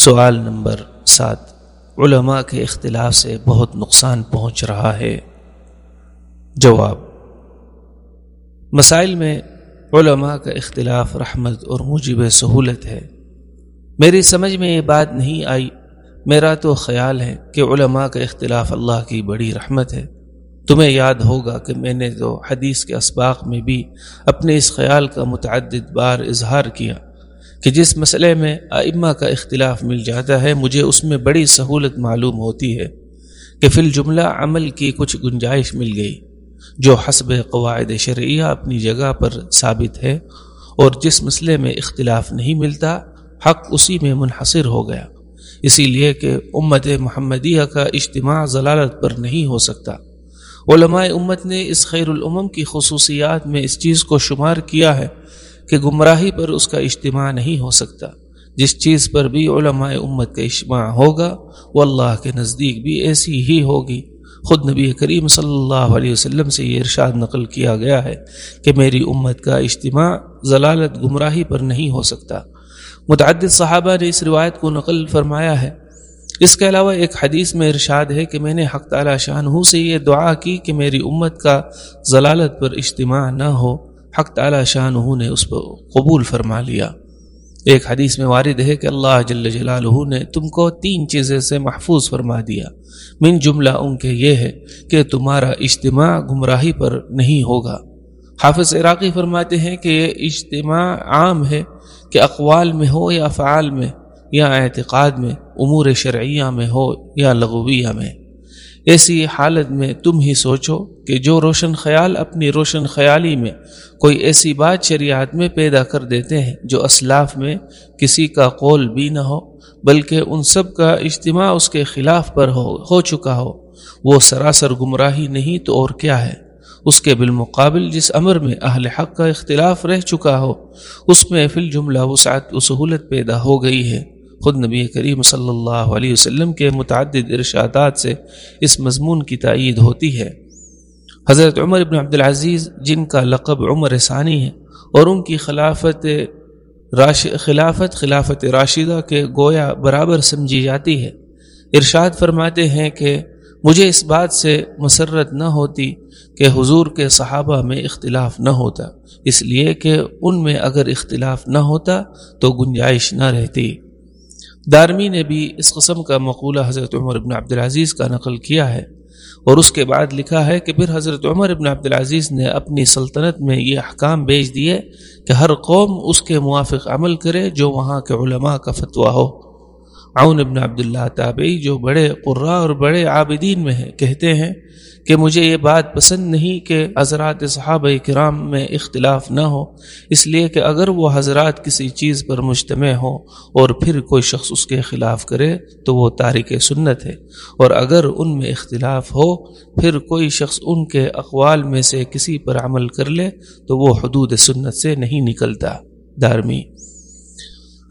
سوال نمبر سات، علماء کے اختلاف سے بہت نقصان پہنچ رہا ہے۔ جواب، مسائل میں علماء کا اختلاف رحمت اور موجب سہولت ہے۔ میری سمجھ میں یہ بات نہیں آئی۔ میرا تو خیال ہے کہ علماء کا اختلاف اللہ کی بڑی رحمت ہے۔ تمہیں یاد ہوگا کہ میں نے تو حدیث کے اسباق میں بھی اپنے اس خیال کا متعدد بار اظہار کیا۔ کہ جس مسئلے میں ائمہ کا اختلاف مل جاتا ہے، مجھے اس میں بڑی سہولت معلوم ہوتی ہے کہ فی الجملہ عمل کی کچھ گنجائش مل گئی، جو حسب قواعد شرعیہ اپنی جگہ پر ثابت ہے اور جس مسئلے میں اختلاف نہیں ملتا، حق اسی میں منحصر ہو گیا۔ اسی لیے کہ امت محمدیہ کا اجتماع ضلالت پر نہیں ہو سکتا۔ علماء امت نے اس خیر الامم کی خصوصیات میں اس چیز کو شمار کیا ہے کہ گمراہی پر اس کا اجتماع نہیں ہو سکتا۔ جس چیز پر بھی علماء امت کا اجتماع ہوگا، وہ اللہ کے نزدیک بھی ایسی ہی ہوگی۔ خود نبی کریم صلی اللہ علیہ وسلم سے یہ ارشاد نقل کیا گیا ہے کہ میری امت کا اجتماع ضلالت گمراہی پر نہیں ہو سکتا۔ متعدد صحابہ نے اس روایت کو نقل فرمایا ہے۔ اس کے علاوہ ایک حدیث میں ارشاد ہے کہ میں نے حق تعالی شاہ سے یہ دعا کی کہ میری امت کا ضلالت پر اجتماع نہ ہو۔ حق تعالی شاہ نے اس پر قبول فرما لیا۔ ایک حدیث میں وارد ہے کہ اللہ جل جلالہ نے تم کو تین چیزیں سے محفوظ فرما دیا۔ من جملہ ان کے یہ ہے کہ تمہارا اجتماع گمراہی پر نہیں ہوگا۔ حافظ عراقی فرماتے ہیں کہ یہ اجتماع عام ہے کہ اقوال میں ہو یا افعال میں، یا اعتقاد میں، امور شرعیہ میں ہو یا لغویہ میں۔ ایسی حالت میں تم ہی سوچو کہ جو روشن خیال اپنی روشن خیالی میں کوئی ایسی بات شریعت میں پیدا کر دیتے ہیں جو اسلاف میں کسی کا قول بھی نہ ہو، بلکہ ان سب کا اجتماع اس کے خلاف پر ہو ہو چکا ہو۔ وہ سراسر گمراہی نہیں تو اور کیا ہے؟ اس کے بالمقابل جس امر میں اہل حق کا اختلاف رہ چکا ہو، اس میں فی الجملہ وسعت و سہولت پیدا ہو گئی ہے۔ خود نبی کریم صلی اللہ علیہ وسلم کے متعدد ارشادات سے اس مضمون کی تائید ہوتی ہے۔ حضرت عمر ابن عبدالعزیز، جن کا لقب عمر ثانی ہے، اور ان کی خلافت راش، خلافت خلافت راشدہ کے گویا برابر سمجھی جاتی ہے۔ ارشاد فرماتے ہیں کہ مجھے اس بات سے مسرت نہ ہوتی کہ حضور کے صحابہ میں اختلاف نہ ہوتا۔ اس لیے کہ ان میں اگر اختلاف نہ ہوتا تو گنجائش نہ رہتی۔ دارمی نے بھی اس قسم کا مقولہ حضرت عمر ابن عبدالعزیز کا نقل کیا ہے اور اس کے بعد لکھا ہے کہ پھر حضرت عمر ابن عبدالعزیز نے اپنی سلطنت میں یہ احکام بیچ دیے کہ ہر قوم اس کے موافق عمل کرے جو وہاں کے علماء کا فتویٰ ہو۔ عون ابن عبداللہ تابعی جو بڑے قرا اور بڑے عابدین میں ہیں، کہتے ہیں کہ مجھے یہ بات پسند نہیں کہ حضرات صحابہ کرام میں اختلاف نہ ہو، اس لیے کہ اگر وہ حضرات کسی چیز پر مجتمع ہوں اور پھر کوئی شخص اس کے خلاف کرے تو وہ تارک سنت ہے۔ اور اگر ان میں اختلاف ہو، پھر کوئی شخص ان کے اقوال میں سے کسی پر عمل کر لے تو وہ حدود سنت سے نہیں نکلتا۔ دارمی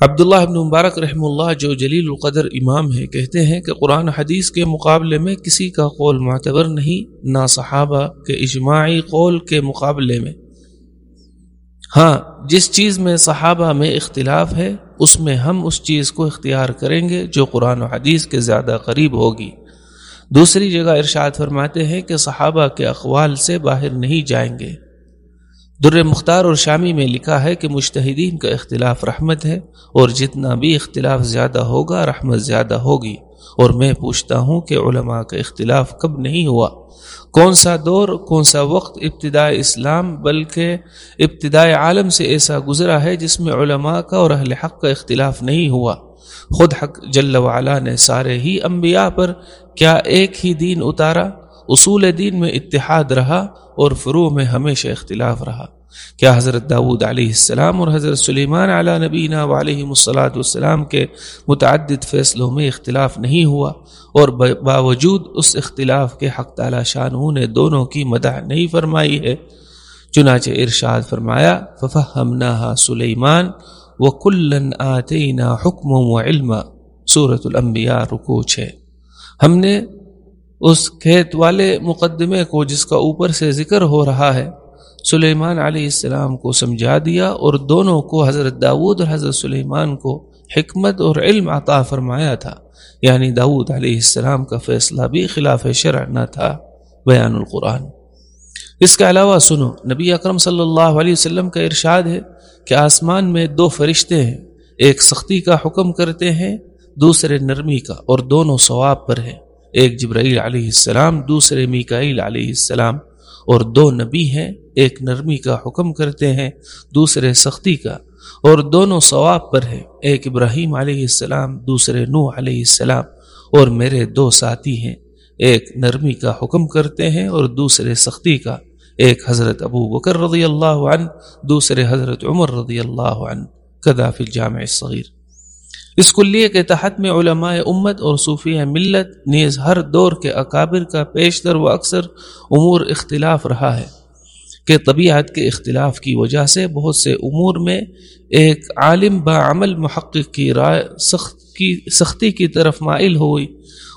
عبداللہ ابن مبارک رحم اللہ جو جلیل القدر امام ہے کہتے ہیں کہ قرآن حدیث کے مقابلے میں کسی کا قول معتبر نہیں، نہ صحابہ کے اجماعی قول کے مقابلے میں۔ ہاں جس چیز میں صحابہ میں اختلاف ہے، اس میں ہم اس چیز کو اختیار کریں گے جو قرآن و حدیث کے زیادہ قریب ہوگی۔ دوسری جگہ ارشاد فرماتے ہیں کہ صحابہ کے اقوال سے باہر نہیں جائیں گے۔ در مختار اور شامی میں لکھا ہے کہ مشتحدین کا اختلاف رحمت ہے اور جتنا بھی اختلاف زیادہ ہوگا رحمت زیادہ ہوگی اور میں پوچھتا ہوں کہ علماء کا اختلاف کب نہیں ہوا۔ کون سا دور، کون سا وقت ابتداء اسلام، بلکہ ابتداء عالم سے ایسا گزرا ہے جس میں علماء کا اور اہل حق کا اختلاف نہیں ہوا۔ خود حق جل وعلا نے سارے ہی انبیاء پر کیا ایک ہی دین اتارا؟ اصول دین میں اتحاد رہا اور فرو میں ہمیشہ اختلاف رہا۔ کیا حضرت داود علیہ السلام اور حضرت سلیمان علیہ نبینہ علیہ الصلاۃ والسلام کے متعدد فیصلوں میں اختلاف نہیں ہوا اور باوجود اس اختلاف کے حق تعالی شاہ نے دونوں کی مدح نہیں فرمائی ہے؟ چنانچہ ارشاد فرمایا ففہمناہا سلیمان وکلن آتینا حکم و علم صورت الانبیاء رکوچ ہے ہم نے اس کھیت والے مقدمے کو جس کا اوپر سے ذکر ہو رہا ہے، سلیمان علیہ السلام کو سمجھا دیا اور دونوں کو حضرت داود اور حضرت سلیمان کو حکمت اور علم عطا فرمایا تھا۔ یعنی داود علیہ السلام کا فیصلہ بھی خلاف شرع نہ تھا۔ بیان القرآن۔ اس کے علاوہ سنو، نبی اکرم صلی اللہ علیہ وسلم کا ارشاد ہے کہ آسمان میں دو فرشتے ہیں، ایک سختی کا حکم کرتے ہیں، دوسرے نرمی کا اور دونوں ثواب پر ہیں۔ ایک جبرائیل علیہ السلام، دوسرے میکائیل علیہ السلام، اور دو نبی ہیں، ایک نرمی کا حکم کرتے ہیں، دوسرے سختی کا، اور دونوں ثواب پر ہیں۔ ایک ابراہیم علیہ السلام، دوسرے نو علیہ السلام، اور میرے دو ساتھی ہیں۔ ایک نرمی کا حکم کرتے ہیں، اور دوسرے سختی کا۔ ایک حضرت ابو بکر رضی اللہ عنہ، دوسرے حضرت عمر رضی اللہ عنہ کدا فی الجامع الصغیر۔ اس کلیے کے تحت میں علماء امت اور صوفیہ ملت نیز ہر دور کے اکابر کا پیشتر و اکثر امور اختلاف رہا ہے کہ طبیعت کے اختلاف کی وجہ سے بہت سے امور میں ایک عالم با عمل محقق کی رائے سخت کی، سختی کی طرف مائل ہوئی۔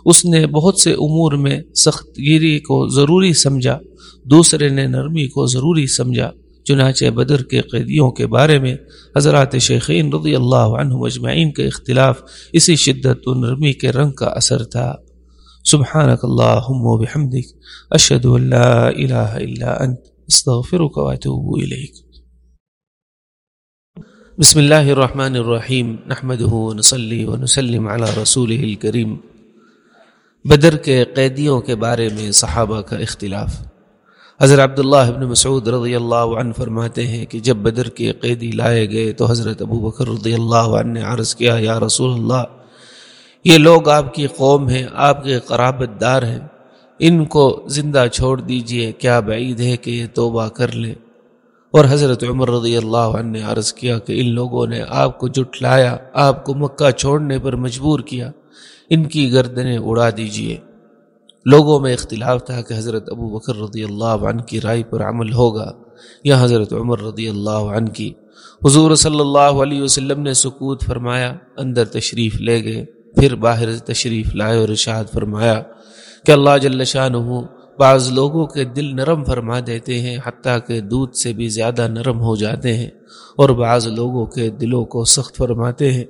اس نے بہت سے امور میں سخت گیری کو ضروری سمجھا، دوسرے نے نرمی کو ضروری سمجھا۔ چنانچہ بدر کے قیدیوں کے بارے میں حضرات شیخین رضی اللہ عنہ مجمعین کے اختلاف اسی شدت و نرمی کے رنگ کا اثر تھا۔ سبحانک اللہم و بحمدک، اشہد ان لا الہ الا انت، استغفرک و اتوب الیک۔ بسم اللہ الرحمن الرحیم نحمده و نصلی و نسلم علی رسوله الكریم بدر کے قیدیوں کے بارے میں صحابہ کا اختلاف۔ حضرت عبداللہ ابن مسعود رضی اللہ عنہ فرماتے ہیں کہ جب بدر کے قیدی لائے گئے تو حضرت ابو بکر رضی اللہ عنہ نے عرض کیا، یا رسول اللہ، یہ لوگ آپ کی قوم ہیں، آپ کے قرابت دار ہیں، ان کو زندہ چھوڑ دیجیے، کیا بعید ہے کہ یہ توبہ کر لے اور حضرت عمر رضی اللہ عنہ نے عرض کیا کہ ان لوگوں نے آپ کو جٹلایا آپ کو مکہ چھوڑنے پر مجبور کیا، ان کی گردنیں اڑا دیجیے۔ لوگوں میں اختلاف تھا کہ حضرت ابو بکر رضی اللہ عنہ کی رائے پر عمل ہوگا یا حضرت عمر رضی اللہ عنہ کی۔ حضور صلی اللہ علیہ وسلم نے سکوت فرمایا، اندر تشریف لے گئے، پھر باہر تشریف لائے اور ارشاد فرمایا کہ اللہ جل شاہ بعض لوگوں کے دل نرم فرما دیتے ہیں، حتیٰ کہ دودھ سے بھی زیادہ نرم ہو جاتے ہیں اور بعض لوگوں کے دلوں کو سخت فرماتے ہیں،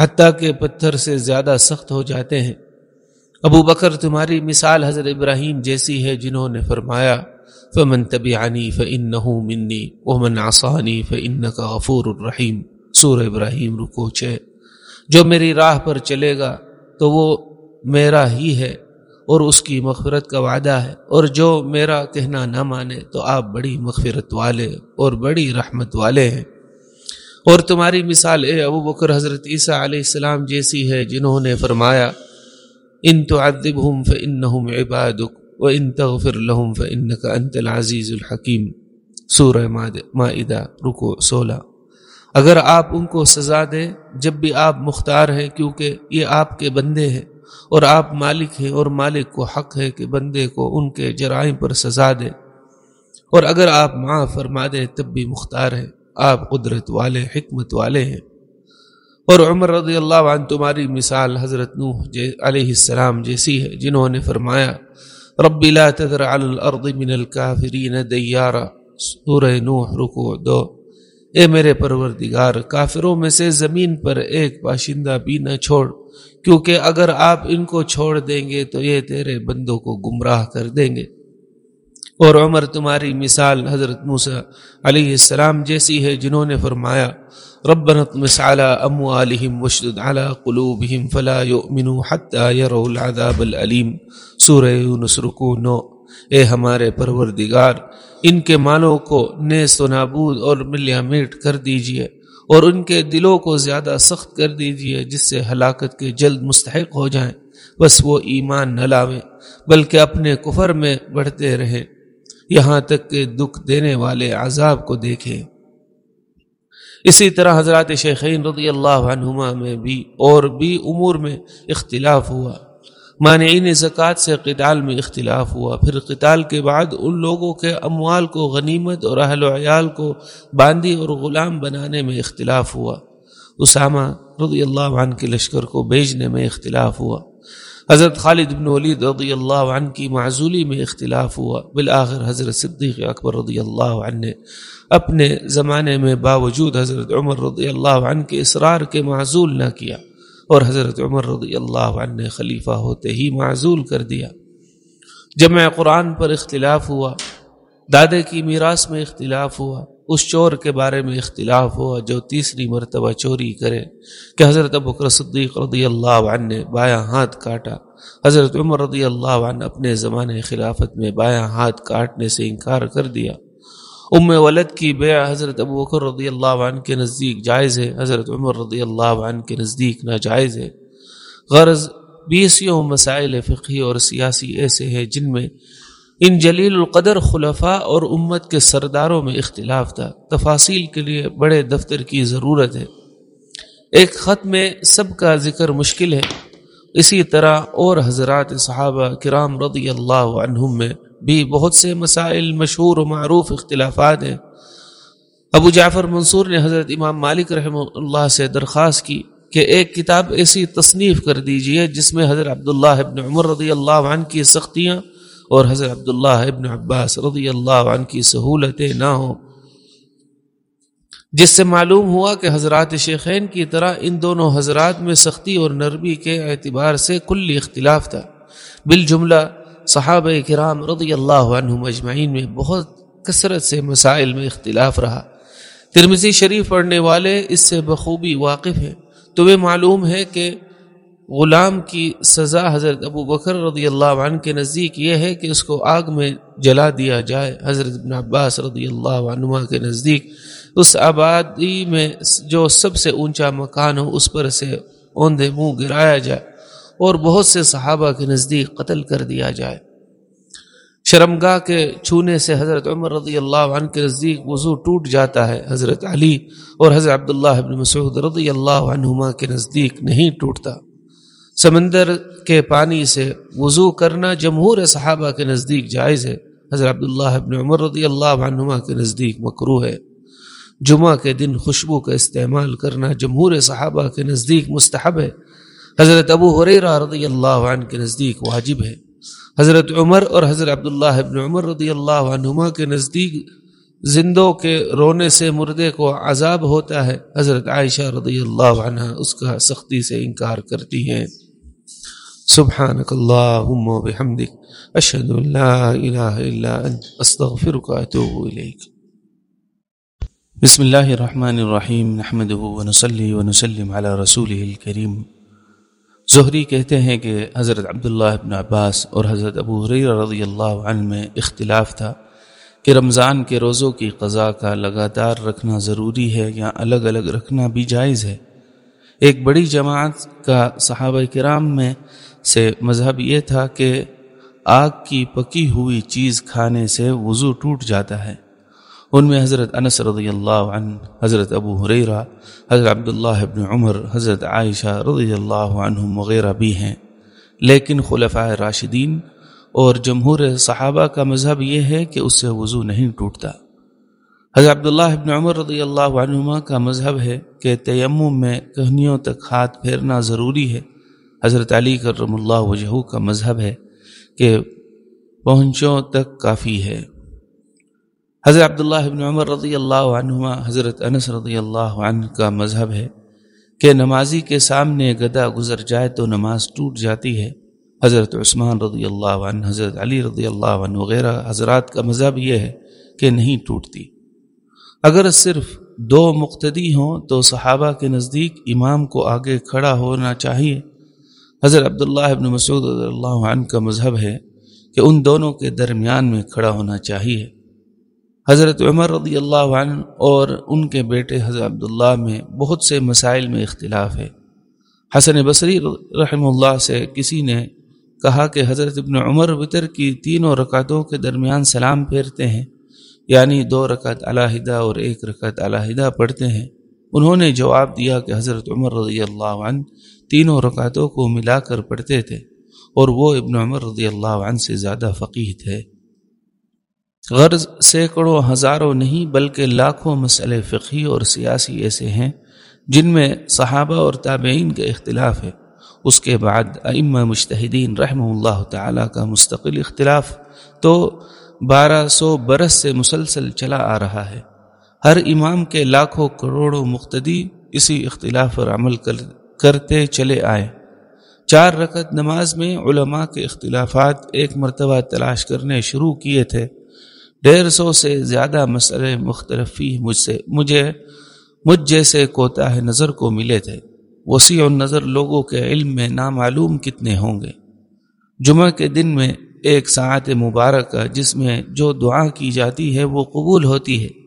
حتیٰ کہ پتھر سے زیادہ سخت ہو جاتے ہیں۔ ابو بکر، تمہاری مثال حضرت ابراہیم جیسی ہے جنہوں نے فرمایا، فمن تبعنی فانه منی ومن عصانی فانك غفور الرحیم سور ابراہیم، رکو، چھ۔ جو میری راہ پر چلے گا تو وہ میرا ہی ہے اور اس کی مغفرت کا وعدہ ہے۔ اور جو میرا کہنا نہ مانے تو آپ بڑی مغفرت والے اور بڑی رحمت والے ہیں۔ اور تمہاری مثال اے ابو بکر، حضرت عیسیٰ علیہ السلام جیسی ہے جنہوں نے فرمایا ان تعذبهم فانهم عبادك وان تغفر لهم فانك انت العزیز الحکیم سورہ مائدہ رکو سولہ۔ اگر آپ ان کو سزا دیں، جب بھی آپ مختار ہیں، کیونکہ یہ آپ کے بندے ہیں اور آپ مالک ہیں اور مالک کو حق ہے کہ بندے کو ان کے جرائم پر سزا دے اور اگر آپ معاف فرما دیں، تب بھی مختار ہیں۔ آپ قدرت والے، حکمت والے ہیں۔ اور عمر رضی اللہ عنہ تمہاری مثال حضرت نوح علیہ السلام جیسی ہے، جنہوں نے فرمایا رب لا تذر علی الارض من الكافرین دیارا۔ سورہ نوح رکو دو۔ اے میرے پروردگار، کافروں میں سے زمین پر ایک باشندہ بھی نہ چھوڑ، کیونکہ اگر آپ ان کو چھوڑ دیں گے تو یہ تیرے بندوں کو گمراہ کر دیں گے۔ اور عمر تمہاری مثال حضرت موسیٰ علیہ السلام جیسی ہے، جنہوں نے فرمایا ربنا اطمس على اموالهم واشدد على قلوبهم فلا يؤمنوا حتى يروا العذاب العلیم سورہ یونس رکو نو۔ اے ہمارے پروردگار، ان کے مالوں کو نیست و نابود اور ملیا میٹ کر دیجیے اور ان کے دلوں کو زیادہ سخت کر دیجیے جس سے ہلاکت کے جلد مستحق ہو جائیں۔ بس وہ ایمان نہ لاویں، بلکہ اپنے کفر میں بڑھتے رہیں۔ یہاں تک کہ دکھ دینے والے عذاب کو دیکھیں۔ اسی طرح حضرات شیخین رضی اللہ عنہما میں بھی اور بھی امور میں اختلاف ہوا۔ مانعین زکوٰۃ سے قتال میں اختلاف ہوا۔ پھر قتال کے بعد ان لوگوں کے اموال کو غنیمت اور اہل و عیال کو باندی اور غلام بنانے میں اختلاف ہوا۔ اسامہ رضی اللہ عنہ کے لشکر کو بھیجنے میں اختلاف ہوا۔ حضرت خالد بن ولید رضی اللہ عنہ کی معذولی میں اختلاف ہوا۔ بالآخر حضرت صدیق اکبر رضی اللہ عنہ نے اپنے زمانے میں باوجود حضرت عمر رضی اللہ عنہ کے اصرار کے معذول نہ کیا اور حضرت عمر رضی اللہ عنہ نے خلیفہ ہوتے ہی معذول کر دیا۔ جمع قرآن پر اختلاف ہوا، دادے کی میراث میں اختلاف ہوا۔ اس چور کے بارے میں اختلاف ہوا جو تیسری مرتبہ چوری کرے کہ حضرت ابو صدیق رضی اللہ عنہ نے بایاں ہاتھ کاٹا۔ حضرت عمر رضی اللہ عنہ اپنے زمانے خلافت میں بایاں ہاتھ کاٹنے سے انکار کر دیا۔ ام ولد کی بیع حضرت ابو بکر رضی اللہ عنہ کے نزدیک جائز ہے، حضرت عمر رضی اللہ عنہ کے نزدیک ناجائز ہے۔ غرض بیسیوں مسائل فقہی اور سیاسی ایسے ہیں جن میں ان جلیل القدر خلفاء اور امت کے سرداروں میں اختلاف تھا۔ تفاصیل کے لیے بڑے دفتر کی ضرورت ہے۔ ایک خط میں سب کا ذکر مشکل ہے۔ اسی طرح اور حضرات صحابہ کرام رضی اللہ عنہم میں بھی بہت سے مسائل مشہور و معروف اختلافات ہیں۔ ابو جعفر منصور نے حضرت امام مالک رحمہ اللہ سے درخواست کی کہ ایک کتاب ایسی تصنیف کر دیجیے جس میں حضرت عبداللہ ابن عمر رضی اللہ عنہ کی سختیاں اور حضرت عبداللہ ابن عباس رضی اللہ عنہ کی سہولتیں نہ ہوں۔ جس سے معلوم ہوا کہ حضرات شیخین کی طرح ان دونوں حضرات میں سختی اور نرمی کے اعتبار سے کلی اختلاف تھا۔ بالجملہ صحابہ کرام رضی اللہ عنہ مجمعین میں بہت کثرت سے مسائل میں اختلاف رہا۔ ترمزی شریف پڑھنے والے اس سے بخوبی واقف ہیں۔ تمہیں معلوم ہے کہ غلام کی سزا حضرت ابو بکر رضی اللہ عنہ کے نزدیک یہ ہے کہ اس کو آگ میں جلا دیا جائے، حضرت ابن عباس رضی اللہ عنہ کے نزدیک۔ اس آبادی میں جو سب سے اونچا مکان ہو، اس پر سے اوندے منہ گرایا جائے اور بہت سے صحابہ کے نزدیک قتل کر دیا جائے۔ شرمگاہ کے چھونے سے حضرت عمر رضی اللہ عنہ کے نزدیک وضو ٹوٹ جاتا ہے۔ حضرت علی اور حضرت عبداللہ ابن مسعود رضی اللہ عنہما کے نزدیک نہیں ٹوٹتا۔ سمندر کے پانی سے وضو کرنا جمہور صحابہ کے نزدیک جائز ہے۔ حضرت عبداللہ ابن عمر رضی اللہ عنہما کے نزدیک مکرو ہے۔ جمعہ کے دن خوشبو کا استعمال کرنا جمہور صحابہ کے نزدیک مستحب ہے۔ حضرت ابو حریرہ رضی اللہ عنہ کے نزدیک واجب ہے۔ حضرت عمر اور حضرت عبداللہ ابن عمر رضی اللہ عنہما کے نزدیک زندوں کے رونے سے مردے کو عذاب ہوتا ہے۔ حضرت عائشہ رضی اللہ عنہ اس کا سختی سے انکار کرتی ہیں۔ سبحانک اللہم و بحمدک اشہد ان لا الہ الا انت استغفرک اتوب الیک بسم اللہ الرحمن الرحیم نحمده ونصلي ونسلم على رسوله الكريم. زہری کہتے ہیں کہ حضرت عبداللہ ابن عباس اور حضرت ابو حریر رضی اللہ عنہ میں اختلاف تھا کہ رمضان کے روزوں کی قضاء کا لگاتار رکھنا ضروری ہے یا الگ الگ رکھنا بھی جائز ہے۔ ایک بڑی جماعت کا صحابہ کرام میں سے مذہب یہ تھا کہ آگ کی پکی ہوئی چیز کھانے سے وضو ٹوٹ جاتا ہے۔ ان میں حضرت انس رضی اللہ عنہ، حضرت ابو حریرہ حضرت عبداللہ ابن عمر، حضرت عائشہ رضی اللہ عنہ وغیرہ بھی ہیں۔ لیکن خلفاء راشدین اور جمہور صحابہ کا مذہب یہ ہے کہ اس سے وضو نہیں ٹوٹتا۔ حضرت عبداللہ ابن عمر رضی اللہ عنہما کا مذہب ہے کہ تیمم میں کہنیوں تک ہاتھ پھیرنا ضروری ہے۔ حضرت علی کرم اللہ وجہ کا مذہب ہے کہ پہنچوں تک کافی ہے۔ حضرت عبداللہ ابن عمر رضی اللہ عنہما، حضرت انس رضی اللہ عنہ کا مذہب ہے کہ نمازی کے سامنے گدا گزر جائے تو نماز ٹوٹ جاتی ہے۔ حضرت عثمان رضی اللہ عنہ، حضرت علی رضی اللہ عنہ وغیرہ حضرات کا مذہب یہ ہے کہ نہیں ٹوٹتی۔ اگر صرف دو مقتدی ہوں تو صحابہ کے نزدیک امام کو آگے کھڑا ہونا چاہیے۔ حضرت عبداللہ ابن مسعود رضی اللہ عنہ کا مذہب ہے کہ ان دونوں کے درمیان میں کھڑا ہونا چاہیے۔ حضرت عمر رضی اللہ عنہ اور ان کے بیٹے حضرت عبداللہ میں بہت سے مسائل میں اختلاف ہے۔ حسن بصری رحم اللہ سے کسی نے کہا کہ حضرت ابن عمر وطر کی تینوں رکعتوں کے درمیان سلام پھیرتے ہیں یعنی دو رکعت علیحدہ اور ایک رکعت علیحدہ پڑھتے ہیں۔ انہوں نے جواب دیا کہ حضرت عمر رضی اللہ عنہ تینوں رکعتوں کو ملا کر پڑھتے تھے اور وہ ابن عمر رضی اللہ عنہ سے زیادہ فقیر تھے۔ غرض سینکڑوں ہزاروں نہیں بلکہ لاکھوں مسئلے فقی اور سیاسی ایسے ہیں جن میں صحابہ اور تابعین کا اختلاف ہے۔ اس کے بعد ائمہ مشتحدین رحمہ اللہ تعالیٰ کا مستقل اختلاف تو بارہ سو برس سے مسلسل چلا آ رہا ہے۔ ہر امام کے لاکھوں کروڑوں مقتدی اسی اختلاف پر عمل کرتے چلے آئے۔ چار رکعت نماز میں علماء کے اختلافات ایک مرتبہ تلاش کرنے شروع کیے تھے۔ ڈیڑھ سو سے زیادہ مسئلے مختلفی مجھ سے مجھے مجھ جیسے کوتاہ نظر کو ملے تھے۔ وسیع النظر لوگوں کے علم میں نامعلوم کتنے ہوں گے۔ جمعہ کے دن میں ایک ساعت مبارکہ جس میں جو دعا کی جاتی ہے وہ قبول ہوتی ہے۔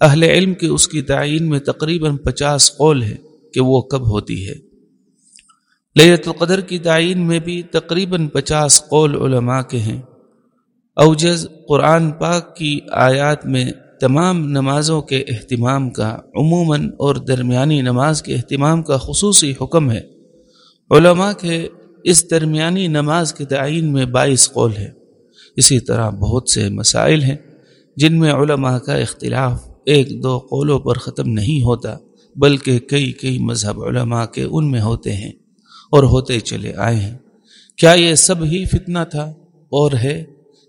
اہل علم کے اس کی تعین میں تقریباً پچاس قول ہے کہ وہ کب ہوتی ہے۔ لیت القدر کی تعین میں بھی تقریباً پچاس قول علماء کے ہیں۔ اوجز قرآن پاک کی آیات میں تمام نمازوں کے اہتمام کا، عموماً اور درمیانی نماز کے اہتمام کا خصوصی حکم ہے۔ علماء کے اس درمیانی نماز کے تعین میں بائیس قول ہے اسی طرح بہت سے مسائل ہیں جن میں علماء کا اختلاف ایک دو قولوں پر ختم نہیں ہوتا، بلکہ کئی کئی مذہب علماء کے ان میں ہوتے ہیں اور ہوتے چلے آئے ہیں۔ کیا یہ سب ہی فتنہ تھا؟ اور ہے،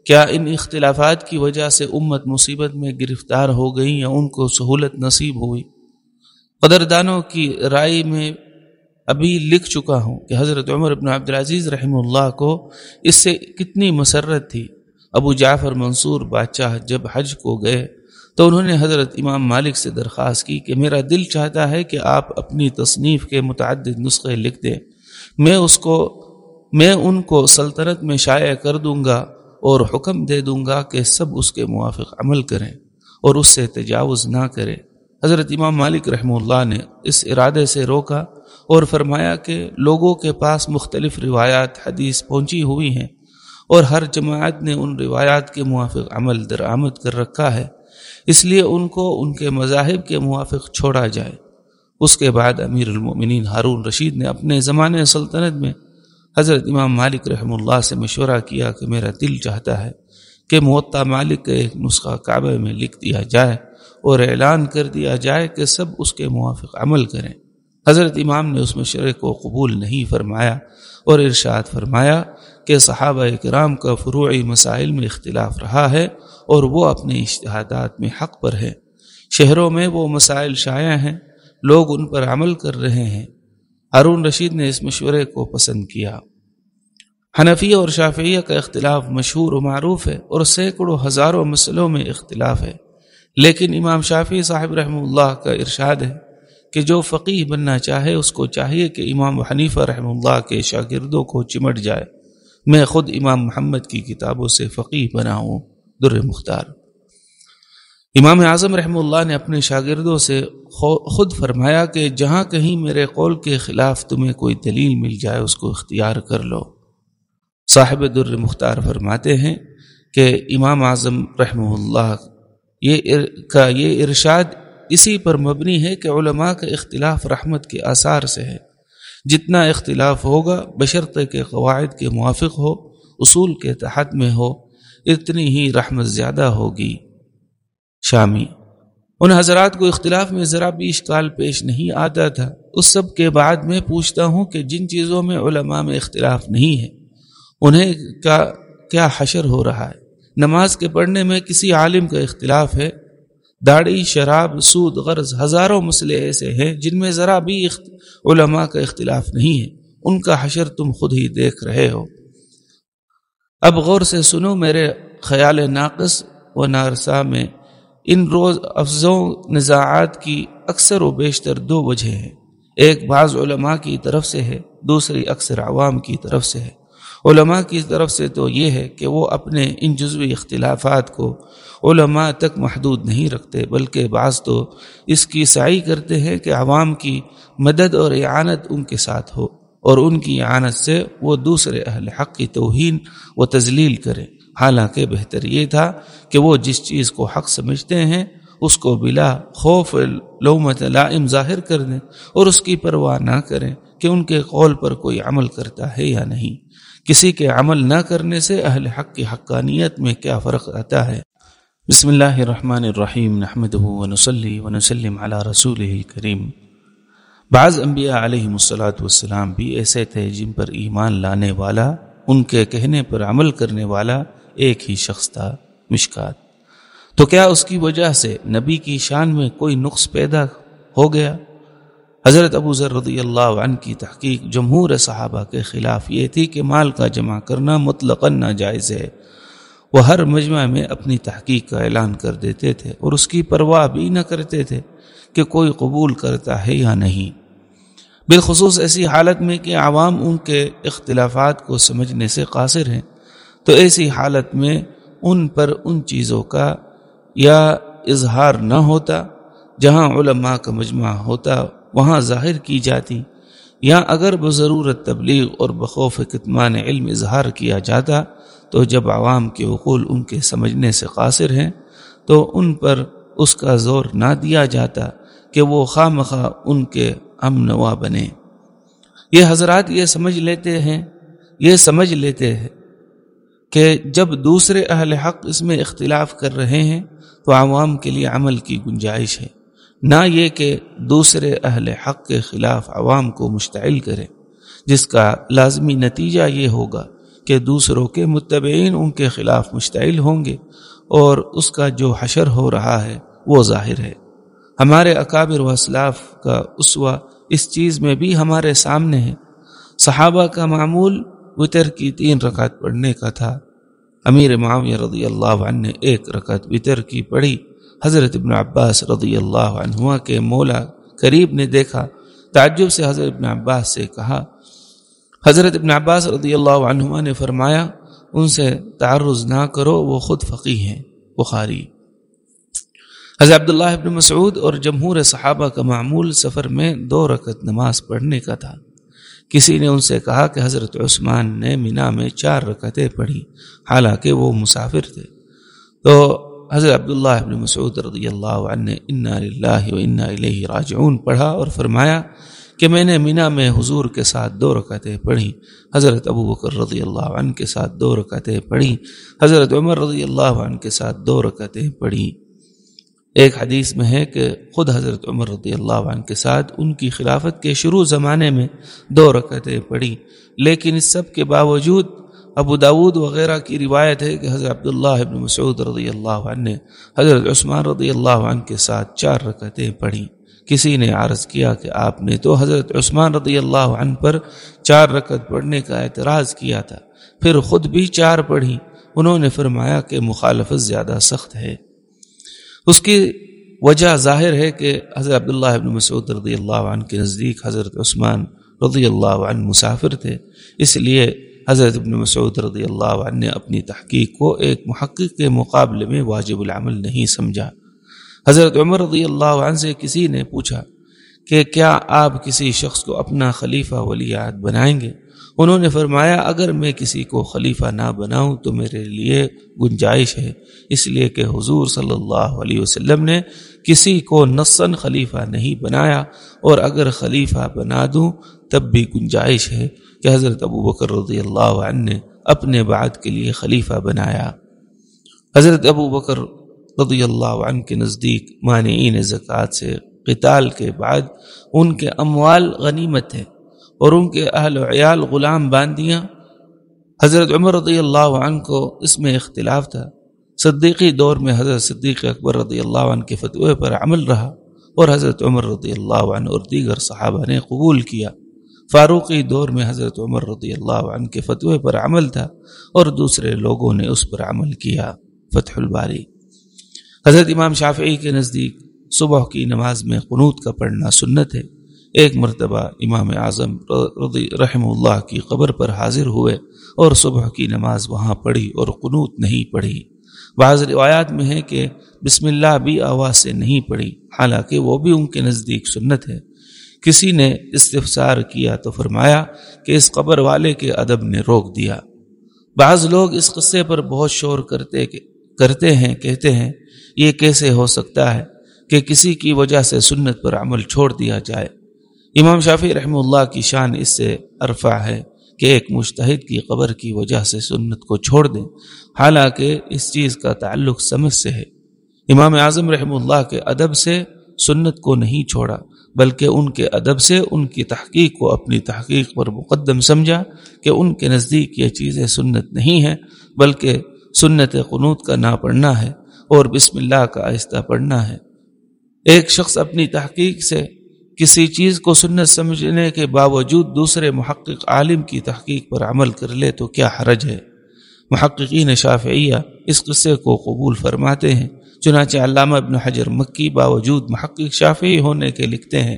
کیا ان اختلافات کی وجہ سے امت مصیبت میں گرفتار ہو گئی یا ان کو سہولت نصیب ہوئی؟ قدردانوں کی رائے میں ابھی لکھ چکا ہوں کہ حضرت عمر بن عبدالعزیز رحمہ اللہ کو اس سے کتنی مسرت تھی۔ ابو جعفر منصور بادشاہ جب حج کو گئے تو انہوں نے حضرت امام مالک سے درخواست کی کہ میرا دل چاہتا ہے کہ آپ اپنی تصنیف کے متعدد نسخے لکھ دیں۔ میں اس کو، میں ان کو سلطنت میں شائع کر دوں گا اور حکم دے دوں گا کہ سب اس کے موافق عمل کریں اور اس سے تجاوز نہ کریں۔ حضرت امام مالک رحمہ اللہ نے اس ارادے سے روکا اور فرمایا کہ لوگوں کے پاس مختلف روایات، حدیث پہنچی ہوئی ہیں اور ہر جماعت نے ان روایات کے موافق عمل درآمد کر رکھا ہے۔ اس لیے ان کو ان کے مذاہب کے موافق چھوڑا جائے۔ اس کے بعد امیر المؤمنین ہارون رشید نے اپنے زمانے سلطنت میں حضرت امام مالک رحم اللہ سے مشورہ کیا کہ میرا دل چاہتا ہے کہ معطا مالک کا ایک نسخہ کعبے میں لکھ دیا جائے اور اعلان کر دیا جائے کہ سب اس کے موافق عمل کریں۔ حضرت امام نے اس مشورے کو قبول نہیں فرمایا اور ارشاد فرمایا کہ صحابہ کرام کا فروعی مسائل میں اختلاف رہا ہے اور وہ اپنے اشتہادات میں حق پر ہے شہروں میں وہ مسائل شائع ہیں، لوگ ان پر عمل کر رہے ہیں۔ ہارون رشید نے اس مشورے کو پسند کیا۔ حنفیہ اور شافیہ کا اختلاف مشہور و معروف ہے اور سینکڑوں ہزاروں مسئلوں میں اختلاف ہے۔ لیکن امام شافی صاحب رحمہ اللہ کا ارشاد ہے کہ جو فقیح بننا چاہے، اس کو چاہیے کہ امام حنیفہ رحمہ اللہ کے شاگردوں کو چمٹ جائے۔ میں خود امام محمد کی کتابوں سے فقیح بنا ہوں، در مختار۔ امام اعظم رحمہ اللہ نے اپنے شاگردوں سے خود فرمایا کہ جہاں کہیں میرے قول کے خلاف تمہیں کوئی دلیل مل جائے، اس کو اختیار کر لو۔ صاحب در مختار فرماتے ہیں کہ امام اعظم رحمہ اللہ، یہ کا یہ ارشاد اسی پر مبنی ہے کہ علماء کا اختلاف رحمت کے آثار سے ہے۔ جتنا اختلاف ہوگا، بشرط کے قواعد کے موافق ہو، اصول کے تحت میں ہو، اتنی ہی رحمت زیادہ ہوگی۔ شامی، ان حضرات کو اختلاف میں ذرا بھی اشکال پیش نہیں آتا تھا۔ اس سب کے بعد میں پوچھتا ہوں کہ جن چیزوں میں علماء میں اختلاف نہیں ہے، انہیں کا کیا حشر ہو رہا ہے؟ نماز کے پڑھنے میں کسی عالم کا اختلاف ہے؟ داڑھی، شراب، سود، غرض ہزاروں مسئلے ایسے ہیں جن میں ذرا بھی علماء کا اختلاف نہیں ہے۔ ان کا حشر تم خود ہی دیکھ رہے ہو۔ اب غور سے سنو میرے خیال ناقص و نارسا میں ان روز افزوں نزاعات کی اکثر و بیشتر دو وجہ ہیں۔ ایک بعض علماء کی طرف سے ہے، دوسری اکثر عوام کی طرف سے ہے۔ علماء کی طرف سے تو یہ ہے کہ وہ اپنے ان جزوی اختلافات کو علماء تک محدود نہیں رکھتے، بلکہ بعض تو اس کی سعی کرتے ہیں کہ عوام کی مدد اور اعانت ان کے ساتھ ہو اور ان کی اعانت سے وہ دوسرے اہل حق کی توہین و تزلیل کرے حالانکہ بہتر یہ تھا کہ وہ جس چیز کو حق سمجھتے ہیں، اس کو بلا خوف، لومت، لائم ظاہر کر دیں اور اس کی پرواہ نہ کریں کہ ان کے قول پر کوئی عمل کرتا ہے یا نہیں۔ کسی کے عمل نہ کرنے سے اہل حق کی حقانیت میں کیا فرق آتا ہے؟ بسم اللہ الرحمن الرحیم نحمد ونسلی ونسلم علی رسول کریم بعض انبیاء علیہ مسلاۃ والسلام بھی ایسے تھے جن پر ایمان لانے والا، ان کے کہنے پر عمل کرنے والا ایک ہی شخص تھا، مشکات۔ تو کیا اس کی وجہ سے نبی کی شان میں کوئی نقص پیدا ہو گیا؟ حضرت ابو ذر رضی اللہ عنہ کی تحقیق جمہور صحابہ کے خلاف یہ تھی کہ مال کا جمع کرنا مطلق ناجائز ہے۔ وہ ہر مجمع میں اپنی تحقیق کا اعلان کر دیتے تھے اور اس کی پرواہ بھی نہ کرتے تھے کہ کوئی قبول کرتا ہے یا نہیں۔ بالخصوص ایسی حالت میں کہ عوام ان کے اختلافات کو سمجھنے سے قاصر ہیں، تو ایسی حالت میں ان پر ان چیزوں کا یا اظہار نہ ہوتا جہاں علماء کا مجمع ہوتا وہاں ظاہر کی جاتی، یا اگر بضرورت تبلیغ اور بخوف کتمان علم اظہار کیا جاتا، تو جب عوام کے عقول ان کے سمجھنے سے قاصر ہیں، تو ان پر اس کا زور نہ دیا جاتا کہ وہ خواہ مخواہ ان کے ہم نوا بنے یہ حضرات یہ سمجھ لیتے ہیں، یہ سمجھ لیتے ہیں کہ جب دوسرے اہل حق اس میں اختلاف کر رہے ہیں، تو عوام کے لیے عمل کی گنجائش ہے۔ نہ یہ کہ دوسرے اہل حق کے خلاف عوام کو مشتعل کرے، جس کا لازمی نتیجہ یہ ہوگا کہ دوسروں کے متبعین ان کے خلاف مشتعل ہوں گے اور اس کا جو حشر ہو رہا ہے وہ ظاہر ہے۔ ہمارے اکابر و اسلاف کا اسوا اس چیز میں بھی ہمارے سامنے ہے۔ صحابہ کا معمول وطر کی تین رکعت پڑھنے کا تھا۔ امیر معاویہ رضی اللہ عنہ نے ایک رکعت وطر کی پڑھی۔ حضرت ابن عباس رضی اللہ عنہ کے مولا قریب نے دیکھا، تعجب سے حضرت ابن عباس سے کہا، حضرت ابن عباس رضی اللہ عنہ نے فرمایا، ان سے تعرض نہ کرو، وہ خود فقی ہیں، بخاری۔ حضرت عبداللہ ابن مسعود اور جمہور صحابہ کا معمول سفر میں دو رکت نماز پڑھنے کا تھا۔ کسی نے ان سے کہا کہ حضرت عثمان نے مینا میں چار رکتیں پڑھی، حالانکہ وہ مسافر تھے۔ تو حضرت عبداللہ ابن مسعود رضی اللہ عنہ انا للہ و انا الیہ راجعون پڑھا اور فرمایا کہ میں نے مینا میں حضور کے ساتھ دو رکعتیں پڑھی حضرت ابو بکر رضی اللہ عنہ کے ساتھ دو رکعتیں پڑھی حضرت عمر رضی اللہ عنہ کے ساتھ دو رکعتیں پڑھی ایک حدیث میں ہے کہ خود حضرت عمر رضی اللہ عنہ کے ساتھ ان کی خلافت کے شروع زمانے میں دو رکعتیں پڑھی لیکن اس سب کے باوجود ابو داود وغیرہ کی روایت ہے کہ حضرت عبداللہ ابن مسعود رضی اللہ عنہ نے حضرت عثمان رضی اللہ عنہ کے ساتھ چار رکعتیں پڑھی کسی نے عرض کیا کہ آپ نے تو حضرت عثمان رضی اللہ عنہ پر چار رکعت پڑھنے کا اعتراض کیا تھا، پھر خود بھی چار پڑھی انہوں نے فرمایا کہ مخالفت زیادہ سخت ہے۔ اس کی وجہ ظاہر ہے کہ حضرت عبداللہ ابن مسعود رضی اللہ عنہ کے نزدیک حضرت عثمان رضی اللہ عنہ مسافر تھے، اس لیے حضرت ابن مسعود رضی اللہ عنہ نے اپنی تحقیق کو ایک محقق کے مقابلے میں واجب العمل نہیں سمجھا۔ حضرت عمر رضی اللہ عنہ سے کسی نے پوچھا کہ کیا آپ کسی شخص کو اپنا خلیفہ ولیات بنائیں گے؟ انہوں نے فرمایا، اگر میں کسی کو خلیفہ نہ بناؤں تو میرے لیے گنجائش ہے۔ اس لیے کہ حضور صلی اللہ علیہ وسلم نے کسی کو نسن خلیفہ نہیں بنایا اور اگر خلیفہ بنا دوں تب بھی گنجائش ہے۔ کہ حضرت ابو بکر رضی اللہ عنہ نے اپنے بعد کے لیے خلیفہ بنایا۔ حضرت ابو بکر رضی اللہ عنہ کے نزدیک مانعین زکوٰۃ سے قتال کے بعد ان کے اموال غنیمت ہے اور ان کے اہل و عیال غلام باندیاں۔ حضرت عمر رضی اللہ عنہ کو اس میں اختلاف تھا۔ صدیقی دور میں حضرت صدیق اکبر رضی اللہ عنہ کے فتوے پر عمل رہا اور حضرت عمر رضی اللہ عنہ اور دیگر صحابہ نے قبول کیا۔ فاروقی دور میں حضرت عمر رضی اللہ عنہ کے فتوے پر عمل تھا اور دوسرے لوگوں نے اس پر عمل کیا، فتح الباری۔ حضرت امام شافعی کے نزدیک صبح کی نماز میں قنوت کا پڑھنا سنت ہے۔ ایک مرتبہ امام اعظم رضی رحم اللہ کی قبر پر حاضر ہوئے اور صبح کی نماز وہاں پڑھی اور قنوت نہیں پڑھی۔ بعض روایات میں ہے کہ بسم اللہ بھی آواز سے نہیں پڑھی، حالانکہ وہ بھی ان کے نزدیک سنت ہے۔ کسی نے استفسار کیا تو فرمایا کہ اس قبر والے کے ادب نے روک دیا۔ بعض لوگ اس قصے پر بہت شور کرتے کرتے ہیں، کہتے ہیں، یہ کیسے ہو سکتا ہے کہ کسی کی وجہ سے سنت پر عمل چھوڑ دیا جائے۔ امام شافی رحمہ اللہ کی شان اس سے عرفہ ہے کہ ایک مشتحد کی قبر کی وجہ سے سنت کو چھوڑ دیں۔ حالانکہ اس چیز کا تعلق سمجھ سے ہے۔ امام اعظم رحمہ اللہ کے ادب سے سنت کو نہیں چھوڑا۔ بلکہ ان کے ادب سے ان کی تحقیق کو اپنی تحقیق پر مقدم سمجھا کہ ان کے نزدیک یہ چیزیں سنت نہیں ہیں، بلکہ سنت قنوت کا نہ پڑھنا ہے اور بسم اللہ کا آہستہ پڑھنا ہے۔ ایک شخص اپنی تحقیق سے کسی چیز کو سنت سمجھنے کے باوجود دوسرے محقق عالم کی تحقیق پر عمل کر لے تو کیا حرج ہے؟ محققین شافعیہ اس قصے کو قبول فرماتے ہیں۔ چنانچہ علامہ ابن حجر مکی باوجود محقق شافعی ہونے کے لکھتے ہیں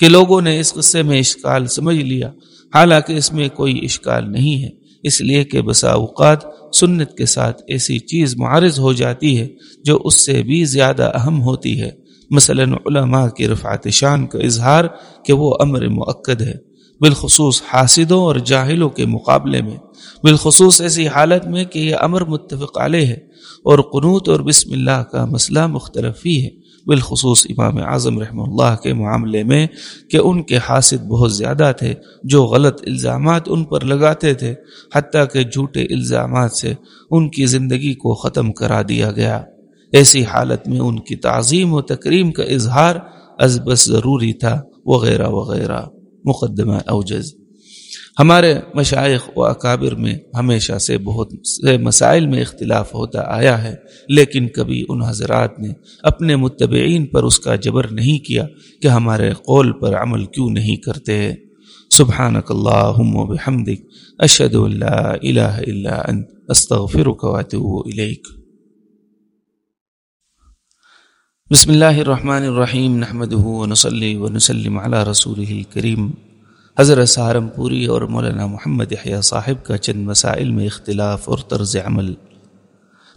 کہ لوگوں نے اس قصے میں اشکال سمجھ لیا، حالانکہ اس میں کوئی اشکال نہیں ہے۔ اس لیے کہ بسا اوقات سنت کے ساتھ ایسی چیز معارض ہو جاتی ہے جو اس سے بھی زیادہ اہم ہوتی ہے۔ مثلا علماء کی رفعت شان کا اظہار کہ وہ امر معقد ہے۔ بالخصوص حاسدوں اور جاہلوں کے مقابلے میں، بالخصوص ایسی حالت میں کہ یہ امر متفق علیہ ہے۔ اور قنوت اور بسم اللہ کا مسئلہ مختلف ہی ہے۔ بالخصوص امام اعظم رحمہ اللہ کے معاملے میں کہ ان کے حاسد بہت زیادہ تھے، جو غلط الزامات ان پر لگاتے تھے، حتیٰ کہ جھوٹے الزامات سے ان کی زندگی کو ختم کرا دیا گیا۔ ایسی حالت میں ان کی تعظیم و تکریم کا اظہار از بس ضروری تھا، وغیرہ وغیرہ۔ مقدمہ اوجز۔ ہمارے مشائق و اکابر میں ہمیشہ سے بہت سے مسائل میں اختلاف ہوتا آیا ہے، لیکن کبھی ان حضرات نے اپنے متبعین پر اس کا جبر نہیں کیا کہ ہمارے قول پر عمل کیوں نہیں کرتے۔ سبحانک اللہم و بحمدک، اشہد اللہ الہ الا انت، استغفرک و اتوب الیک۔ بسم اللہ الرحمن الرحیم نحمده و نصلی و نسلم علی رسوله الكریم حضرت سہارم پوری اور مولانا محمد احیاء صاحب کا چند مسائل میں اختلاف اور طرز عمل۔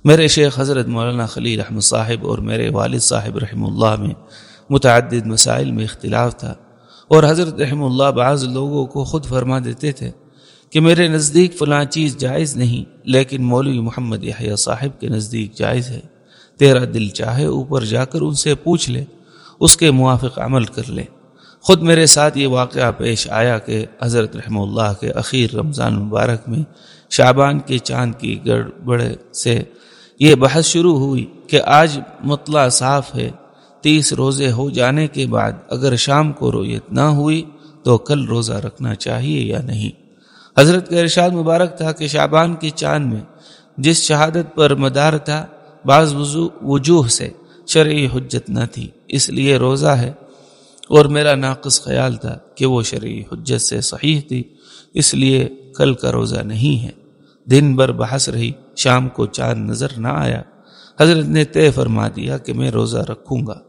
میرے شیخ حضرت مولانا خلیل احمد صاحب اور میرے والد صاحب رحم اللہ میں متعدد مسائل میں اختلاف تھا اور حضرت رحم اللہ بعض لوگوں کو خود فرما دیتے تھے کہ میرے نزدیک فلاں چیز جائز نہیں، لیکن مولوی محمد احیاء صاحب کے نزدیک جائز ہے۔ تیرا دل چاہے اوپر جا کر ان سے پوچھ لے، اس کے موافق عمل کر لے۔ خود میرے ساتھ یہ واقعہ پیش آیا کہ حضرت رحمہ اللہ کے اخیر رمضان مبارک میں شعبان کے چاند کی گڑبڑ سے یہ بحث شروع ہوئی کہ آج مطلع صاف ہے، تیس روزے ہو جانے کے بعد اگر شام کو رویت نہ ہوئی تو کل روزہ رکھنا چاہیے یا نہیں؟ حضرت کا ارشاد مبارک تھا کہ شعبان کے چاند میں جس شہادت پر مدار تھا، بعض وجوہ سے شرعی حجت نہ تھی، اس لیے روزہ ہے اور میرا ناقص خیال تھا کہ وہ شرعی حجت سے صحیح تھی، اس لیے کل کا روزہ نہیں ہے۔ دن بھر بحث رہی، شام کو چاند نظر نہ آیا۔ حضرت نے طے فرما دیا کہ میں روزہ رکھوں گا۔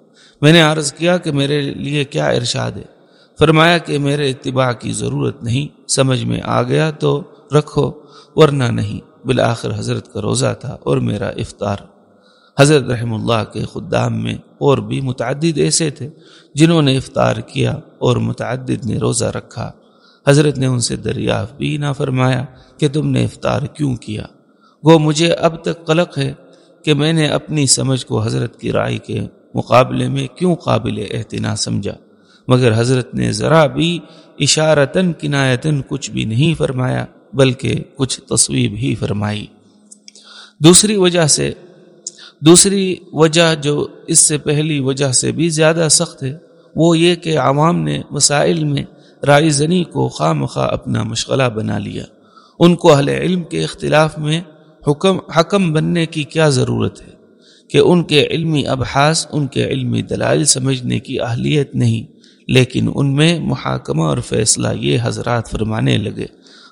میں نے عرض کیا کہ میرے لیے کیا ارشاد ہے۔ فرمایا کہ میرے اتباع کی ضرورت نہیں، سمجھ میں آ گیا تو رکھو، ورنہ نہیں۔ بالآخر حضرت کا روزہ تھا اور میرا افطار۔ حضرت رحم اللہ کے خدام میں اور بھی متعدد ایسے تھے جنہوں نے افطار کیا اور متعدد نے روزہ رکھا۔ حضرت نے ان سے دریافت بھی نہ فرمایا کہ تم نے افطار کیوں کیا۔ وہ مجھے اب تک قلق ہے کہ میں نے اپنی سمجھ کو حضرت کی رائے کے مقابلے میں کیوں قابل اعتنا سمجھا، مگر حضرت نے ذرا بھی اشارتاً، کنایتاً کچھ بھی نہیں فرمایا، بلکہ کچھ تصویب ہی فرمائی۔ دوسری وجہ سے دوسری وجہ جو اس سے پہلی وجہ سے بھی زیادہ سخت ہے، وہ یہ کہ عوام نے مسائل میں رائے زنی کو خواہ مخواہ اپنا مشغلہ بنا لیا۔ ان کو اہل علم کے اختلاف میں حکم حکم بننے کی کیا ضرورت ہے؟ کہ ان کے علمی ابحاث، ان کے علمی دلائل سمجھنے کی اہلیت نہیں، لیکن ان میں محاکمہ اور فیصلہ یہ حضرات فرمانے لگے۔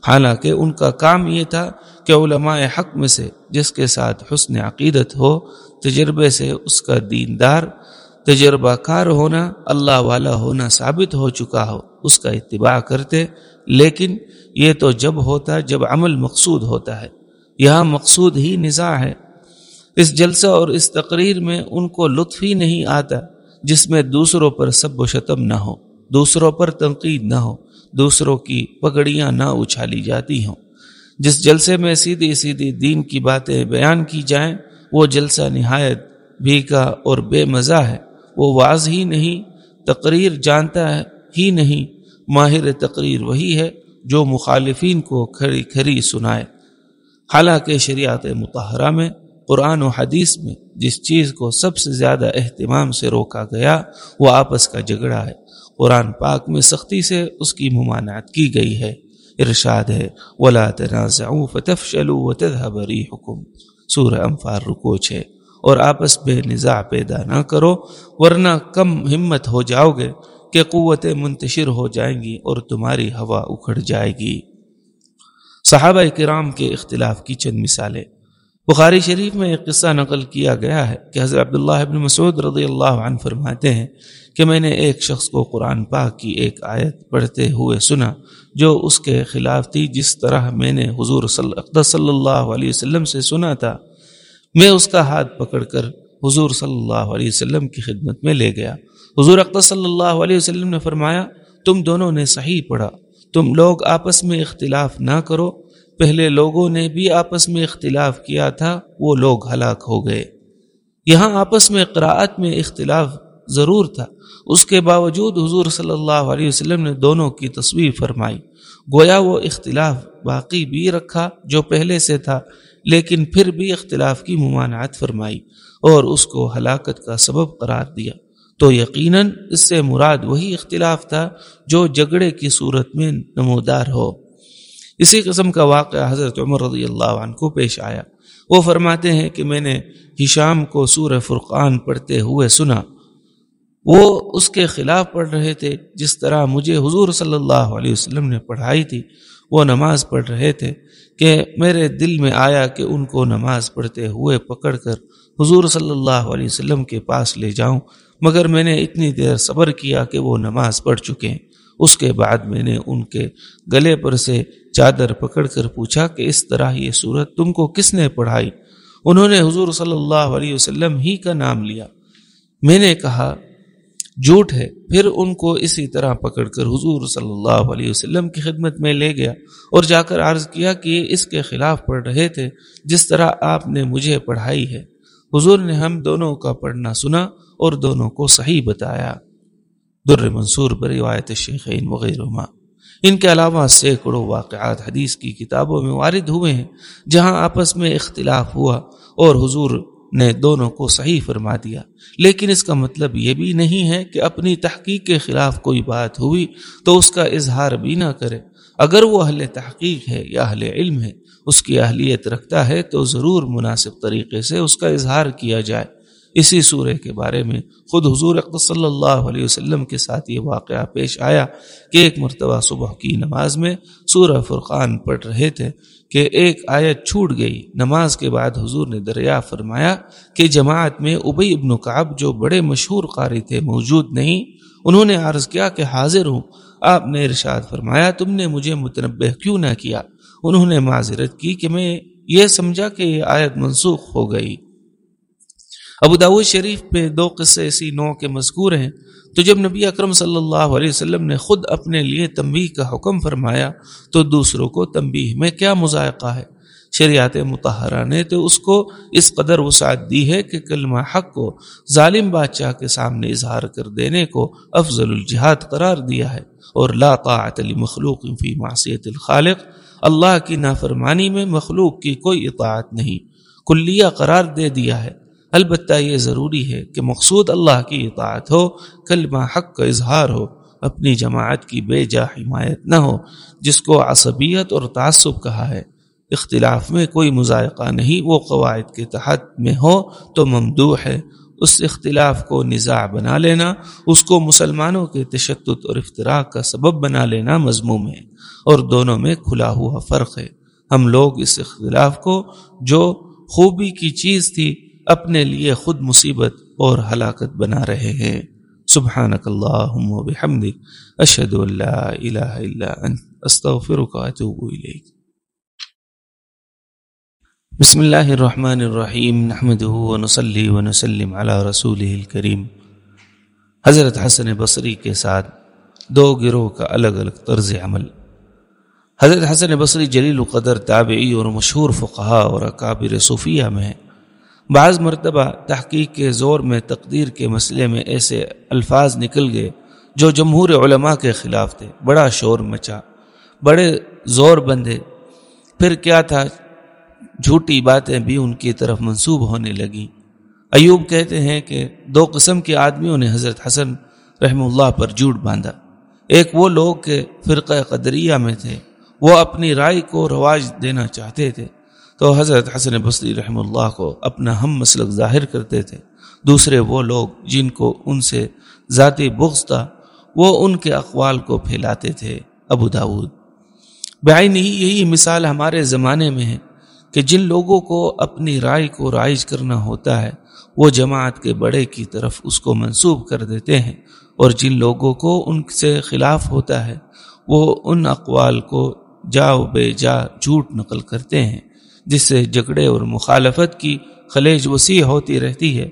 حالانکہ ان کا کام یہ تھا کہ علماء حق میں سے جس کے ساتھ حسن عقیدت ہو، تجربے سے اس کا دیندار، تجربہ کار ہونا، اللہ والا ہونا ثابت ہو چکا ہو، اس کا اتباع کرتے۔ لیکن یہ تو جب ہوتا، جب عمل مقصود ہوتا ہے۔ یہاں مقصود ہی نظا ہے۔ اس جلسہ اور اس تقریر میں ان کو لطف ہی نہیں آتا جس میں دوسروں پر سب و شتم نہ ہو، دوسروں پر تنقید نہ ہو۔ دوسروں کی پگڑیاں نہ اچھالی جاتی ہوں۔ جس جلسے میں سیدھی سیدھی دین کی باتیں بیان کی جائیں، وہ جلسہ نہایت بھیگا اور بے مزہ ہے۔ وہ واضح ہی نہیں، تقریر جانتا ہے، ہی نہیں۔ ماہر تقریر وہی ہے جو مخالفین کو کھڑی کھڑی سنائے۔ حالانکہ شریعت متحرہ میں، قرآن و حدیث میں جس چیز کو سب سے زیادہ اہتمام سے روکا گیا، وہ آپس کا جھگڑا ہے۔ قرآن پاک میں سختی سے اس کی ممانعت کی گئی ہے۔ ارشاد ہے، ولا تنازعوا فتفشلوا وتذهب ريحكم۔ سورہ انفال رکو ہے اور آپس میں نزاع پیدا نہ کرو، ورنہ کم ہمت ہو جاؤ گے کہ قوتیں منتشر ہو جائیں گی اور تمہاری ہوا اکھڑ جائے گی۔ صحابہ کرام کے اختلاف کی چند مثالیں۔ بخاری شریف میں ایک قصہ نقل کیا گیا ہے کہ حضرت عبداللہ ابن مسعود رضی اللہ عنہ فرماتے ہیں کہ میں نے ایک شخص کو قرآن پاک کی ایک آیت پڑھتے ہوئے سنا جو اس کے خلاف تھی، جس طرح میں نے حضور صلی صلی اللہ علیہ وسلم سے سنا تھا۔ میں اس کا ہاتھ پکڑ کر حضور صلی اللہ علیہ وسلم کی خدمت میں لے گیا۔ حضور اقدس صلی اللہ علیہ وسلم نے فرمایا، تم دونوں نے صحیح پڑھا۔ تم لوگ آپس میں اختلاف نہ کرو۔ پہلے لوگوں نے بھی آپس میں اختلاف کیا تھا، وہ لوگ ہلاک ہو گئے۔ یہاں آپس میں قراءت میں اختلاف ضرور تھا۔ اس کے باوجود حضور صلی اللہ علیہ وسلم نے دونوں کی تصویر فرمائی۔ گویا وہ اختلاف باقی بھی رکھا جو پہلے سے تھا، لیکن پھر بھی اختلاف کی ممانعت فرمائی اور اس کو ہلاکت کا سبب قرار دیا۔ تو یقیناً اس سے مراد وہی اختلاف تھا جو جگڑے کی صورت میں نمودار ہو۔ اسی قسم کا واقعہ حضرت عمر رضی اللہ عنہ کو پیش آیا۔ وہ فرماتے ہیں کہ میں نے ہشام کو سور فرقان پڑھتے ہوئے سنا۔ وہ اس کے خلاف پڑھ رہے تھے جس طرح مجھے حضور صلی اللہ علیہ وسلم نے پڑھائی تھی۔ وہ نماز پڑھ رہے تھے کہ میرے دل میں آیا کہ ان کو نماز پڑھتے ہوئے پکڑ کر حضور صلی اللہ علیہ وسلم کے پاس لے جاؤں۔ مگر میں نے اتنی دیر صبر کیا کہ وہ نماز پڑھ چکے ہیں۔ اس کے بعد میں نے ان کے گلے پر سے چادر پکڑ کر پوچھا کہ اس طرح یہ صورت تم کو کس نے پڑھائی؟ انہوں نے حضور صلی اللہ علیہ وسلم ہی کا نام لیا۔ میں نے کہا، جھوٹ ہے۔ پھر ان کو اسی طرح پکڑ کر حضور صلی اللہ علیہ وسلم کی خدمت میں لے گیا اور جا کر عرض کیا کہ یہ اس کے خلاف پڑھ رہے تھے جس طرح آپ نے مجھے پڑھائی ہے۔ حضور نے ہم دونوں کا پڑھنا سنا اور دونوں کو صحیح بتایا۔ در منصور پر روایت شیخین وغیرہ ان کے علاوہ سینکڑوں واقعات حدیث کی کتابوں میں وارد ہوئے ہیں، جہاں آپس میں اختلاف ہوا اور حضور نے دونوں کو صحیح فرما دیا۔ لیکن اس کا مطلب یہ بھی نہیں ہے کہ اپنی تحقیق کے خلاف کوئی بات ہوئی تو اس کا اظہار بھی نہ کرے۔ اگر وہ اہل تحقیق ہے یا اہل علم ہے، اس کی اہلیت رکھتا ہے تو ضرور مناسب طریقے سے اس کا اظہار کیا جائے۔ اسی سورہ کے بارے میں خود حضور صلی اللہ علیہ وسلم کے ساتھ یہ واقعہ پیش آیا کہ ایک مرتبہ صبح کی نماز میں سورہ فرقان پڑھ رہے تھے کہ ایک آیت چھوٹ گئی۔ نماز کے بعد حضور نے دریا فرمایا کہ جماعت میں ابئی ابن کعب جو بڑے مشہور قاری تھے موجود نہیں۔ انہوں نے عرض کیا کہ حاضر ہوں۔ آپ نے ارشاد فرمایا، تم نے مجھے متنبع کیوں نہ کیا؟ انہوں نے معذرت کی کہ میں یہ سمجھا کہ یہ آیت منسوخ ہو گئی۔ ابو داود شریف پہ دو قصے ایسی نو کے مذکور ہیں۔ تو جب نبی اکرم صلی اللہ علیہ وسلم نے خود اپنے لیے تنبیہ کا حکم فرمایا، تو دوسروں کو تنبیہ میں کیا مذائقہ ہے؟ شریعت متحرہ نے تو اس کو اس قدر وسعت دی ہے کہ کلمہ حق کو ظالم بادشاہ کے سامنے اظہار کر دینے کو افضل الجہاد قرار دیا ہے۔ اور لا طاعت مخلوق فی معصیت الخالق، اللہ کی نافرمانی میں مخلوق کی کوئی اطاعت نہیں۔ کلیہ قرار دے دیا ہے۔ البتہ یہ ضروری ہے کہ مقصود اللہ کی اطاعت ہو، کلمہ حق کا اظہار ہو، اپنی جماعت کی بے جا حمایت نہ ہو، جس کو عصبیت اور تعصب کہا ہے۔ اختلاف میں کوئی مذائقہ نہیں، وہ قواعد کے تحت میں ہو تو ممدوح ہے۔ اس اختلاف کو نظاع بنا لینا، اس کو مسلمانوں کے تشدد اور افتراق کا سبب بنا لینا مضموم ہے۔ اور دونوں میں کھلا ہوا فرق ہے۔ ہم لوگ اس اختلاف کو، جو خوبی کی چیز تھی اپنے لیے خود مصیبت اور ہلاکت بنا رہے ہیں۔ سبحانک اللہم و بحمدک، اشہد اللہ الہ الا انت، استغفرک و اتوب الیک۔ بسم اللہ الرحمن الرحیم نحمده و نصلی و نسلم علی رسوله الكریم حضرت حسن بصری کے ساتھ دو گروہ کا الگ الگ طرز عمل۔ حضرت حسن بصری جلیل قدر تابعی اور مشہور فقہا اور اکابر صوفیہ میں ہیں۔ بعض مرتبہ تحقیق کے زور میں تقدیر کے مسئلے میں ایسے الفاظ نکل گئے جو جمہور علماء کے خلاف تھے۔ بڑا شور مچا، بڑے زور بندے۔ پھر کیا تھا؟ جھوٹی باتیں بھی ان کی طرف منسوب ہونے لگیں۔ ایوب کہتے ہیں کہ دو قسم کے آدمیوں نے حضرت حسن رحم اللہ پر جھوٹ باندھا۔ ایک وہ لوگ کے فرقہ قدریہ میں تھے، وہ اپنی رائے کو رواج دینا چاہتے تھے۔ تو حضرت حسن بصری رحم اللہ کو اپنا ہم مسلک ظاہر کرتے تھے۔ دوسرے وہ لوگ جن کو ان سے ذاتی بغض تھا، وہ ان کے اقوال کو پھیلاتے تھے۔ ابو داود۔ بھائی نہیں یہی مثال ہمارے زمانے میں ہے کہ جن لوگوں کو اپنی رائے کو رائج کرنا ہوتا ہے، وہ جماعت کے بڑے کی طرف اس کو منسوب کر دیتے ہیں۔ اور جن لوگوں کو ان سے خلاف ہوتا ہے، وہ ان اقوال کو جا بے جا جھوٹ نقل کرتے ہیں۔ جس سے جھگڑے اور مخالفت کی خلیج وسیع ہوتی رہتی ہے۔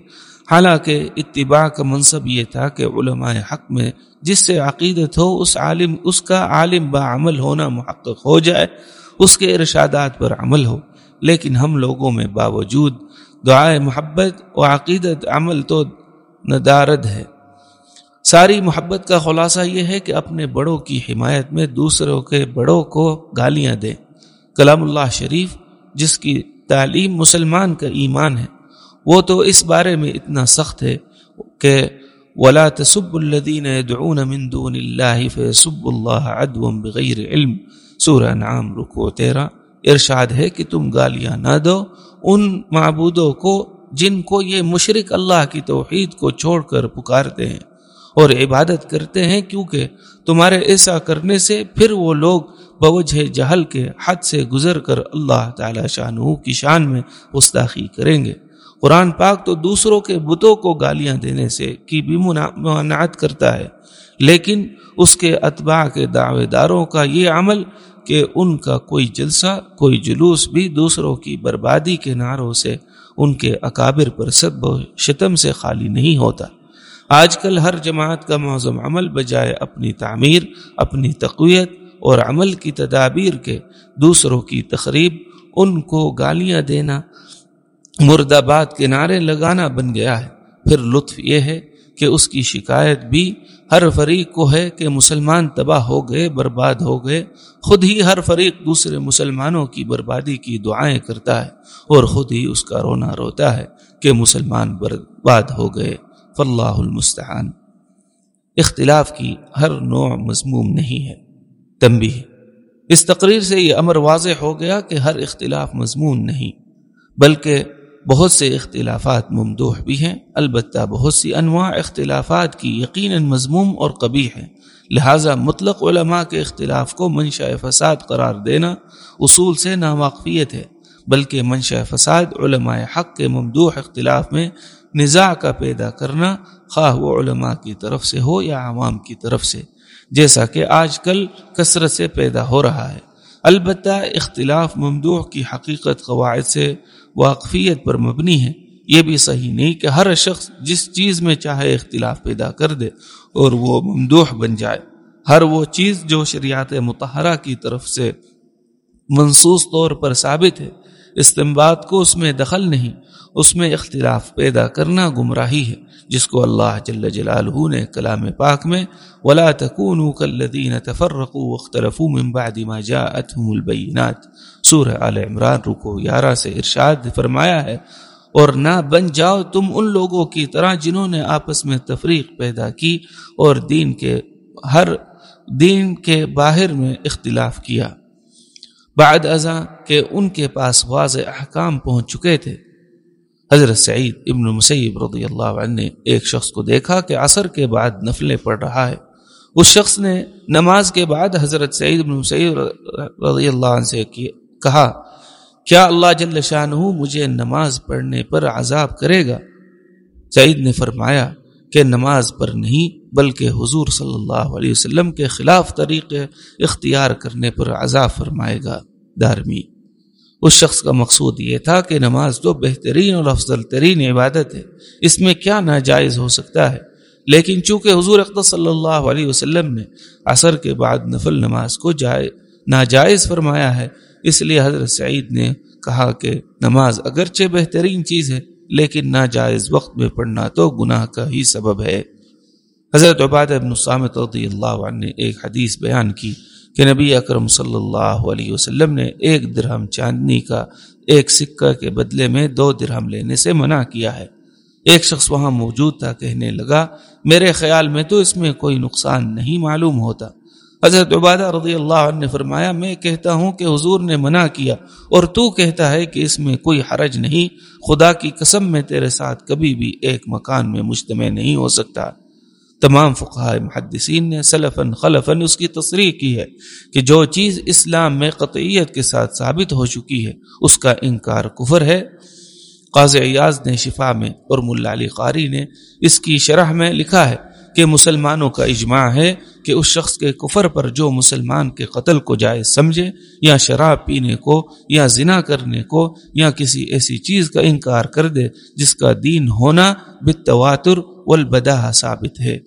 حالانکہ اتباع کا منصب یہ تھا کہ علماء حق میں جس سے عقیدت ہو، اس عالم، اس کا عالم با عمل ہونا محقق ہو جائے، اس کے ارشادات پر عمل ہو۔ لیکن ہم لوگوں میں باوجود دعائے محبت و عقیدت عمل تو ندارد ہے۔ ساری محبت کا خلاصہ یہ ہے کہ اپنے بڑوں کی حمایت میں دوسروں کے بڑوں کو گالیاں دیں۔ کلام اللہ شریف جس کی تعلیم مسلمان کا ایمان ہے، وہ تو اس بارے میں اتنا سخت ہے کہ ولا تصب الدین دعون من دون اللہ فسب اللہ ادوم بغیر علم۔ سورہ نام رکو تیرا ارشاد ہے کہ تم گالیاں نہ دو ان معبودوں کو جن کو یہ مشرق اللہ کی توحید کو چھوڑ کر پکارتے ہیں اور عبادت کرتے ہیں، کیونکہ تمہارے ایسا کرنے سے پھر وہ لوگ بوجھ جہل کے حد سے گزر کر اللہ تعالی شاہ کی شان میں گستاخی کریں گے۔ قرآن پاک تو دوسروں کے بتوں کو گالیاں دینے سے کی بھی ممانعت کرتا ہے، لیکن اس کے اتباع کے دعوے داروں کا یہ عمل کہ ان کا کوئی جلسہ، کوئی جلوس بھی دوسروں کی بربادی کے نعروں سے ان کے اکابر پر سب و شتم سے خالی نہیں ہوتا۔ آج کل ہر جماعت کا معظم عمل بجائے اپنی تعمیر، اپنی تقویت اور عمل کی تدابیر کے دوسروں کی تقریب ان کو گالیاں دینا مرد آباد کے نعرے لگانا بن گیا ہے۔ پھر لطف یہ ہے کہ اس کی شکایت بھی ہر فریق کو ہے کہ مسلمان تباہ ہو گئے، برباد ہو گئے۔ خود ہی ہر فریق دوسرے مسلمانوں کی بربادی کی دعائیں کرتا ہے اور خود ہی اس کا رونا روتا ہے کہ مسلمان برباد ہو گئے۔ فاللہ المستعان۔ اختلاف کی ہر نوع مضموم نہیں ہے۔ تنبی اس تقریر سے یہ امر واضح ہو گیا کہ ہر اختلاف مضمون نہیں، بلکہ بہت سے اختلافات ممدوح بھی ہیں۔ البتہ بہت سی انواع اختلافات کی یقیناً مضموم اور کبھی ہیں۔ لہٰذا مطلق علماء کے اختلاف کو منشا فساد قرار دینا اصول سے ناواقفیت ہے، بلکہ منشا فساد علماء حق کے ممدوح اختلاف میں نزاع کا پیدا کرنا خواہ و علماء کی طرف سے ہو یا عوام کی طرف سے۔ جیسا کہ آج کل کثرت سے پیدا ہو رہا ہے۔ البتہ اختلاف ممدوح کی حقیقت قواعد سے واقفیت پر مبنی ہے۔ یہ بھی صحیح نہیں کہ ہر شخص جس چیز میں چاہے اختلاف پیدا کر دے اور وہ ممدوح بن جائے۔ ہر وہ چیز جو شریعت متحرہ کی طرف سے منصوص طور پر ثابت ہے۔ استمباد کو اس میں دخل نہیں، اس میں اختلاف پیدا کرنا گمراہی ہے، جس کو اللہ جل جلالہ نے کلام پاک میں ولا تكونوا كالذين تفرقوا واختلفوا من بعد ما جاءتهم البينات۔ سورہ آل عمران رکو یارہ سے ارشاد فرمایا ہے، اور نہ بن جاؤ تم ان لوگوں کی طرح جنہوں نے آپس میں تفریق پیدا کی اور دین کے ہر دین کے باہر میں اختلاف کیا۔ بعد ازاں کہ ان کے پاس واضح احکام پہنچ چکے تھے۔ حضرت سعید ابن مسیب رضی اللہ عنہ نے ایک شخص کو دیکھا کہ عصر کے بعد نفلیں پڑھ رہا ہے۔ اس شخص نے نماز کے بعد حضرت سعید ابن مسیب رضی اللہ عنہ سے کہا، کیا اللہ جل شاہ مجھے نماز پڑھنے پر عذاب کرے گا؟ سعید نے فرمایا کہ نماز پر نہیں، بلکہ حضور صلی اللہ علیہ وسلم کے خلاف طریقے اختیار کرنے پر عذاب فرمائے گا۔ دارمی اس شخص کا مقصود یہ تھا کہ نماز تو بہترین اور افضل ترین عبادت ہے۔ اس میں کیا ناجائز ہو سکتا ہے؟ لیکن چونکہ حضور اقدس صلی اللہ علیہ وسلم نے عصر کے بعد نفل نماز کو جائے، ناجائز فرمایا ہے، اس لیے حضرت سعید نے کہا کہ نماز اگرچہ بہترین چیز ہے، لیکن ناجائز وقت میں پڑھنا تو گناہ کا ہی سبب ہے۔ حضرت عباد ابن سامت رضی اللہ عنہ نے ایک حدیث بیان کی۔ کہ نبی اکرم صلی اللہ علیہ وسلم نے ایک درہم چاندنی کا ایک سکہ کے بدلے میں دو درہم لینے سے منع کیا ہے۔ ایک شخص وہاں موجود تھا، کہنے لگا، میرے خیال میں تو اس میں کوئی نقصان نہیں معلوم ہوتا۔ حضرت عبادہ رضی اللہ عنہ نے فرمایا، میں کہتا ہوں کہ حضور نے منع کیا اور تو کہتا ہے کہ اس میں کوئی حرج نہیں، خدا کی قسم میں تیرے ساتھ کبھی بھی ایک مکان میں مجتمع نہیں ہو سکتا۔ تمام فقہ محدثین نے سلفن خلفن اس کی تصریح کی ہے کہ جو چیز اسلام میں قطعیت کے ساتھ ثابت ہو چکی ہے، اس کا انکار کفر ہے۔ قاض ایاز نے شفا میں اور ملا علی قاری نے اس کی شرح میں لکھا ہے کہ مسلمانوں کا اجماع ہے کہ اس شخص کے کفر پر جو مسلمان کے قتل کو جائز سمجھے، یا شراب پینے کو، یا زنا کرنے کو، یا کسی ایسی چیز کا انکار کر دے جس کا دین ہونا بتواتر والبداہ ثابت ہے۔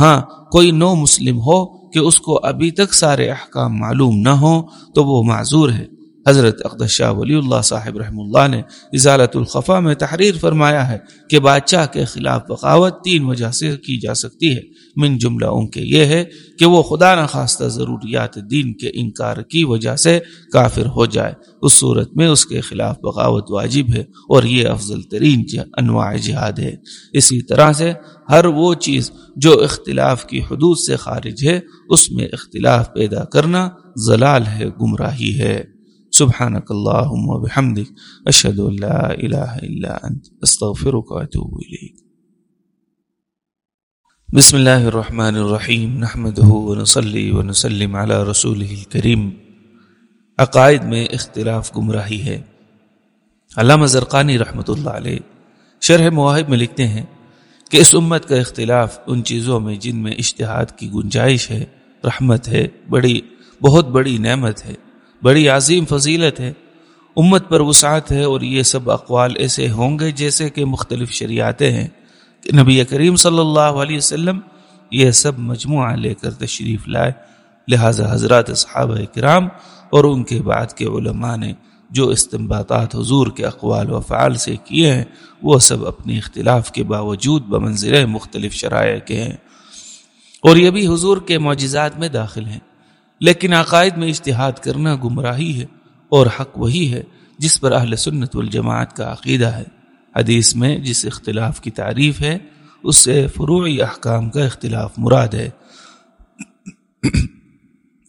ہاں کوئی نو مسلم ہو کہ اس کو ابھی تک سارے احکام معلوم نہ ہوں تو وہ معذور ہے۔ حضرت اقدس شاہ ولی اللہ صاحب رحم اللہ نے ازالت الخفا میں تحریر فرمایا ہے کہ بادشاہ کے خلاف بغاوت تین وجہ سے کی جا سکتی ہے۔ من جملہ ان کے یہ ہے کہ وہ خدا نخواستہ ضروریات دین کے انکار کی وجہ سے کافر ہو جائے۔ اس صورت میں اس کے خلاف بغاوت واجب ہے اور یہ افضل ترین انواع جہاد ہے۔ اسی طرح سے ہر وہ چیز جو اختلاف کی حدود سے خارج ہے، اس میں اختلاف پیدا کرنا ضلال ہے، گمراہی ہے۔ سبحانك اللهم وبحمدك أشهد أن لا إله إلا أنت، أستغفرك وأتوب إليك. بسم الله الرحمن الرحيم. نحمده ونصلي ونسلم على رسوله الكريم. عقائد میں اختلاف گمراہی ہے. علامہ زرقانی رحمۃ اللہ علیہ شرح مواہب میں لکھتے ہیں کہ اس امت کا اختلاف ان چیزوں میں جن میں اشتہاد کی گنجائش ہے، رحمت ہے، بڑی، بہت بڑی نعمت ہے۔ بڑی عظیم فضیلت ہے۔ امت پر وسعت ہے اور یہ سب اقوال ایسے ہوں گے جیسے کہ مختلف شریعتیں ہیں۔ کہ نبی کریم صلی اللہ علیہ وسلم یہ سب مجموعہ لے کر تشریف لائے۔ لہذا حضرات صحابہ کرام اور ان کے بعد کے علماء نے جو استمباتات حضور کے اقوال و فعال سے کیے ہیں، وہ سب اپنی اختلاف کے باوجود بمنظر مختلف شرائع کے ہیں۔ اور یہ بھی حضور کے معجزات میں داخل ہیں۔ لیکن عقائد میں اشتہاد کرنا گمراہی ہے اور حق وہی ہے جس پر اہل سنت والجماعت کا عقیدہ ہے۔ حدیث میں جس اختلاف کی تعریف ہے، اس سے فروعی احکام کا اختلاف مراد ہے۔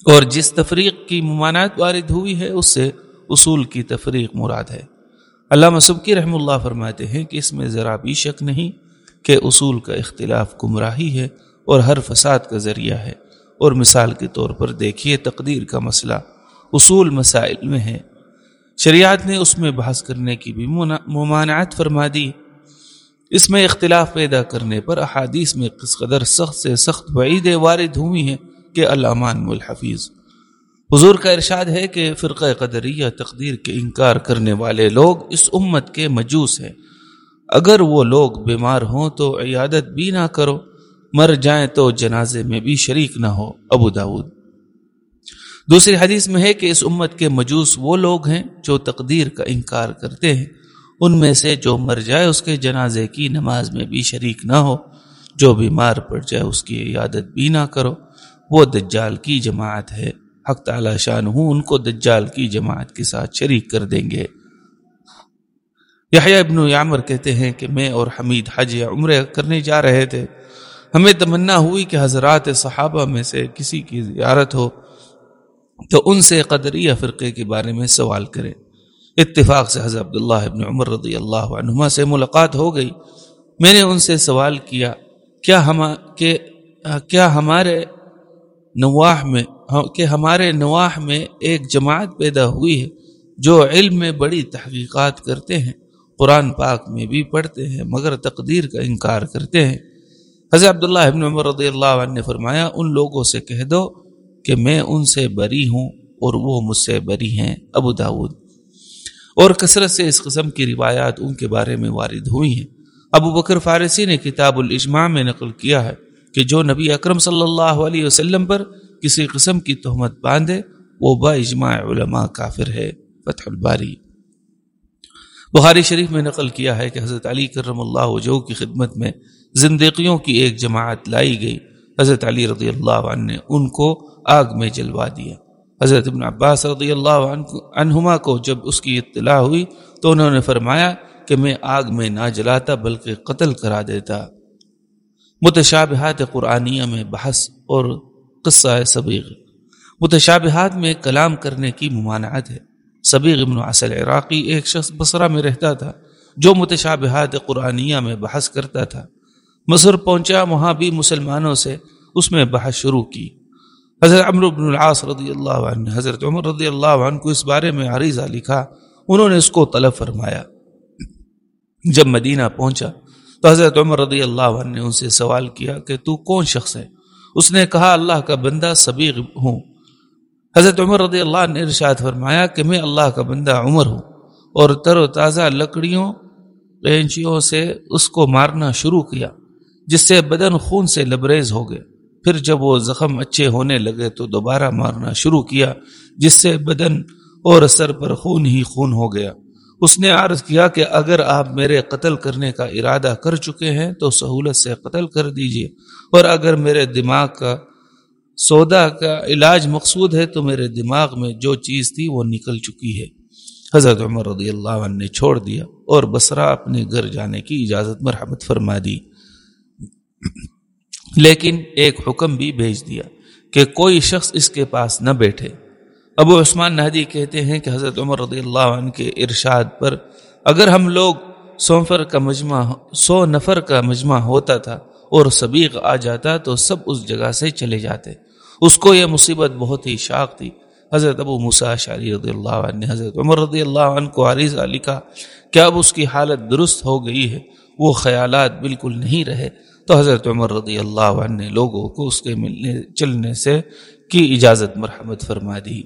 اور جس تفریق کی ممانعت وارد ہوئی ہے، اس سے اصول کی تفریق مراد ہے۔ علامہ سبکی رحم اللہ فرماتے ہیں کہ اس میں ذرا بھی شک نہیں کہ اصول کا اختلاف گمراہی ہے اور ہر فساد کا ذریعہ ہے۔ اور مثال کے طور پر دیکھیے تقدیر کا مسئلہ۔ اصول مسائل میں ہے۔ شریعت نے اس میں بحث کرنے کی بھی ممانعت فرما دی۔ اس میں اختلاف پیدا کرنے پر احادیث میں کس قدر سخت سے سخت وعید وارد ہوئی ہیں کہ الامان الحفیظ حضور کا ارشاد ہے کہ فرقہ قدریہ تقدیر کے انکار کرنے والے لوگ اس امت کے مجوس ہیں۔ اگر وہ لوگ بیمار ہوں تو عیادت بھی نہ کرو۔ مر جائیں تو جنازے میں بھی شریک نہ ہو، ابو داود۔ دوسری حدیث میں ہے کہ اس امت کے مجوس وہ لوگ ہیں جو تقدیر کا انکار کرتے ہیں۔ ان میں سے جو مر جائے اس کے جنازے کی نماز میں بھی شریک نہ ہو، جو بیمار پڑ جائے اس کی عیادت بھی نہ کرو۔ وہ دجال کی جماعت ہے۔ حق تعالی شان ہوں ان کو دجال کی جماعت کے ساتھ شریک کر دیں گے۔ یحییٰ ابن یامر کہتے ہیں کہ میں اور حمید حج یا عمرہ کرنے جا رہے تھے۔ ہمیں تمنا ہوئی کہ حضرات صحابہ میں سے کسی کی زیارت ہو تو ان سے قدریہ فرقے کے بارے میں سوال کرے اتفاق سے حضرت عبداللہ ابن عمر رضی اللہ عنہما سے ملاقات ہو گئی۔ میں نے ان سے سوال کیا کیا ہم کہ، کیا ہمارے نواح میں، کہ ہمارے نواح میں ایک جماعت پیدا ہوئی ہے جو علم میں بڑی تحقیقات کرتے ہیں، قرآن پاک میں بھی پڑھتے ہیں، مگر تقدیر کا انکار کرتے ہیں؟ حضرت عبداللہ ابن عمر رضی اللہ عنہ نے فرمایا، ان لوگوں سے کہہ دو کہ میں ان سے بری ہوں اور وہ مجھ سے بری ہیں، ابو داود۔ اور کثرت سے اس قسم کی روایات ان کے بارے میں وارد ہوئی ہیں۔ ابو بکر فارسی نے کتاب الاجماع میں نقل کیا ہے کہ جو نبی اکرم صلی اللہ علیہ وسلم پر کسی قسم کی تہمت باندھے، وہ با اجماع علماء کافر ہے، فتح الباری۔ بخاری شریف میں نقل کیا ہے کہ حضرت علی کرم اللہ وجہ کی خدمت میں زندگیوں کی ایک جماعت لائی گئی۔ حضرت علی رضی اللہ عنہ نے ان کو آگ میں جلوا دیا۔ حضرت ابن عباس رضی اللہ عنہما کو جب اس کی اطلاع ہوئی تو انہوں نے فرمایا کہ میں آگ میں نہ جلاتا بلکہ قتل کرا دیتا۔ متشابہات قرآنیہ میں بحث اور قصہ صبیغ متشابہات میں کلام کرنے کی ممانعت ہے۔ صبیغ ابن اصل عراقی ایک شخص بصرہ میں رہتا تھا جو متشابہات قرآنیہ میں بحث کرتا تھا۔ مصر پہنچا، وہاں بھی مسلمانوں سے اس میں بحث شروع کی۔ حضرت عمر بن العاص رضی اللہ عنہ، حضرت عمر رضی اللہ عنہ کو اس بارے میں عریضہ لکھا، انہوں نے اس کو طلب فرمایا۔ جب مدینہ پہنچا تو حضرت عمر رضی اللہ عنہ نے ان سے سوال کیا کہ تو کون شخص ہے؟ اس نے کہا، اللہ کا بندہ صبیغ ہوں۔ حضرت عمر رضی اللہ عنہ نے ارشاد فرمایا کہ میں اللہ کا بندہ عمر ہوں اور تر و تازہ لکڑیوں، رینچیوں سے اس کو مارنا شروع کیا۔ جس سے بدن خون سے لبریز ہو گئے۔ پھر جب وہ زخم اچھے ہونے لگے تو دوبارہ مارنا شروع کیا، جس سے بدن اور سر پر خون ہی خون ہو گیا۔ اس نے عرض کیا کہ اگر آپ میرے قتل کرنے کا ارادہ کر چکے ہیں تو سہولت سے قتل کر دیجیے۔ اور اگر میرے دماغ کا سودا کا علاج مقصود ہے تو میرے دماغ میں جو چیز تھی وہ نکل چکی ہے۔ حضرت عمر رضی اللہ عنہ نے چھوڑ دیا اور بسرا اپنے گھر جانے کی اجازت مرحمت فرما دی۔ لیکن ایک حکم بھی بھیج دیا کہ کوئی شخص اس کے پاس نہ بیٹھے۔ ابو عثمان نہدی کہتے ہیں کہ حضرت عمر رضی اللہ عنہ کے ارشاد پر اگر ہم لوگ سوفر کا مجمع، سو نفر کا مجمع ہوتا تھا اور سبیغ آ جاتا تو سب اس جگہ سے چلے جاتے۔ اس کو یہ مصیبت بہت ہی شاق تھی۔ حضرت ابو مسا شاری رضی اللہ عنہ نے حضرت عمر رضی اللہ عنہ کو عریضہ لکھا کہ اب اس کی حالت درست ہو گئی ہے؟ وہ خیالات بالکل نہیں رہے تو حضرت عمر رضی اللہ عنہ نے لوگوں کو اس کے ملنے، چلنے سے کی اجازت مرحمت فرما دی۔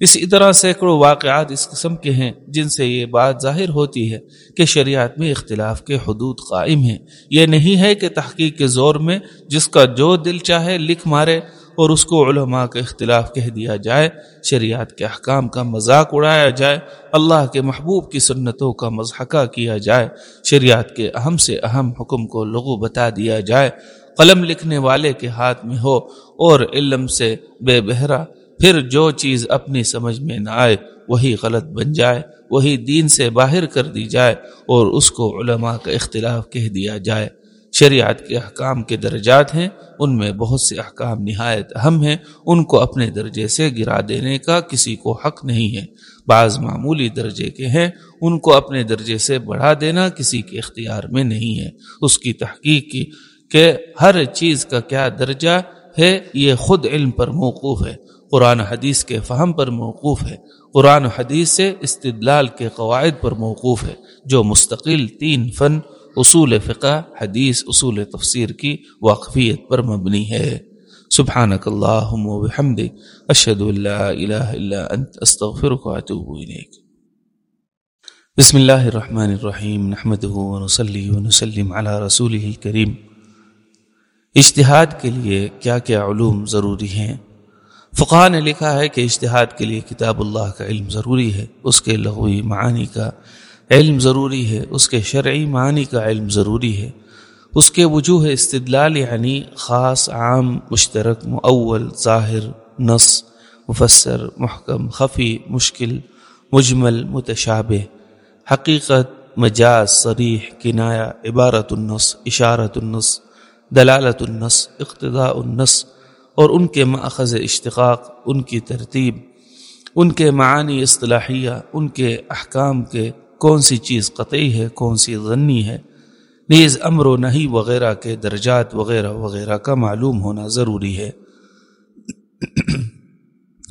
اسی طرح سینکڑوں واقعات اس قسم کے ہیں جن سے یہ بات ظاہر ہوتی ہے کہ شریعت میں اختلاف کے حدود قائم ہیں۔ یہ نہیں ہے کہ تحقیق کے زور میں جس کا جو دل چاہے لکھ مارے اور اس کو علماء کا اختلاف کہہ دیا جائے، شریعت کے احکام کا مذاق اڑایا جائے، اللہ کے محبوب کی سنتوں کا مضحکہ کیا جائے، شریعت کے اہم سے اہم حکم کو لغو بتا دیا جائے، قلم لکھنے والے کے ہاتھ میں ہو اور علم سے بے بہرا، پھر جو چیز اپنی سمجھ میں نہ آئے، وہی غلط بن جائے، وہی دین سے باہر کر دی جائے اور اس کو علماء کا اختلاف کہہ دیا جائے۔ شریعت کے احکام کے درجات ہیں، ان میں بہت سے احکام نہایت اہم ہیں، ان کو اپنے درجے سے گرا دینے کا کسی کو حق نہیں ہے۔ بعض معمولی درجے کے ہیں، ان کو اپنے درجے سے بڑھا دینا کسی کے اختیار میں نہیں ہے۔ اس کی تحقیق کی کہ ہر چیز کا کیا درجہ ہے، یہ خود علم پر موقوف ہے۔ قرآن حدیث کے فہم پر موقوف ہے۔ قرآن حدیث سے استدلال کے قواعد پر موقوف ہے۔ جو مستقل تین فن اصول فقہ، حدیث، اصول تفسیر کی واقفیت پر مبنی ہے۔ سبحانک اللہم و بحمدک، اشہد اللہ الہ الا انت، استغفرک و اتوب الیک۔ بسم اللہ الرحمن الرحیم نحمده و نصلی و نسلم علی رسوله الكریم اجتہاد کے لیے کیا کیا علوم ضروری ہیں؟ فقہ نے لکھا ہے کہ اشتہاد کے لیے کتاب اللہ کا علم ضروری ہے، اس کے لغوی معانی کا علم ضروری ہے، اس کے شرعی معنی کا علم ضروری ہے۔ اس کے وجوہ استدلال یعنی خاص، عام، مشترک معول ظاہر، نص، مفسر، محکم، خفی، مشکل، مجمل، متشابہ۔ حقیقت، مجاز، صریح کنایا عبارت النص، اشارت النص، دلالت النص اقتداء النص، اور ان کے ماخذ اشتقاق، ان کی ترتیب، ان کے معانی اصطلاحیہ، ان کے احکام کے کون سی چیز قطعی ہے، کون سی غنی ہے، نیز امر و نہیں وغیرہ کے درجات وغیرہ وغیرہ کا معلوم ہونا ضروری ہے۔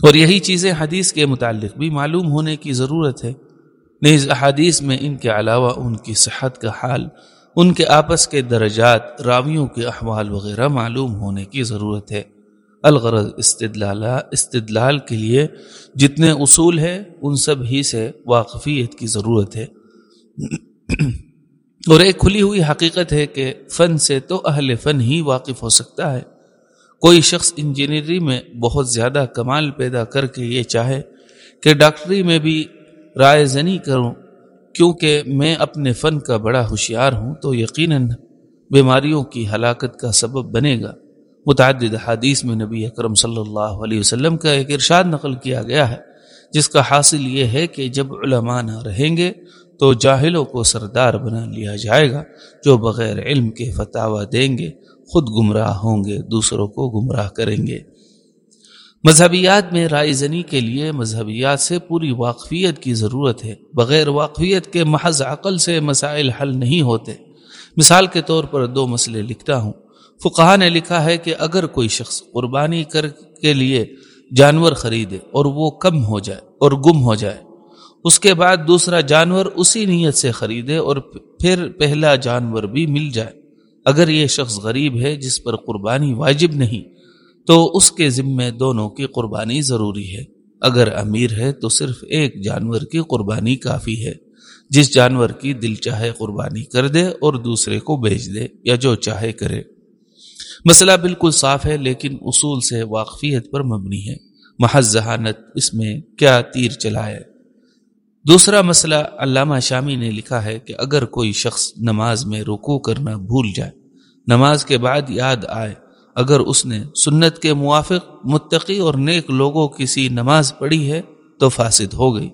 اور یہی چیزیں حدیث کے متعلق بھی معلوم ہونے کی ضرورت ہے۔ نیز احادیث میں ان کے علاوہ ان کی صحت کا حال، ان کے آپس کے درجات، راویوں کے احوال وغیرہ معلوم ہونے کی ضرورت ہے۔ الغرض استدلال استدلال کے لیے جتنے اصول ہیں، ان سب ہی سے واقفیت کی ضرورت ہے۔ اور ایک کھلی ہوئی حقیقت ہے کہ فن سے تو اہل فن ہی واقف ہو سکتا ہے۔ کوئی شخص انجینئرنگ میں بہت زیادہ کمال پیدا کر کے یہ چاہے کہ ڈاکٹری میں بھی رائے زنی کروں، کیونکہ میں اپنے فن کا بڑا ہوشیار ہوں تو یقیناً بیماریوں کی ہلاکت کا سبب بنے گا۔ متعدد حادیث میں نبی اکرم صلی اللہ علیہ وسلم کا ایک ارشاد نقل کیا گیا ہے، جس کا حاصل یہ ہے کہ جب علماء نہ رہیں گے تو جاہلوں کو سردار بنا لیا جائے گا، جو بغیر علم کے فتح دیں گے، خود گمراہ ہوں گے، دوسروں کو گمراہ کریں گے۔ مذہبیات میں رائے زنی کے لیے مذہبیات سے پوری واقفیت کی ضرورت ہے۔ بغیر واقفیت کے محض عقل سے مسائل حل نہیں ہوتے۔ مثال کے طور پر دو مسئلے لکھتا ہوں۔ فقہ نے لکھا ہے کہ اگر کوئی شخص قربانی کر کے لیے جانور خریدے اور وہ کم ہو جائے اور گم ہو جائے، اس کے بعد دوسرا جانور اسی نیت سے خریدے اور پھر پہلا جانور بھی مل جائے۔ اگر یہ شخص غریب ہے جس پر قربانی واجب نہیں، تو اس کے ذمے دونوں کی قربانی ضروری ہے۔ اگر امیر ہے تو صرف ایک جانور کی قربانی کافی ہے۔ جس جانور کی دل چاہے قربانی کر دے اور دوسرے کو بیچ دے یا جو چاہے کرے۔ مسئلہ بالکل صاف ہے، لیکن اصول سے واقفیت پر مبنی ہے۔ محض ذہانت اس میں کیا تیر چلائے دوسرا مسئلہ علامہ شامی نے لکھا ہے کہ اگر کوئی شخص نماز میں رکو کرنا بھول جائے، نماز کے بعد یاد آئے، اگر اس نے سنت کے موافق، متقی اور نیک لوگوں کسی نماز پڑھی ہے، تو فاسد ہو گئی۔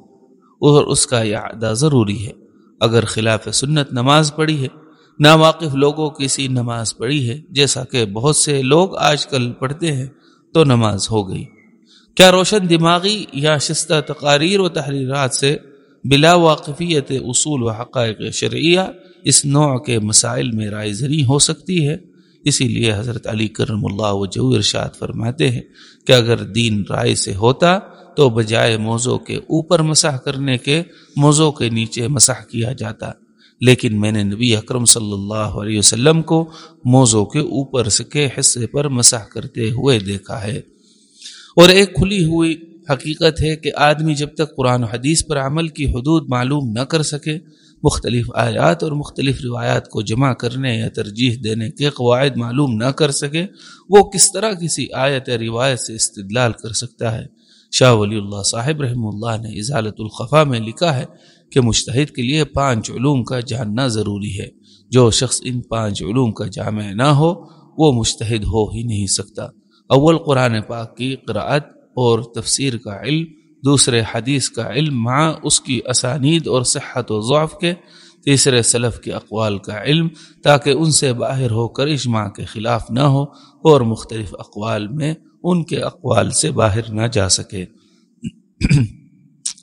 اور اس کا یادہ ضروری ہے۔ اگر خلاف سنت نماز پڑھی ہے نا واقف لوگوں کسی نماز پڑھی ہے۔ جیسا کہ بہت سے لوگ آج کل پڑھتے ہیں تو نماز ہو گئی۔ کیا روشن دماغی یا شستہ تقاریر و تحریرات سے بلا واقفیت اصول و حقائق شرعیہ اس نوع کے مسائل میں رائے زری ہو سکتی ہے؟ اسی لیے حضرت علی کرم اللہ وجہ ارشاد فرماتے ہیں کہ اگر دین رائے سے ہوتا تو بجائے موضوع کے اوپر مسح کرنے کے موضوع کے نیچے مسح کیا جاتا۔ لیکن میں نے نبی اکرم صلی اللہ علیہ وسلم کو موضوع کے اوپر سے کے حصے پر مسح کرتے ہوئے دیکھا ہے۔ اور ایک کھلی ہوئی حقیقت ہے کہ آدمی جب تک قرآن و حدیث پر عمل کی حدود معلوم نہ کر سکے، مختلف آیات اور مختلف روایات کو جمع کرنے یا ترجیح دینے کے قواعد معلوم نہ کر سکے، وہ کس طرح کسی آیت یا روایت سے استدلال کر سکتا ہے۔ شاہ ولی اللہ صاحب رحم اللہ نے اضالت الخفا میں لکھا ہے کہ مشتحد کے لیے پانچ علوم کا جاننا ضروری ہے۔ جو شخص ان پانچ علوم کا جامع نہ ہو، وہ مشتحد ہو ہی نہیں سکتا۔ اول قرآن پاک کی قرآت اور تفسیر کا علم، دوسرے حدیث کا علم مع اس کی اسانید اور صحت و ضعف کے، تیسرے سلف کے اقوال کا علم تاکہ ان سے باہر ہو کر اجماع کے خلاف نہ ہو اور مختلف اقوال میں ان کے اقوال سے باہر نہ جا سکے۔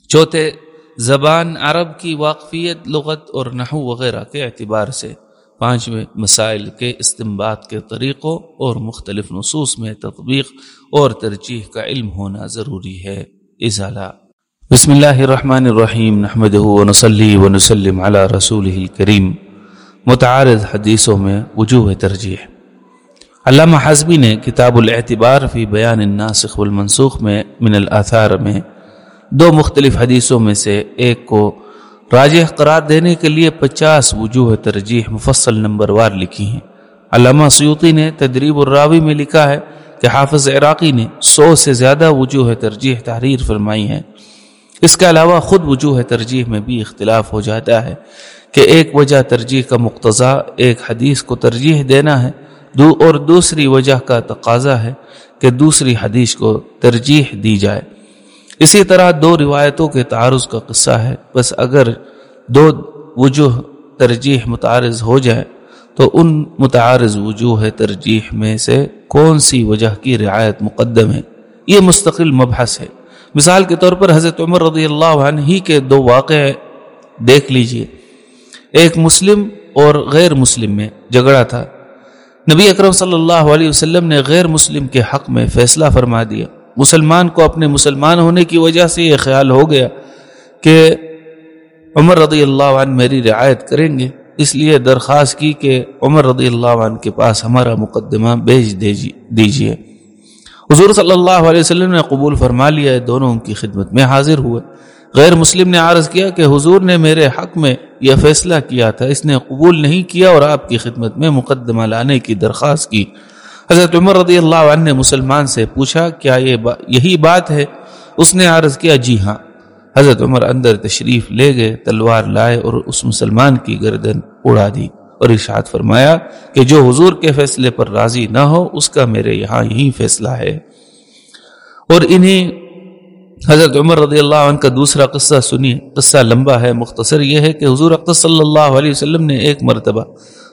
چوتھے زبان عرب کی واقفیت، لغت اور نحو وغیرہ کے اعتبار سے پانچویں مسائل کے استمباد کے طریقوں اور مختلف نصوص میں تطبیق اور ترجیح کا علم ہونا ضروری ہے۔ ازالہ بسم اللہ الرحمن الرحیم۔ نحمد ونصلی ونسلم علی رسول کریم متعارض حدیثوں میں وجوہ ترجیح۔ علامہ حزبی نے کتاب الاعتبار فی بیان الناسخ والمنسوخ میں من الاثار میں دو مختلف حدیثوں میں سے ایک کو راجح قرار دینے کے لیے پچاس وجوہ ترجیح مفصل نمبر وار لکھی ہیں۔ علامہ سیوطی نے تدریب الراوی میں لکھا ہے کہ حافظ عراقی نے سو سے زیادہ وجوہ ترجیح تحریر فرمائی ہیں۔ اس کے علاوہ خود وجوہ ترجیح میں بھی اختلاف ہو جاتا ہے کہ ایک وجہ ترجیح کا مقتضا ایک حدیث کو ترجیح دینا ہے، دو اور دوسری وجہ کا تقاضا ہے کہ دوسری حدیث کو ترجیح دی جائے۔ اسی طرح دو روایتوں کے تعارض کا قصہ ہے۔ بس اگر دو وجوہ ترجیح متعارض ہو جائے تو ان متعارض وجوہ ترجیح میں سے کون سی وجہ کی رعایت مقدم ہے؟ یہ مستقل مبحث ہے۔ مثال کے طور پر حضرت عمر رضی اللہ عنہ ہی کے دو واقع دیکھ لیجیے۔ ایک مسلم اور غیر مسلم میں جھگڑا تھا۔ نبی اکرم صلی اللہ علیہ وسلم نے غیر مسلم کے حق میں فیصلہ فرما دیا۔ مسلمان کو اپنے مسلمان ہونے کی وجہ سے یہ خیال ہو گیا کہ عمر رضی اللہ عنہ میری رعایت کریں گے، اس لیے درخواست کی کہ عمر رضی اللہ عنہ کے پاس ہمارا مقدمہ بھیج دیجیے حضور صلی اللہ علیہ وسلم نے قبول فرما لیا دونوں ان کی خدمت میں حاضر ہوئے۔ غیر مسلم نے عرض کیا کہ حضور نے میرے حق میں یہ فیصلہ کیا تھا، اس نے قبول نہیں کیا اور آپ کی خدمت میں مقدمہ لانے کی درخواست کی۔ حضرت عمر رضی اللہ عنہ نے مسلمان سے پوچھا، کیا یہ با، یہی بات ہے؟ اس نے عرض کیا جی ہاں. حضرت عمر اندر تشریف لے گئے، تلوار لائے اور اس مسلمان کی گردن اڑا دی اور ارشاد فرمایا کہ جو حضور کے فیصلے پر راضی نہ ہو، اس کا میرے یہاں یہی فیصلہ ہے اور انہیں حضرت عمر رضی اللہ عنہ کا دوسرا قصہ سنیے۔ قصہ لمبا ہے، مختصر یہ ہے کہ حضور اقتص صلی اللہ علیہ وسلم نے ایک مرتبہ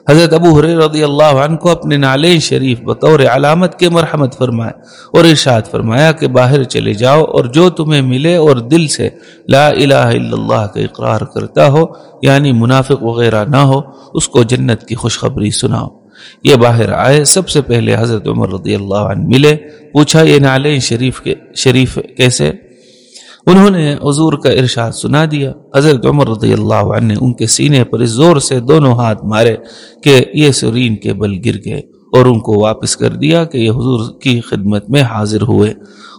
حضرت ابو حر رضی اللہ عنہ کو اپنے نالین شریف بطور علامت کے مرحمت فرمایا اور ارشاد فرمایا کہ باہر چلے جاؤ اور جو تمہیں ملے اور دل سے لا الہ الا اللہ کا اقرار کرتا ہو یعنی منافق وغیرہ نہ ہو، اس کو جنت کی خوشخبری سناؤ۔ یہ باہر آئے، سب سے پہلے حضرت عمر رضی اللہ عنہ ملے۔ پوچھا یہ نالین شریف کے، شریف کیسے؟ انہوں نے حضور کا ارشاد سنا دیا۔ حضرت عمر رضی اللہ عنہ نے ان کے سینے پر اس زور سے دونوں ہاتھ مارے کہ یہ سرین کے بل گر گئے اور ان کو واپس کر دیا کہ یہ حضور کی خدمت میں حاضر ہوئے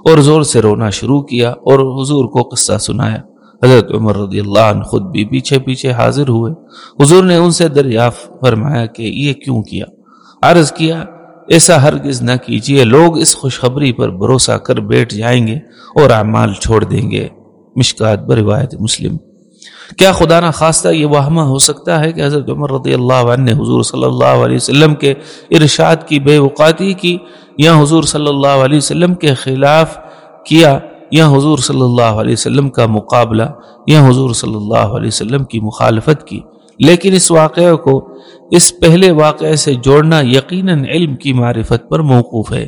اور زور سے رونا شروع کیا اور حضور کو قصہ سنایا۔ حضرت عمر رضی اللہ عنہ خود بھی پیچھے پیچھے حاضر ہوئے۔ حضور نے ان سے دریافت فرمایا کہ یہ کیوں کیا؟ عرض کیا ایسا ہرگز نہ کیجیے لوگ اس خوشخبری پر بھروسہ کر بیٹھ جائیں گے اور اعمال چھوڑ دیں گے۔ مشکات بروایت مسلم۔ کیا خدا نہ خواستہ یہ وہمہ ہو سکتا ہے کہ حضرت عمر رضی اللہ عنہ نے حضور صلی اللہ علیہ وسلم کے ارشاد کی بے وقاتی کی یا حضور صلی اللہ علیہ وسلم کے خلاف کیا یا حضور صلی اللہ علیہ وسلم کا مقابلہ یا حضور صلی اللہ علیہ وسلم کی مخالفت کی۔ لیکن اس واقعہ کو اس پہلے واقعے سے جوڑنا یقیناً علم کی معرفت پر موقوف ہے۔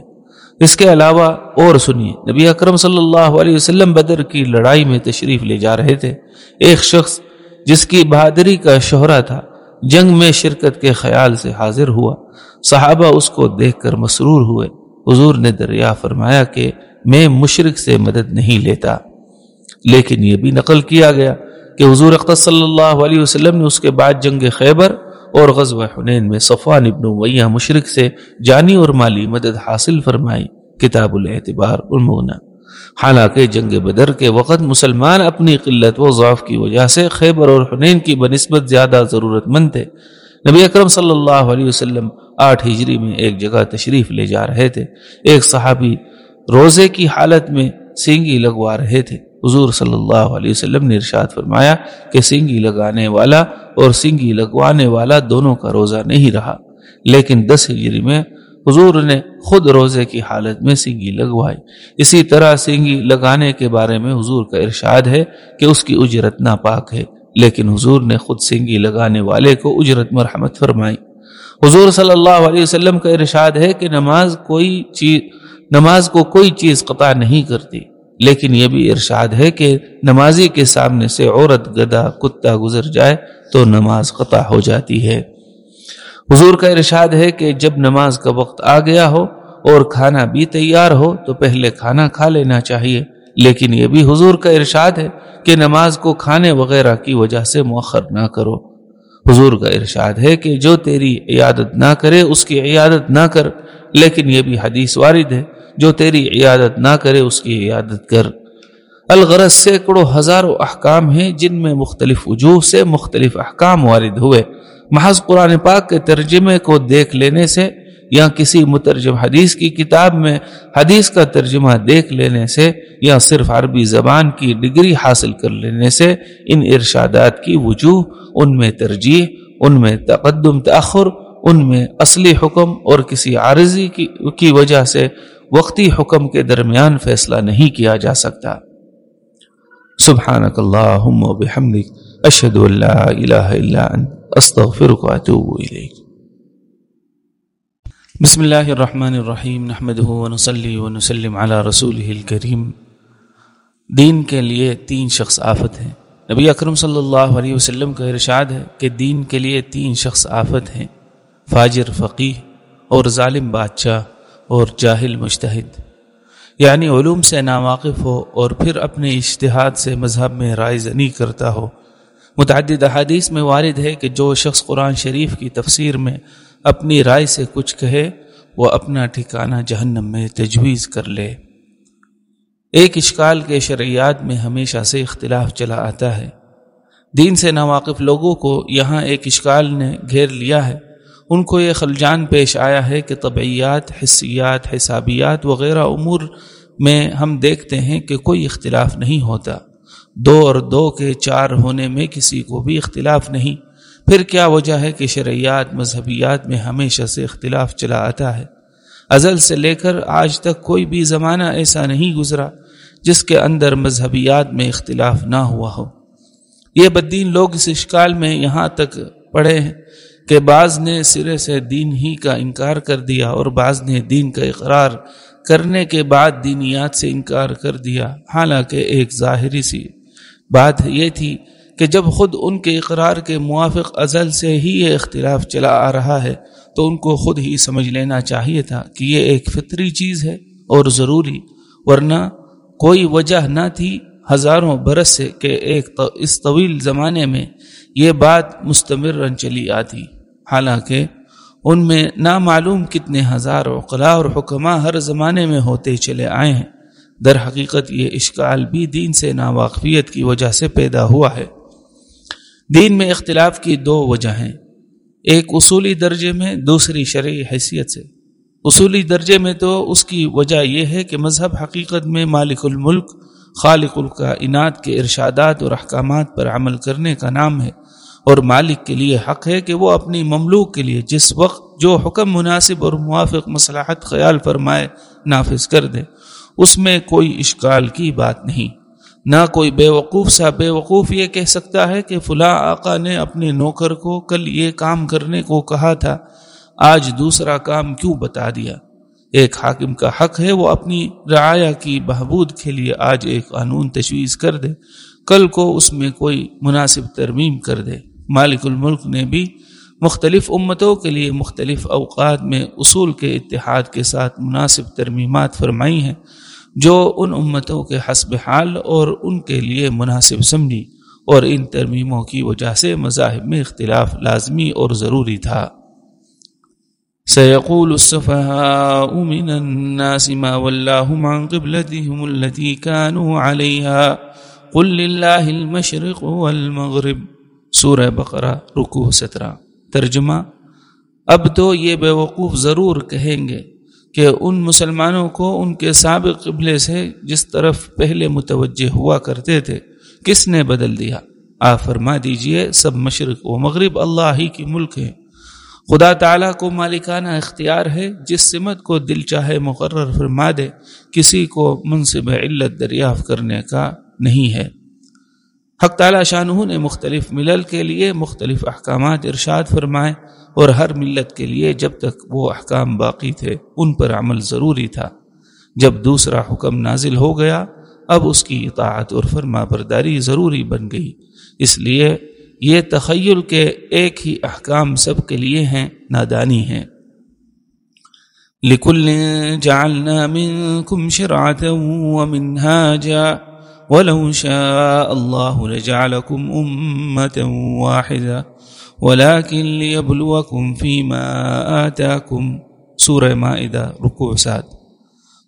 اس کے علاوہ اور سنیے، نبی اکرم صلی اللہ علیہ وسلم بدر کی لڑائی میں تشریف لے جا رہے تھے۔ ایک شخص جس کی بہادری کا شہرہ تھا، جنگ میں شرکت کے خیال سے حاضر ہوا۔ صحابہ اس کو دیکھ کر مسرور ہوئے۔ حضور نے دریا فرمایا کہ میں مشرق سے مدد نہیں لیتا۔ لیکن یہ بھی نقل کیا گیا کہ حضور اقتص صلی اللہ علیہ وسلم نے اس کے بعد جنگ خیبر اور غزوہ حنین میں صفوان ابن ویہ مشرق سے جانی اور مالی مدد حاصل فرمائی، کتاب الاعتبار المغنہ حالانکہ جنگ بدر کے وقت مسلمان اپنی قلت و ضعف کی وجہ سے خیبر اور حنین کی بنسبت زیادہ ضرورت مند تھے۔ نبی اکرم صلی اللہ علیہ وسلم آٹھ ہجری میں ایک جگہ تشریف لے جا رہے تھے۔ ایک صحابی روزے کی حالت میں سینگی لگوا رہے تھے۔ حضور صلی اللہ علیہ وسلم نے ارشاد فرمایا کہ سنگی لگانے والا اور سنگی لگوانے والا دونوں کا روزہ نہیں رہا۔ لیکن دس ہجری میں حضور نے خود روزے کی حالت میں سنگی لگوائی۔ اسی طرح سنگی لگانے کے بارے میں حضور کا ارشاد ہے کہ اس کی اجرت ناپاک ہے۔ لیکن حضور نے خود سنگی لگانے والے کو اجرت مرحمت فرمائی۔ حضور صلی اللہ علیہ وسلم کا ارشاد ہے کہ نماز کوئی چیز نماز کو کوئی چیز قطع نہیں کرتی۔ لیکن یہ بھی ارشاد ہے کہ نمازی کے سامنے سے عورت گدا کتا گزر جائے تو نماز قطع ہو جاتی ہے۔ حضور کا ارشاد ہے کہ جب نماز کا وقت آ گیا ہو اور کھانا بھی تیار ہو تو پہلے کھانا کھا لینا چاہیے۔ لیکن یہ بھی حضور کا ارشاد ہے کہ نماز کو کھانے وغیرہ کی وجہ سے مؤخر نہ کرو۔ حضور کا ارشاد ہے کہ جو تیری عیادت نہ کرے اس کی عیادت نہ کر۔ لیکن یہ بھی حدیث وارد ہے جو تیری عیادت نہ کرے اس کی عیادت کر۔ الغرض سینکڑوں ہزاروں احکام ہیں جن میں مختلف وجوہ سے مختلف احکام وارد ہوئے۔ محض قرآن پاک کے ترجمے کو دیکھ لینے سے یا کسی مترجم حدیث کی کتاب میں حدیث کا ترجمہ دیکھ لینے سے یا صرف عربی زبان کی ڈگری حاصل کر لینے سے ان ارشادات کی وجوہ، ان میں ترجیح، ان میں تقدم تاخر ان میں اصلی حکم اور کسی عارضی کی وجہ سے وقتی حکم کے درمیان فیصلہ نہیں کیا جا سکتا۔ سبحانک اللہم و بحمدک، اشہد اللہ الہ الا انت، استغفرک و اتوب الیک۔ بسم اللہ الرحمن الرحیم نحمده و نصلی و نسلم علی رسوله الكریم دین کے لیے تین شخص آفت ہیں۔ نبی اکرم صلی اللہ علیہ وسلم کا ارشاد ہے کہ دین کے لیے تین شخص آفت ہیں۔ فاجر فقیح اور ظالم بادشاہ اور جاہل مشتحد یعنی علوم سے ناواقف ہو اور پھر اپنے اشتہاد سے مذہب میں رائے زنی کرتا ہو۔ متعدد احادیث میں وارد ہے کہ جو شخص قرآن شریف کی تفسیر میں اپنی رائے سے کچھ کہے، وہ اپنا ٹھکانہ جہنم میں تجویز کر لے۔ ایک اشکال کے شرعیات میں ہمیشہ سے اختلاف چلا آتا ہے۔ دین سے ناواقف لوگوں کو یہاں ایک اشکال نے گھیر لیا ہے۔ ان کو یہ خلجان پیش آیا ہے کہ طبعیات حصیات حسابیات وغیرہ امور میں ہم دیکھتے ہیں کہ کوئی اختلاف نہیں ہوتا۔ دو اور دو کے چار ہونے میں کسی کو بھی اختلاف نہیں۔ پھر کیا وجہ ہے کہ شرعیات مذہبیات میں ہمیشہ سے اختلاف چلا آتا ہے؟ ازل سے لے کر آج تک کوئی بھی زمانہ ایسا نہیں گزرا جس کے اندر مذہبیات میں اختلاف نہ ہوا ہو۔ یہ بدین لوگ اس اشکال میں یہاں تک پڑے ہیں۔ کہ بعض نے سرے سے دین ہی کا انکار کر دیا اور بعض نے دین کا اقرار کرنے کے بعد دینیات سے انکار کر دیا۔ حالانکہ ایک ظاہری سی بات یہ تھی کہ جب خود ان کے اقرار کے موافق ازل سے ہی یہ اختلاف چلا آ رہا ہے، تو ان کو خود ہی سمجھ لینا چاہیے تھا کہ یہ ایک فطری چیز ہے اور ضروری، ورنہ کوئی وجہ نہ تھی ہزاروں برس سے کہ ایک اس طویل زمانے میں یہ بات مستمر چلی آتی۔ حالانکہ ان میں نامعلوم کتنے ہزار اوقلا اور حکمہ ہر زمانے میں ہوتے چلے آئے ہیں۔ در حقیقت یہ اشکال بھی دین سے ناواقفیت کی وجہ سے پیدا ہوا ہے۔ دین میں اختلاف کی دو وجہ ہیں۔ ایک اصولی درجے میں، دوسری شرعی حیثیت سے۔ اصولی درجے میں تو اس کی وجہ یہ ہے کہ مذہب حقیقت میں مالک الملک، خالق الکائنات کے ارشادات اور احکامات پر عمل کرنے کا نام ہے۔ اور مالک کے لیے حق ہے کہ وہ اپنی مملوک کے لیے جس وقت جو حکم مناسب اور موافق مصلاحت خیال فرمائے، نافذ کر دے۔ اس میں کوئی اشکال کی بات نہیں۔ نہ کوئی بے وقوف سا بے وقوف یہ کہہ سکتا ہے کہ فلاں آقا نے اپنے نوکر کو کل یہ کام کرنے کو کہا تھا، آج دوسرا کام کیوں بتا دیا؟ ایک حاکم کا حق ہے وہ اپنی رعایا کی بہبود کے لیے آج ایک قانون تجویز کر دے، کل کو اس میں کوئی مناسب ترمیم کر دے۔ مالک الملک نے بھی مختلف امتوں کے لیے مختلف اوقات میں اصول کے اتحاد کے ساتھ مناسب ترمیمات فرمائی ہیں، جو ان امتوں کے حسب حال اور ان کے لیے مناسب سمجھی اور ان ترمیموں کی وجہ سے مذاہب میں اختلاف لازمی اور ضروری تھا۔ سيقول السفهاء من الناس ما ولاهم عن قبلتهم التي كانوا عليها قل لله المشرق والمغرب سورہ بقرہ رکو سترہ۔ ترجمہ، اب تو یہ بے وقوف ضرور کہیں گے کہ ان مسلمانوں کو ان کے سابق قبلے سے جس طرف پہلے متوجہ ہوا کرتے تھے، کس نے بدل دیا؟ آ فرما دیجیے، سب مشرق و مغرب اللہ ہی کی ملک ہے خدا تعالیٰ کو مالکانہ اختیار ہے، جس سمت کو دل چاہے مقرر فرما دے، کسی کو منصب علت دریافت کرنے کا نہیں ہے۔ حق تعالی شاہ نے مختلف ملل کے لیے مختلف احکامات ارشاد فرمائے اور ہر ملت کے لیے جب تک وہ احکام باقی تھے ان پر عمل ضروری تھا۔ جب دوسرا حکم نازل ہو گیا، اب اس کی اطاعت اور فرما برداری ضروری بن گئی۔ اس لیے یہ تخیل کے ایک ہی احکام سب کے لیے ہیں، نادانی ہیں۔ لکل جعلنا منکم شرعتا ومنہاجا۔ ولو شاء الله لجعلكم أمة واحدة، ولكن ليبلوكم فيما آتاكم. سورہ معدہ رکوع سات۔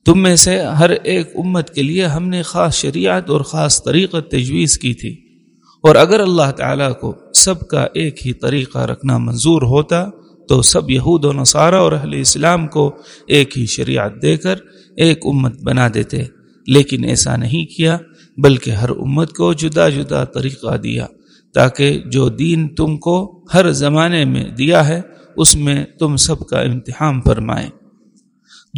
تم میں سے ہر ایک امت کے لیے ہم نے خاص شریعت اور خاص طریقہ تجویز کی تھی۔ اور اگر اللہ تعالیٰ کو سب کا ایک ہی طریقہ رکھنا منظور ہوتا، تو سب یہود و نصارہ اور اہل اسلام کو ایک ہی شریعت دے کر ایک امت بنا دیتے۔ لیکن ایسا نہیں کیا۔ بلکہ ہر امت کو جدا جدا طریقہ دیا تاکہ جو دین تم کو ہر زمانے میں دیا ہے، اس میں تم سب کا امتحان فرمائیں۔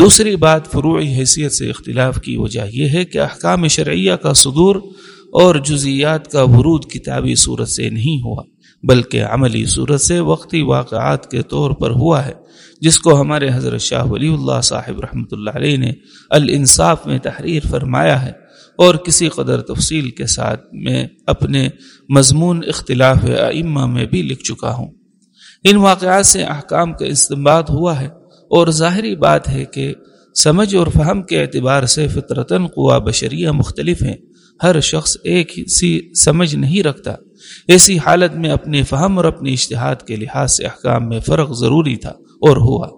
دوسری بات فروعی حیثیت سے اختلاف کی وجہ یہ ہے کہ احکام شرعیہ کا صدور اور جزیات کا ورود کتابی صورت سے نہیں ہوا، بلکہ عملی صورت سے وقتی واقعات کے طور پر ہوا ہے، جس کو ہمارے حضرت شاہ ولی اللہ صاحب رحمۃ اللہ علیہ نے الانصاف میں تحریر فرمایا ہے۔ اور کسی قدر تفصیل کے ساتھ میں اپنے مضمون اختلاف ائمہ میں بھی لکھ چکا ہوں۔ ان واقعات سے احکام کا استعمال ہوا ہے اور ظاہری بات ہے کہ سمجھ اور فہم کے اعتبار سے فطرتاً قوا بشریہ مختلف ہیں۔ ہر شخص ایک سی سمجھ نہیں رکھتا۔ ایسی حالت میں اپنے فہم اور اپنی اشتہاد کے لحاظ سے احکام میں فرق ضروری تھا۔ اور ہوا۔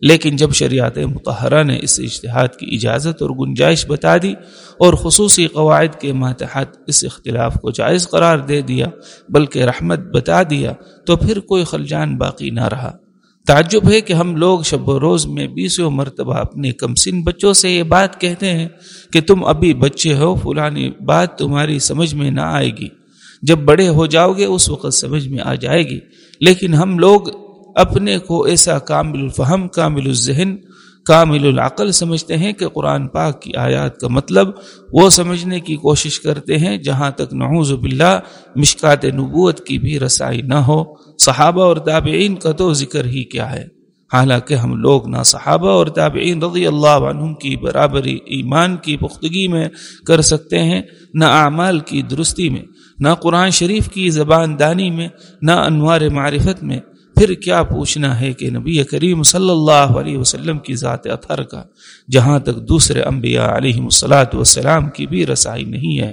لیکن جب شریعت متحرہ نے اس اشتہاد کی اجازت اور گنجائش بتا دی اور خصوصی قواعد کے ماتحت اس اختلاف کو جائز قرار دے دیا، بلکہ رحمت بتا دیا، تو پھر کوئی خلجان باقی نہ رہا۔ تعجب ہے کہ ہم لوگ شب و روز میں بیسوں مرتبہ اپنے کمسن بچوں سے یہ بات کہتے ہیں کہ تم ابھی بچے ہو، فلانی بات تمہاری سمجھ میں نہ آئے گی۔ جب بڑے ہو جاؤ گے، اس وقت سمجھ میں آ جائے گی۔ لیکن ہم لوگ اپنے کو ایسا کامل الفہم، کامل الذہن، کامل العقل سمجھتے ہیں کہ قرآن پاک کی آیات کا مطلب وہ سمجھنے کی کوشش کرتے ہیں جہاں تک نعوذ باللہ مشکات نبوت کی بھی رسائی نہ ہو۔ صحابہ اور تابعین کا تو ذکر ہی کیا ہے۔ حالانکہ ہم لوگ نہ صحابہ اور تابعین رضی اللہ عنہم کی برابری ایمان کی پختگی میں کر سکتے ہیں، نہ اعمال کی درستی میں، نہ قرآن شریف کی زبان دانی میں، نہ انوار معرفت میں۔ پھر کیا پوچھنا ہے کہ نبی کریم صلی اللہ علیہ وسلم کی ذات اطہر کا، جہاں تک دوسرے انبیاء علیہ السلاۃ والسلام کی بھی رسائی نہیں ہے۔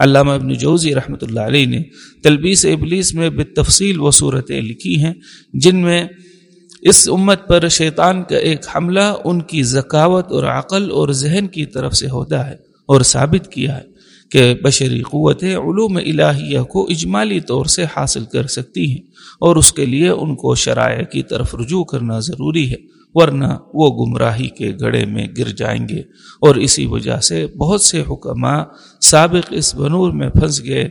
علامہ ابن جوزی رحمۃ اللہ علیہ نے تلبیس ابلیس میں بالتفصیل وہ صورتیں لکھی ہیں، جن میں اس امت پر شیطان کا ایک حملہ ان کی ذکاوت اور عقل اور ذہن کی طرف سے ہوتا ہے اور ثابت کیا ہے۔ کہ بشری قوتیں علوم الہیہ کو اجمالی طور سے حاصل کر سکتی ہیں اور اس کے لیے ان کو شرائع کی طرف رجوع کرنا ضروری ہے، ورنہ وہ گمراہی کے گڑے میں گر جائیں گے۔ اور اسی وجہ سے بہت سے حکماء سابق اس بنور میں پھنس گئے۔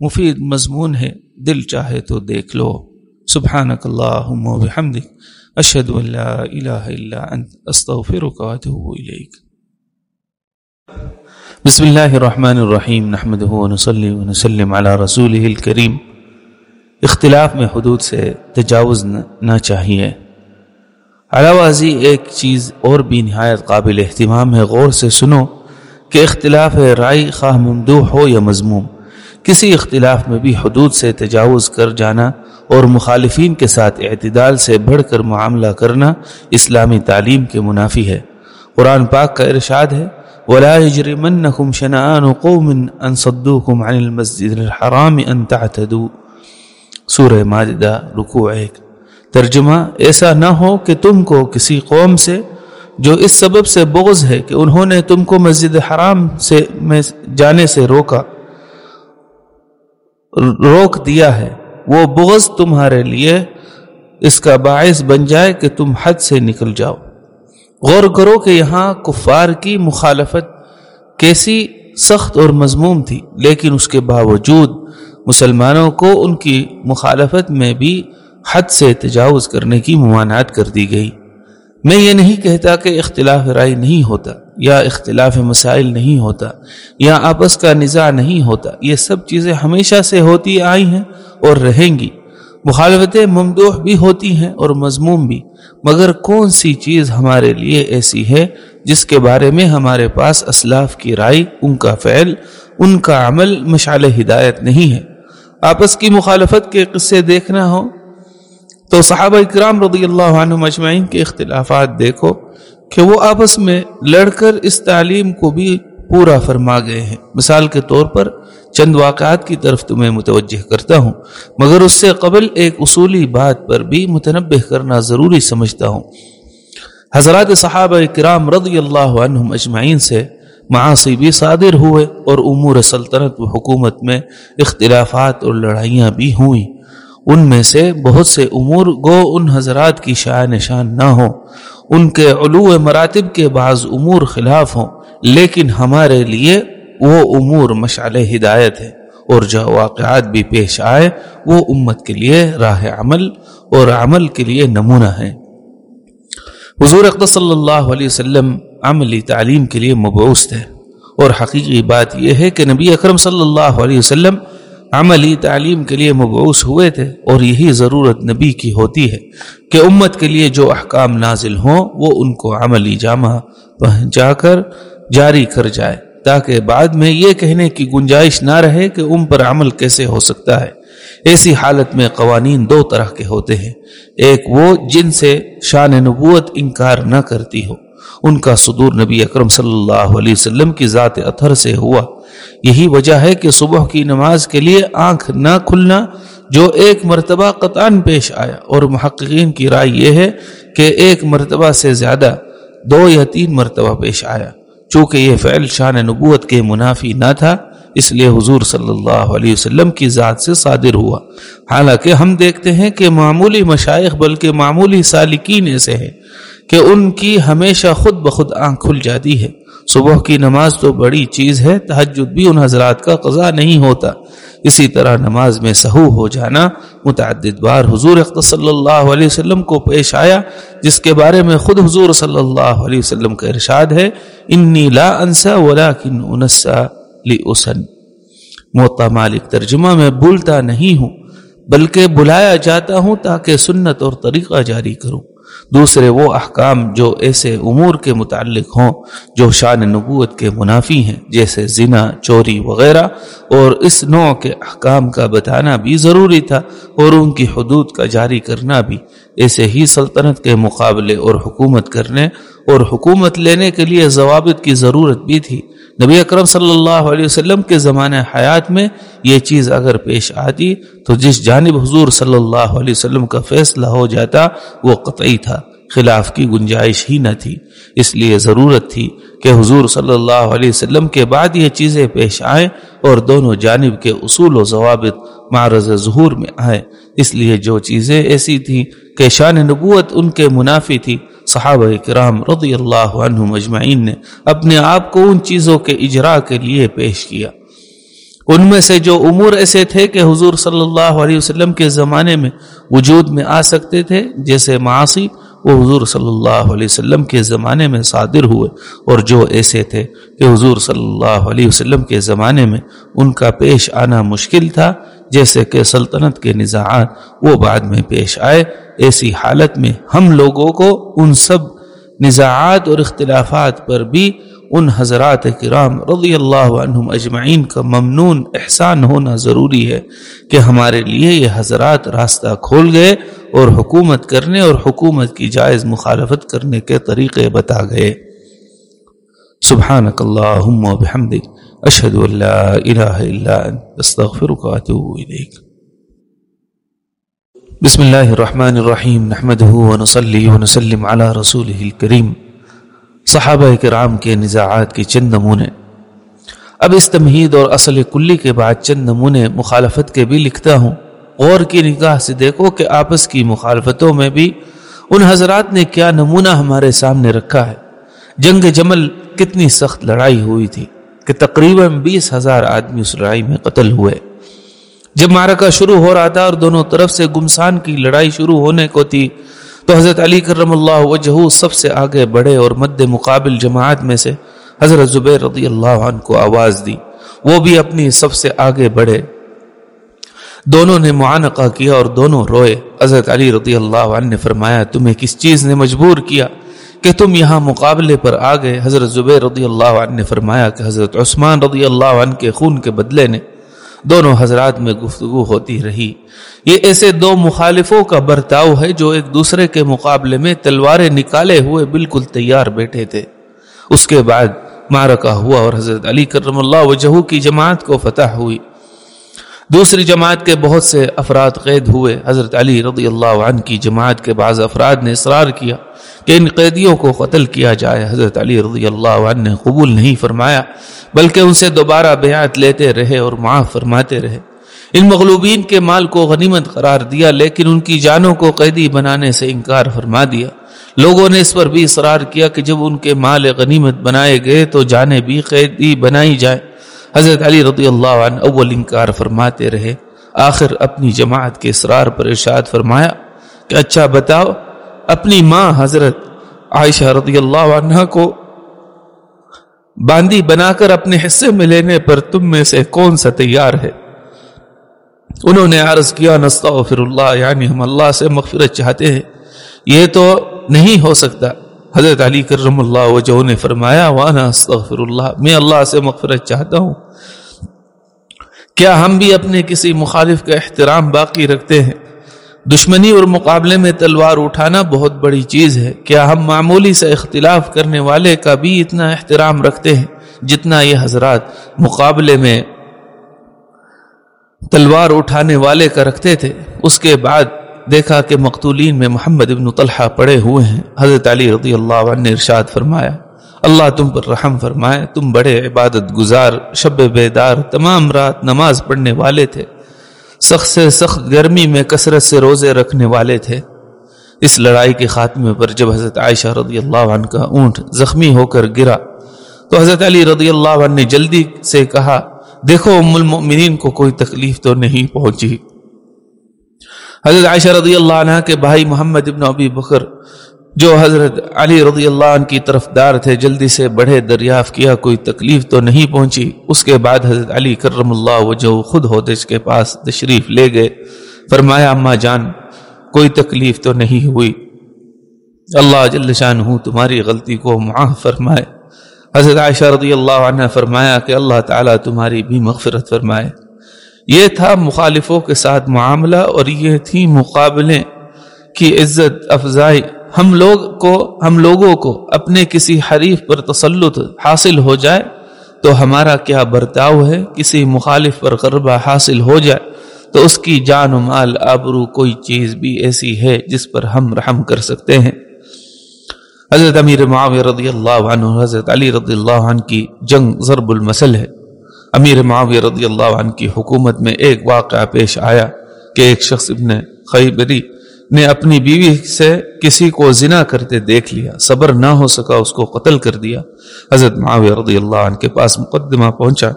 مفید مضمون ہے، دل چاہے تو دیکھ لو۔ سبحانك اللهم وبحمدك أشهد أن لا إله إلا أنت أستغفرك وأتوب إليك بسم الله الرحمن الرحيم نحمده ونصلي ونسلم على رسوله الكريم اختلاف میں حدود سے تجاوز نہ چاہیے۔ علاوہ ازی ایک چیز اور بھی نہایت قابل اہتمام ہے، غور سے سنو کہ اختلاف رائے خواہ ممدوح ہو یا مضموم، کسی اختلاف میں بھی حدود سے تجاوز کر جانا اور مخالفین کے ساتھ اعتدال سے بڑھ کر معاملہ کرنا اسلامی تعلیم کے منافی ہے۔ قرآن پاک کا ارشاد ہے ولا يجرمنكم شنآن قوم ان صدوكم عن المسجد الحرام ان تعتدوا. سورہ ماجدہ رکوع ایک. ترجمہ ایسا نہ ہو کہ تم کو کسی قوم سے جو اس سبب سے بغض ہے کہ انہوں نے تم کو مسجد حرام سے میں جانے سے روکا، روک دیا ہے، وہ بغض تمہارے لیے اس کا باعث بن جائے کہ تم حد سے نکل جاؤ۔ غور کرو کہ یہاں کفار کی مخالفت کیسی سخت اور مضموم تھی، لیکن اس کے باوجود مسلمانوں کو ان کی مخالفت میں بھی حد سے تجاوز کرنے کی ممانعت کر دی گئی۔ میں یہ نہیں کہتا کہ اختلاف رائے نہیں ہوتا یا اختلاف مسائل نہیں ہوتا یا آپس کا نظا نہیں ہوتا، یہ سب چیزیں ہمیشہ سے ہوتی آئی ہیں اور رہیں گی۔ مخالفتیں ممدوح بھی ہوتی ہیں اور مضموم بھی۔ مگر کون سی چیز ہمارے لیے ایسی ہے جس کے بارے میں ہمارے پاس اسلاف کی رائے، ان کا فعل، ان کا عمل مشعل ہدایت نہیں ہے؟ آپس کی مخالفت کے قصے دیکھنا ہو تو صحابہ اکرام رضی اللہ عنہ مجمعین کے اختلافات دیکھو کہ وہ آپس میں لڑ کر اس تعلیم کو بھی پورا فرما گئے ہیں۔ مثال کے طور پر چند واقعات کی طرف تمہیں متوجہ کرتا ہوں، مگر اس سے قبل ایک اصولی بات پر بھی متنبع کرنا ضروری سمجھتا ہوں۔ حضرات صحابہ کرام رضی اللہ عنہم اجمعین سے معاشی بھی صادر ہوئے اور امور سلطنت و حکومت میں اختلافات اور لڑائیاں بھی ہوئیں۔ ان میں سے بہت سے امور گو ان حضرات کی شاع نشان نہ ہوں۔ ان کے علو مراتب کے بعض امور خلاف ہوں۔ لیکن ہمارے لیے وہ امور مشعل ہدایت ہے اور جو واقعات بھی پیش آئے وہ امت کے لیے راہ عمل اور عمل کے لیے نمونہ ہے حضور اقدس صلی اللہ علیہ وسلم عملی تعلیم کے لیے مبعوث ہے اور حقیقی بات یہ ہے کہ نبی اکرم صلی اللہ علیہ وسلم عملی تعلیم کے لیے مبعوث ہوئے تھے اور یہی ضرورت نبی کی ہوتی ہے کہ امت کے لیے جو احکام نازل ہوں وہ ان کو عملی جامع پہنچا کر جاری کر جائے تاکہ بعد میں یہ کہنے کی گنجائش نہ رہے کہ ان پر عمل کیسے ہو سکتا ہے۔ ایسی حالت میں قوانین دو طرح کے ہوتے ہیں۔ ایک وہ جن سے شان نبوت انکار نہ کرتی ہو۔ ان کا صدور نبی اکرم صلی اللہ علیہ وسلم کی ذات اثر سے ہوا۔ یہی وجہ ہے کہ صبح کی نماز کے لیے آنکھ نہ کھلنا جو ایک مرتبہ قطعاً پیش آیا۔ اور محققین کی رائے یہ ہے کہ ایک مرتبہ سے زیادہ دو یا تین مرتبہ پیش آیا۔ چونکہ یہ فعل شان نبوت کے منافی نہ تھا، اس لیے حضور صلی اللہ علیہ وسلم کی ذات سے صادر ہوا۔ حالانکہ ہم دیکھتے ہیں کہ معمولی مشائق بلکہ معمولی سالکین ایسے ہیں کہ ان کی ہمیشہ خود بخود آنکھ کھل جاتی ہے۔ صبح کی نماز تو بڑی چیز ہے تحجد بھی ان حضرات کا قضا نہیں ہوتا۔ اسی طرح نماز میں سہو ہو جانا، متعدد بار حضور صلی اللہ علیہ وسلم کو پیش آیا، جس کے بارے میں خود حضور صلی اللہ علیہ وسلم کا ارشاد ہے، انی لا انسا ولیکن انسا لی اسن موتا مالک ترجمہ میں بولتا نہیں ہوں، بلکہ بلایا جاتا ہوں تاکہ سنت اور طریقہ جاری کروں۔ دوسرے وہ احکام جو ایسے امور کے متعلق ہوں جو شان نبوت کے منافی ہیں، جیسے زنا، چوری وغیرہ، اور اس نوع کے احکام کا بتانا بھی ضروری تھا اور ان کی حدود کا جاری کرنا بھی۔ ایسے ہی سلطنت کے مقابلے اور حکومت کرنے اور حکومت لینے کے لیے ضوابط کی ضرورت بھی تھی۔ نبی اکرم صلی اللہ علیہ وسلم کے زمانہ حیات میں یہ چیز اگر پیش آتی تو جس جانب حضور صلی اللہ علیہ وسلم کا فیصلہ ہو جاتا وہ قطعی تھا، خلاف کی گنجائش ہی نہ تھی۔ اس لیے ضرورت تھی کہ حضور صلی اللہ علیہ وسلم کے بعد یہ چیزیں پیش آئیں اور دونوں جانب کے اصول و ضوابط معرض ظہور میں آئیں۔ اس لیے جو چیزیں ایسی تھیں کہ شان نبوت ان کے منافی تھی صحابہ کرام رضی اللہ عنہ مجمعین نے اپنے آپ کو ان چیزوں کے اجرا کے لیے پیش کیا۔ ان میں سے جو امور ایسے تھے کہ حضور صلی اللہ علیہ وسلم کے زمانے میں وجود میں آ سکتے تھے، جیسے معاشی وہ حضور صلی اللہ علیہ وسلم کے زمانے میں صادر ہوئے۔ اور جو ایسے تھے کہ حضور صلی اللہ علیہ وسلم کے زمانے میں ان کا پیش آنا مشکل تھا جیسے کہ سلطنت کے نظاعات وہ بعد میں پیش آئے، ایسی حالت میں ہم لوگوں کو ان سب نزاعات اور اختلافات پر بھی ان حضرات کرام رضی اللہ عنہم اجمعین کا ممنون احسان ہونا ضروری ہے کہ ہمارے لیے یہ حضرات راستہ کھول گئے اور حکومت کرنے اور حکومت کی جائز مخالفت کرنے کے طریقے بتا گئے۔ سبحانک اللہم و بحمدک۔ اشہد ان لا الہ الا انت استغفرک و اتوب الیک بسم اللہ الرحمن الرحیم نحمده و نصلی و نسلم علی رسوله الكریم صحابہ کرام کے نزاعات کی چند نمونے. اب اس تمہید اور اصل کلی کے بعد چند نمونے مخالفت کے بھی لکھتا ہوں اور کی نگاہ سے دیکھو کہ آپس کی مخالفتوں میں بھی ان حضرات نے کیا نمونہ ہمارے سامنے رکھا ہے۔ جنگ جمل کتنی سخت لڑائی ہوئی تھی۔ کہ تقریباً بیس ہزار آدمی اس لڑائی میں قتل ہوئے۔ جب مارکہ شروع ہو رہا تھا اور دونوں طرف سے گمسان کی لڑائی شروع ہونے کو تھی، تو حضرت علی کرم اللہ وجہ سب سے آگے بڑھے اور مد مقابل جماعت میں سے حضرت زبیر رضی اللہ عنہ کو آواز دی۔ وہ بھی اپنی سب سے آگے بڑھے۔ دونوں نے معانقہ کیا اور دونوں روئے۔ حضرت علی رضی اللہ عنہ نے فرمایا، تمہیں کس چیز نے مجبور کیا؟ کہ تم یہاں مقابلے پر آ گئے۔ حضرت زبیر رضی اللہ عنہ نے فرمایا کہ حضرت عثمان رضی اللہ عنہ کے خون کے بدلے نے دونوں حضرات میں گفتگو ہوتی رہی۔ یہ ایسے دو مخالفوں کا برتاؤ ہے جو ایک دوسرے کے مقابلے میں تلواریں نکالے ہوئے بالکل تیار بیٹھے تھے۔ اس کے بعد مارکہ ہوا اور حضرت علی کرم اللہ وجہ کی جماعت کو فتح ہوئی۔ دوسری جماعت کے بہت سے افراد قید ہوئے۔ حضرت علی رضی اللہ عنہ کی جماعت کے بعض افراد نے اصرار کیا کہ ان قیدیوں کو قتل کیا جائے۔ حضرت علی رضی اللہ عنہ نے قبول نہیں فرمایا، بلکہ ان سے دوبارہ بیعت لیتے رہے اور معاف فرماتے رہے۔ ان مغلوبین کے مال کو غنیمت قرار دیا، لیکن ان کی جانوں کو قیدی بنانے سے انکار فرما دیا۔ لوگوں نے اس پر بھی اصرار کیا کہ جب ان کے مال غنیمت بنائے گئے تو جانے بھی قیدی بنائی جائے حضرت علی رضی اللہ عنہ اول انکار فرماتے رہے، آخر اپنی جماعت کے اصرار پر ارشاد فرمایا کہ اچھا بتاؤ، اپنی ماں حضرت عائشہ رضی اللہ عنہ کو باندی بنا کر اپنے حصے میں لینے پر تم میں سے کون سا تیار ہے؟ انہوں نے عرض کیا، نستغفر اللہ یعنی ہم اللہ سے مغفرت چاہتے ہیں۔ یہ تو نہیں ہو سکتا۔ حضرت علی کرم اللہ وجہ نے فرمایا، وانا استغفر اللہ، میں اللہ سے مغفرت چاہتا ہوں۔ کیا ہم بھی اپنے کسی مخالف کا احترام باقی رکھتے ہیں؟ دشمنی اور مقابلے میں تلوار اٹھانا بہت بڑی چیز ہے۔ کیا ہم معمولی سے اختلاف کرنے والے کا بھی اتنا احترام رکھتے ہیں جتنا یہ حضرات مقابلے میں تلوار اٹھانے والے کا رکھتے تھے؟ اس کے بعد دیکھا کہ مقتولین میں محمد ابن طلحہ پڑے ہوئے ہیں۔ حضرت علی رضی اللہ عنہ نے ارشاد فرمایا، اللہ تم پر رحم فرمائے، تم بڑے عبادت گزار، شب بیدار، تمام رات نماز پڑھنے والے تھے، سخت سے سخت گرمی میں کثرت سے روزے رکھنے والے تھے۔ اس لڑائی کے خاتمے پر جب حضرت عائشہ رضی اللہ عنہ کا اونٹ زخمی ہو کر گرا، تو حضرت علی رضی اللہ عنہ نے جلدی سے کہا، دیکھو ام المؤمنین کو کوئی تکلیف تو نہیں پہنچی۔ حضرت عائشہ رضی اللہ عنہ کے بھائی محمد ابن ابی بکر، جو حضرت علی رضی اللہ عنہ کی طرف دار تھے، جلدی سے بڑھے دریافت کیا، کوئی تکلیف تو نہیں پہنچی۔ اس کے بعد حضرت علی کرم اللہ وہ جو خود ہوتے کے پاس تشریف لے گئے۔ فرمایا، اما جان، کوئی تکلیف تو نہیں ہوئی۔ اللہ جل شان ہوں تمہاری غلطی کو معاف فرمائے۔ حضرت عائشہ رضی اللہ عنہ فرمایا کہ اللہ تعالیٰ تمہاری بھی مغفرت فرمائے۔ یہ تھا مخالفوں کے ساتھ معاملہ اور یہ تھی مقابلے کی عزت، افزائی۔ ہم لوگ کو، ہم لوگوں کو اپنے کسی حریف پر تسلط حاصل ہو جائے تو ہمارا کیا برتاؤ ہے؟ کسی مخالف پر غربہ حاصل ہو جائے تو اس کی جان و مال، آبرو کوئی چیز بھی ایسی ہے جس پر ہم رحم کر سکتے ہیں۔ حضرت امیر معاویہ رضی اللہ عنہ، حضرت علی رضی اللہ عنہ کی جنگ ضرب المسل ہے۔ امیر معاویہ رضی اللہ عنہ کی حکومت میں ایک واقعہ پیش آیا کہ ایک شخص ابن خیبری نے اپنی بیوی سے کسی کو زنا کرتے دیکھ لیا، صبر نہ ہو سکا، اس کو قتل کر دیا۔ حضرت معاویہ رضی اللہ عنہ کے پاس مقدمہ پہنچا۔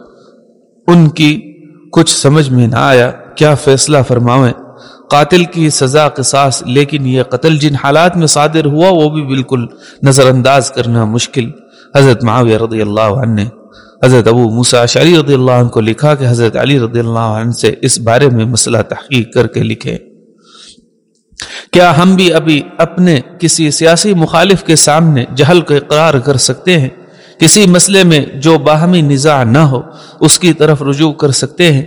ان کی کچھ سمجھ میں نہ آیا، کیا فیصلہ فرماویں؟ قاتل کی سزا قصاص، لیکن یہ قتل جن حالات میں صادر ہوا، وہ بھی بالکل نظر انداز کرنا مشکل۔ حضرت معاویہ رضی اللہ عنہ نے حضرت ابو موسا شری رضی اللہ عنہ کو لکھا کہ حضرت علی رضی اللہ عنہ سے اس بارے میں مسئلہ تحقیق کر کے لکھے۔ کیا ہم بھی ابھی اپنے کسی سیاسی مخالف کے سامنے جہل کو اقرار کر سکتے ہیں؟ کسی مسئلے میں جو باہمی نزاع نہ ہو، اس کی طرف رجوع کر سکتے ہیں؟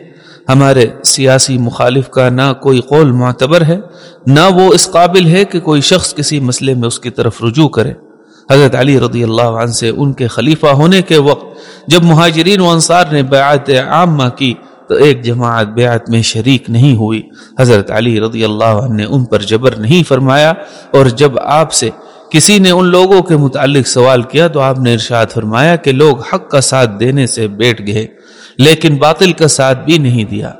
ہمارے سیاسی مخالف کا نہ کوئی قول معتبر ہے، نہ وہ اس قابل ہے کہ کوئی شخص کسی مسئلے میں اس کی طرف رجوع کرے۔ حضرت علی رضی اللہ عنہ سے ان کے خلیفہ ہونے کے وقت جب مہاجرین و انصار نے بیعت عامہ کی تو ایک جماعت بیعت میں شریک نہیں ہوئی۔ حضرت علی رضی اللہ عنہ نے ان پر جبر نہیں فرمایا اور جب آپ سے کسی نے ان لوگوں کے متعلق سوال کیا تو آپ نے ارشاد فرمایا کہ لوگ حق کا ساتھ دینے سے بیٹھ گئے لیکن باطل کا ساتھ بھی نہیں دیا۔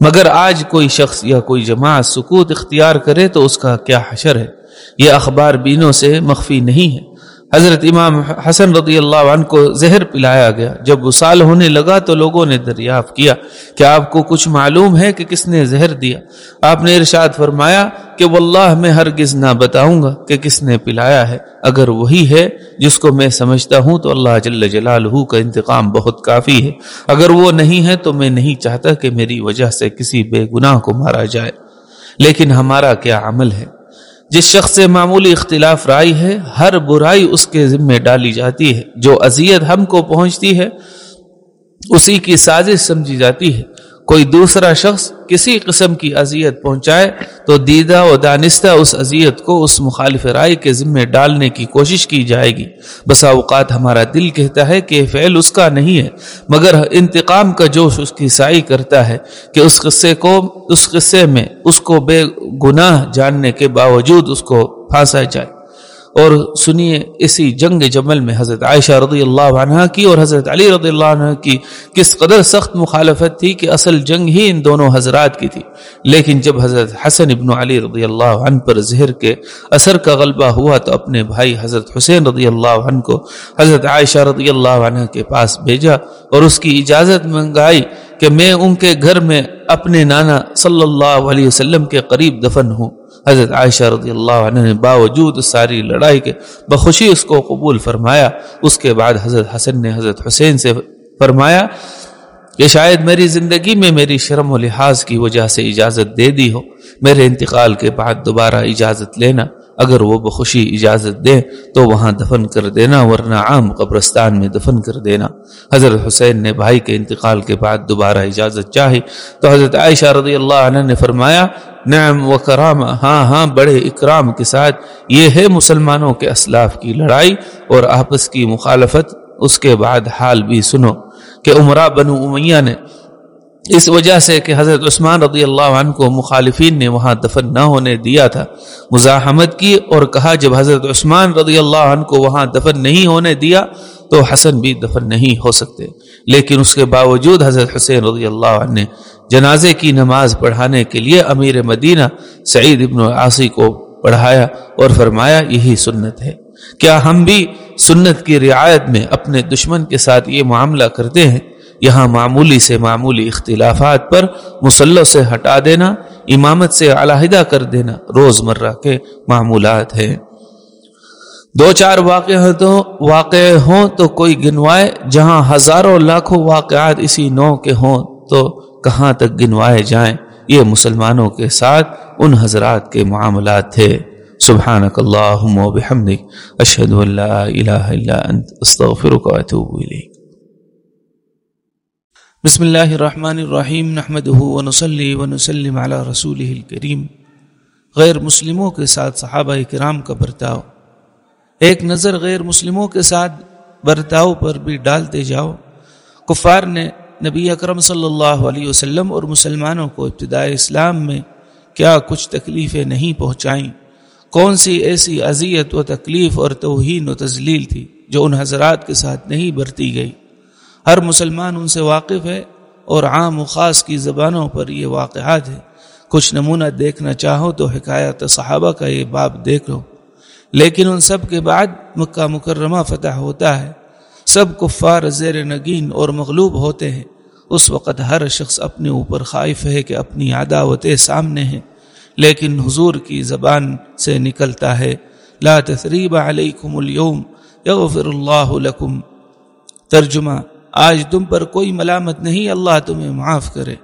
مگر آج کوئی شخص یا کوئی جماعت سکوت اختیار کرے تو اس کا کیا حشر ہے؟ یہ اخبار بینوں سے مخفی نہیں ہے۔ حضرت امام حسن رضی اللہ عنہ کو زہر پلایا گیا۔ جب وصال ہونے لگا تو لوگوں نے دریافت کیا کہ آپ کو کچھ معلوم ہے کہ کس نے زہر دیا۔ آپ نے ارشاد فرمایا کہ واللہ میں ہرگز نہ بتاؤں گا کہ کس نے پلایا ہے۔ اگر وہی ہے جس کو میں سمجھتا ہوں تو اللہ جل جلالہ کا انتقام بہت کافی ہے۔ اگر وہ نہیں ہے تو میں نہیں چاہتا کہ میری وجہ سے کسی بے گناہ کو مارا جائے۔ لیکن ہمارا کیا عمل ہے؟ جس شخص سے معمولی اختلاف رائے ہے، ہر برائی اس کے ذمے ڈالی جاتی ہے۔ جو اذیت ہم کو پہنچتی ہے، اسی کی سازش سمجھی جاتی ہے۔ کوئی دوسرا شخص کسی قسم کی اذیت پہنچائے تو دیدہ و دانستہ اس اذیت کو اس مخالف رائے کے ذمے ڈالنے کی کوشش کی جائے گی۔ بسا اوقات ہمارا دل کہتا ہے کہ فعل اس کا نہیں ہے، مگر انتقام کا جوش اس کی سائی کرتا ہے کہ اس قصے کو، اس قصے میں اس کو بے گناہ جاننے کے باوجود اس کو پھانسا جائے۔ اور سنیے اسی جنگ جمل میں حضرت عائشہ رضی اللہ عنہ کی اور حضرت علی رضی اللہ عنہ کی کس قدر سخت مخالفت تھی کہ اصل جنگ ہی ان دونوں حضرات کی تھی۔ لیکن جب حضرت حسن ابن علی رضی اللہ عنہ پر زہر کے اثر کا غلبہ ہوا تو اپنے بھائی حضرت حسین رضی اللہ عنہ کو حضرت عائشہ رضی اللہ عنہ کے پاس بھیجا اور اس کی اجازت منگائی کہ میں ان کے گھر میں اپنے نانا صلی اللہ علیہ وسلم کے قریب دفن ہوں۔ حضرت عائشہ رضی اللہ عنہ نے باوجود ساری لڑائی کے بخوشی اس کو قبول فرمایا، اس کے بعد حضرت حسن نے حضرت حسین سے فرمایا کہ شاید میری زندگی میں میری شرم و لحاظ کی وجہ سے اجازت دے دی ہو، میرے انتقال کے بعد دوبارہ اجازت لینا۔ اگر وہ بخوشی اجازت دے تو وہاں دفن کر دینا، ورنہ عام قبرستان میں دفن کر دینا۔ حضرت حسین نے بھائی کے انتقال کے بعد دوبارہ اجازت چاہی۔ تو حضرت عائشہ رضی اللہ عنہ نے فرمایا، نعم و کرام ہاں ہاں بڑے اکرام کے ساتھ یہ ہے مسلمانوں کے اسلاف کی لڑائی اور آپس کی مخالفت۔ اس کے بعد حال بھی سنو کہ عمرہ بنو امیہ نے اس وجہ سے کہ حضرت عثمان رضی اللہ عنہ کو مخالفین نے وہاں دفن نہ ہونے دیا تھا، مزاحمت کی اور کہا جب حضرت عثمان رضی اللہ عنہ کو وہاں دفن نہیں ہونے دیا تو حسن بھی دفن نہیں ہو سکتے۔ لیکن اس کے باوجود حضرت حسین رضی اللہ عنہ نے جنازے کی نماز پڑھانے کے لیے امیر مدینہ سعید ابن عاصی کو پڑھایا اور فرمایا یہی سنت ہے۔ کیا ہم بھی سنت کی رعایت میں اپنے دشمن کے ساتھ یہ معاملہ کرتے ہیں؟ یہاں معمولی سے معمولی اختلافات پر مسلح سے ہٹا دینا، امامت سے علیحدہ کر دینا روز مرہ کے معمولات ہیں۔ دو چار واقع تو واقع ہوں تو کوئی گنوائے، جہاں ہزاروں لاکھوں واقعات اسی نو کے ہوں تو کہاں تک گنوائے جائیں؟ یہ مسلمانوں کے ساتھ ان حضرات کے معاملات تھے۔ سبحانک اللہم و بحمدک، اشہد ان لا الہ الا انت، استغفرک و اتوب الیک۔ بسم اللہ الرحمن الرحیم نحمده و نصلی و نسلم علی رسوله الكریم غیر مسلموں کے ساتھ صحابہ کرام کا برتاؤ۔ ایک نظر غیر مسلموں کے ساتھ برتاؤ پر بھی ڈالتے جاؤ۔ کفار نے نبی اکرم صلی اللہ علیہ وسلم اور مسلمانوں کو ابتدائی اسلام میں کیا کچھ تکلیفیں نہیں پہنچائیں۔ کون سی ایسی اذیت و تکلیف اور توہین و تزلیل تھی جو ان حضرات کے ساتھ نہیں برتی گئی؟ ہر مسلمان ان سے واقف ہے اور عام و خاص کی زبانوں پر یہ واقعات ہے کچھ نمونہ دیکھنا چاہو تو حکایت صحابہ کا یہ باب دیکھ لو۔ لیکن ان سب کے بعد مکہ مکرمہ فتح ہوتا ہے۔ سب کفار زیر نگین اور مغلوب ہوتے ہیں۔ اس وقت ہر شخص اپنے اوپر خائف ہے کہ اپنی عداوتیں سامنے ہیں۔ لیکن حضور کی زبان سے نکلتا ہے۔ لا تثریب علیکم اليوم یغفر اللہ لکم۔ ترجمہ آج تم پر کوئی ملامت نہیں، اللہ تمہیں معاف کرے۔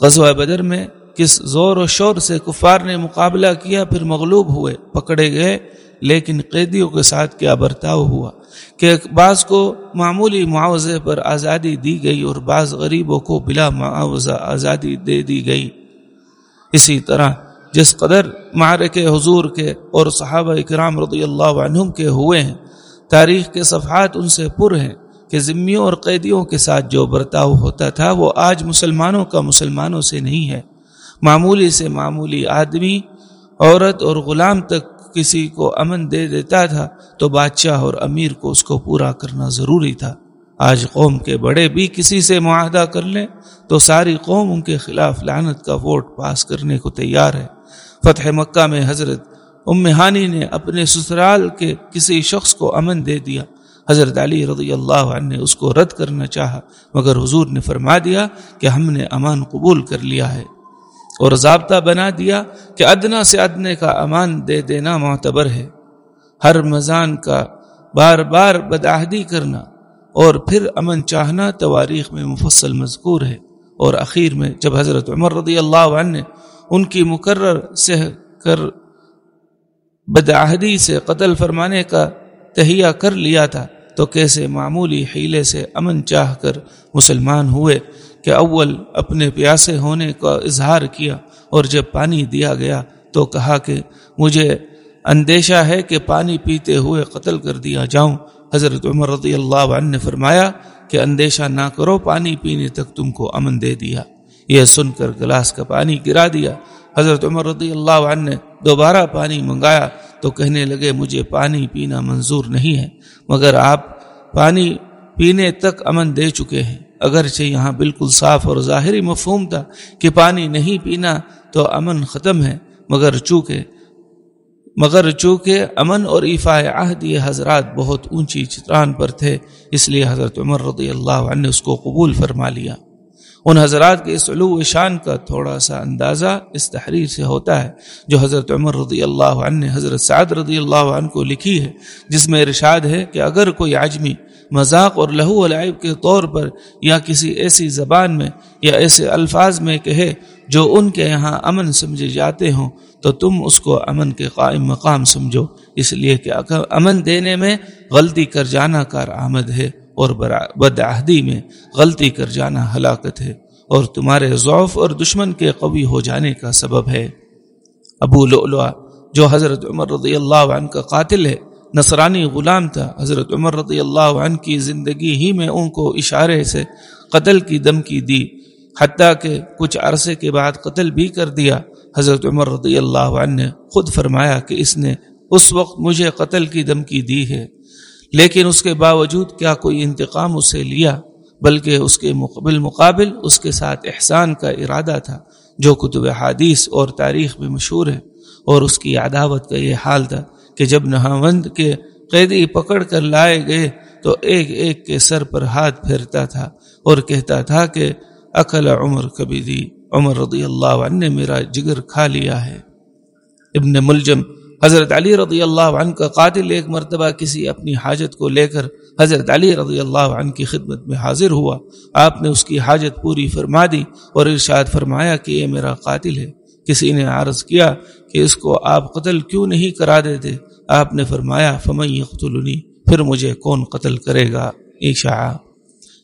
غزوہ بدر میں کس زور و شور سے کفار نے مقابلہ کیا، پھر مغلوب ہوئے، پکڑے گئے۔ لیکن قیدیوں کے ساتھ کیا برتاؤ ہوا کہ بعض کو معمولی معاوضے پر آزادی دی گئی اور بعض غریبوں کو بلا معاوضہ آزادی دے دی گئی۔ اسی طرح جس قدر معرک حضور کے اور صحابہ کرام رضی اللہ عنہم کے ہوئے ہیں، تاریخ کے صفحات ان سے پر ہیں۔ کہ ذمیوں اور قیدیوں کے ساتھ جو برتاؤ ہوتا تھا، وہ آج مسلمانوں کا مسلمانوں سے نہیں ہے۔ معمولی سے معمولی آدمی عورت اور غلام تک کسی کو امن دے دیتا تھا تو بادشاہ اور امیر کو اس کو پورا کرنا ضروری تھا۔ آج قوم کے بڑے بھی کسی سے معاہدہ کر لیں تو ساری قوم ان کے خلاف لعنت کا ووٹ پاس کرنے کو تیار ہے۔ فتح مکہ میں حضرت ام ہانی نے اپنے سسرال کے کسی شخص کو امن دے دیا۔ حضرت علی رضی اللہ عنہ نے اس کو رد کرنا چاہا، مگر حضور نے فرما دیا کہ ہم نے امان قبول کر لیا ہے اور ضابطہ بنا دیا کہ ادنا سے ادنے کا امان دے دینا معتبر ہے۔ ہر مزان کا بار بار بداہدی کرنا اور پھر امن چاہنا تواریخ میں مفصل مذکور ہے۔ اور اخیر میں جب حضرت عمر رضی اللہ عنہ نے ان کی مقرر سے کر بدعہدی سے قتل فرمانے کا تہیا کر لیا تھا تو کیسے معمولی حیلے سے امن چاہ کر مسلمان ہوئے کہ اول اپنے پیاسے ہونے کا اظہار کیا اور جب پانی دیا گیا تو کہا کہ مجھے اندیشہ ہے کہ پانی پیتے ہوئے قتل کر دیا جاؤں۔ حضرت عمر رضی اللہ عنہ نے فرمایا کہ اندیشہ نہ کرو، پانی پینے تک تم کو امن دے دیا۔ یہ سن کر گلاس کا پانی گرا دیا۔ حضرت عمر رضی اللہ عنہ نے دوبارہ پانی منگایا تو کہنے لگے، مجھے پانی پینا منظور نہیں ہے، مگر آپ پانی پینے تک امن دے چکے ہیں۔ اگرچہ یہاں بالکل صاف اور ظاہری مفہوم تھا کہ پانی نہیں پینا تو امن ختم ہے، مگر چونکہ مگر چونکہ امن اور ایفا عہد یہ حضرات بہت اونچی چتران پر تھے، اس لیے حضرت عمر رضی اللہ عنہ نے اس کو قبول فرما لیا۔ ان حضرات کے اس علو شان کا تھوڑا سا اندازہ اس تحریر سے ہوتا ہے، جو حضرت عمر رضی اللہ عنہ نے حضرت سعد رضی اللہ عنہ کو لکھی ہے، جس میں ارشاد ہے کہ اگر کوئی عجمی مذاق اور لہو العب کے طور پر یا کسی ایسی زبان میں یا ایسے الفاظ میں کہے جو ان کے یہاں امن سمجھے جاتے ہوں، تو تم اس کو امن کے قائم مقام سمجھو۔ اس لیے کہ امن دینے میں غلطی کر جانا کار آمد ہے۔ اور بدعہدی میں غلطی کر جانا ہلاکت ہے اور تمہارے ضعف اور دشمن کے قوی ہو جانے کا سبب ہے۔ ابو لؤلؤ جو حضرت عمر رضی اللہ عنہ کا قاتل ہے، نصرانی غلام تھا۔ حضرت عمر رضی اللہ عنہ کی زندگی ہی میں ان کو اشارے سے قتل کی دمکی دی، حتیٰ کہ کچھ عرصے کے بعد قتل بھی کر دیا۔ حضرت عمر رضی اللہ عنہ نے خود فرمایا کہ اس نے اس وقت مجھے قتل کی دمکی دی ہے۔ لیکن اس کے باوجود کیا کوئی انتقام اسے لیا؟ بلکہ اس کے مقبل مقابل اس کے ساتھ احسان کا ارادہ تھا، جو کتب حادیث اور تاریخ میں مشہور ہے۔ اور اس کی عداوت کا یہ حال تھا کہ جب نہاوند کے قیدی پکڑ کر لائے گئے تو ایک ایک کے سر پر ہاتھ پھیرتا تھا اور کہتا تھا کہ اکل عمر کبھی دی، عمر رضی اللہ عنہ نے میرا جگر کھا لیا ہے۔ ابن ملجم حضرت علی رضی اللہ عنہ کا قاتل ایک مرتبہ کسی اپنی حاجت کو لے کر حضرت علی رضی اللہ عنہ کی خدمت میں حاضر ہوا۔ آپ نے اس کی حاجت پوری فرما دی اور ارشاد فرمایا کہ یہ میرا قاتل ہے۔ کسی نے عرض کیا کہ اس کو آپ قتل کیوں نہیں کرا دیتے؟ آپ نے فرمایا، فمن یقتلنی، پھر مجھے کون قتل کرے گا؟ ایشا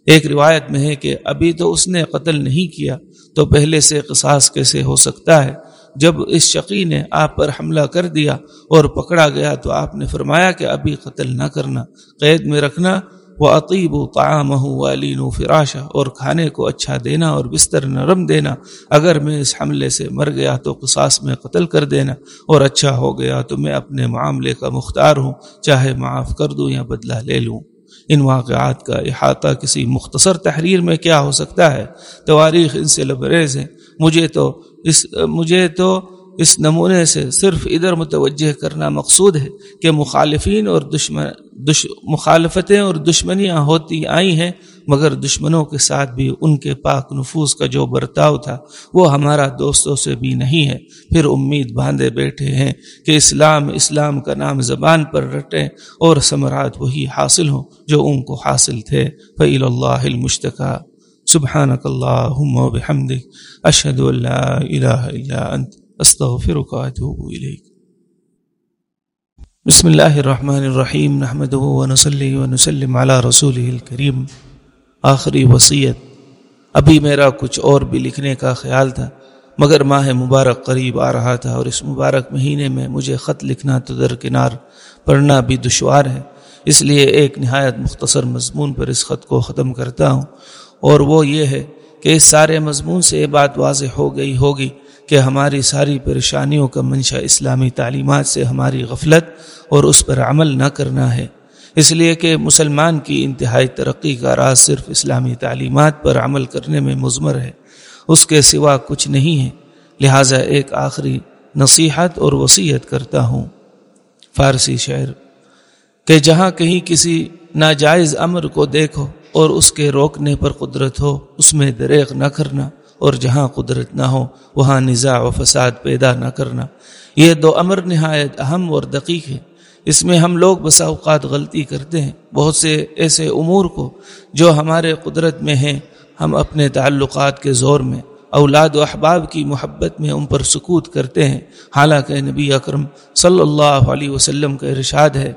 ایک روایت میں ہے کہ ابھی تو اس نے قتل نہیں کیا، تو پہلے سے قصاص کیسے ہو سکتا ہے؟ جب اس شقی نے آپ پر حملہ کر دیا اور پکڑا گیا تو آپ نے فرمایا کہ ابھی قتل نہ کرنا، قید میں رکھنا وہ عقیب و قام والین و فراشہ اور کھانے کو اچھا دینا اور بستر نرم دینا۔ اگر میں اس حملے سے مر گیا تو قصاص میں قتل کر دینا اور اچھا ہو گیا تو میں اپنے معاملے کا مختار ہوں، چاہے معاف کر دوں یا بدلہ لے لوں۔ ان واقعات کا احاطہ کسی مختصر تحریر میں کیا ہو سکتا ہے؟ تواریخ ان سے لبریز ہیں۔ مجھے تو اس مجھے تو اس نمونے سے صرف ادھر متوجہ کرنا مقصود ہے کہ مخالفین اور دشمن، دش، مخالفتیں اور دشمنیاں ہوتی آئی ہیں، مگر دشمنوں کے ساتھ بھی ان کے پاک نفوذ کا جو برتاؤ تھا، وہ ہمارا دوستوں سے بھی نہیں ہے۔ پھر امید باندھے بیٹھے ہیں کہ اسلام اسلام کا نام زبان پر رٹیں اور ثمرات وہی حاصل ہوں جو ان کو حاصل تھے۔ فعل اللہ المشتقہ سبحانك اللهم وبحمدك أشهد أن لا إله إلا أنت، أستغفرك وأتوب إليك. بسم الله الرحمن الرحيم، نحمده ونصلي ونسلم على رسوله الكريم. آخری وصیت، ابھی میرا کچھ اور بھی لکھنے کا خیال تھا، مگر ماہ مبارک قریب آ رہا تھا اور اس مبارک مہینے میں مجھے خط لکھنا تو درکنار پڑھنا بھی دشوار ہے، اس لیے ایک نہایت مختصر مضمون پر اس خط کو ختم کرتا ہوں۔ اور وہ یہ ہے کہ اس سارے مضمون سے یہ بات واضح ہو گئی ہوگی کہ ہماری ساری پریشانیوں کا منشا اسلامی تعلیمات سے ہماری غفلت اور اس پر عمل نہ کرنا ہے۔ اس لیے کہ مسلمان کی انتہائی ترقی کا راز صرف اسلامی تعلیمات پر عمل کرنے میں مضمر ہے۔ اس کے سوا کچھ نہیں ہے۔ لہٰذا ایک آخری نصیحت اور وصیت کرتا ہوں۔ فارسی شعر کہ جہاں کہیں کسی ناجائز امر کو دیکھو اور اس کے روکنے پر قدرت ہو، اس میں دریغ نہ کرنا اور جہاں قدرت نہ ہو، وہاں نزاع و فساد پیدا نہ کرنا۔ یہ دو امر نہایت اہم اور دقیق ہے اس میں ہم لوگ بسا اوقات غلطی کرتے ہیں۔ بہت سے ایسے امور کو جو ہمارے قدرت میں ہیں، ہم اپنے تعلقات کے زور میں، اولاد و احباب کی محبت میں ان پر سکوت کرتے ہیں۔ حالانکہ نبی اکرم صلی اللہ علیہ وسلم کا ارشاد ہے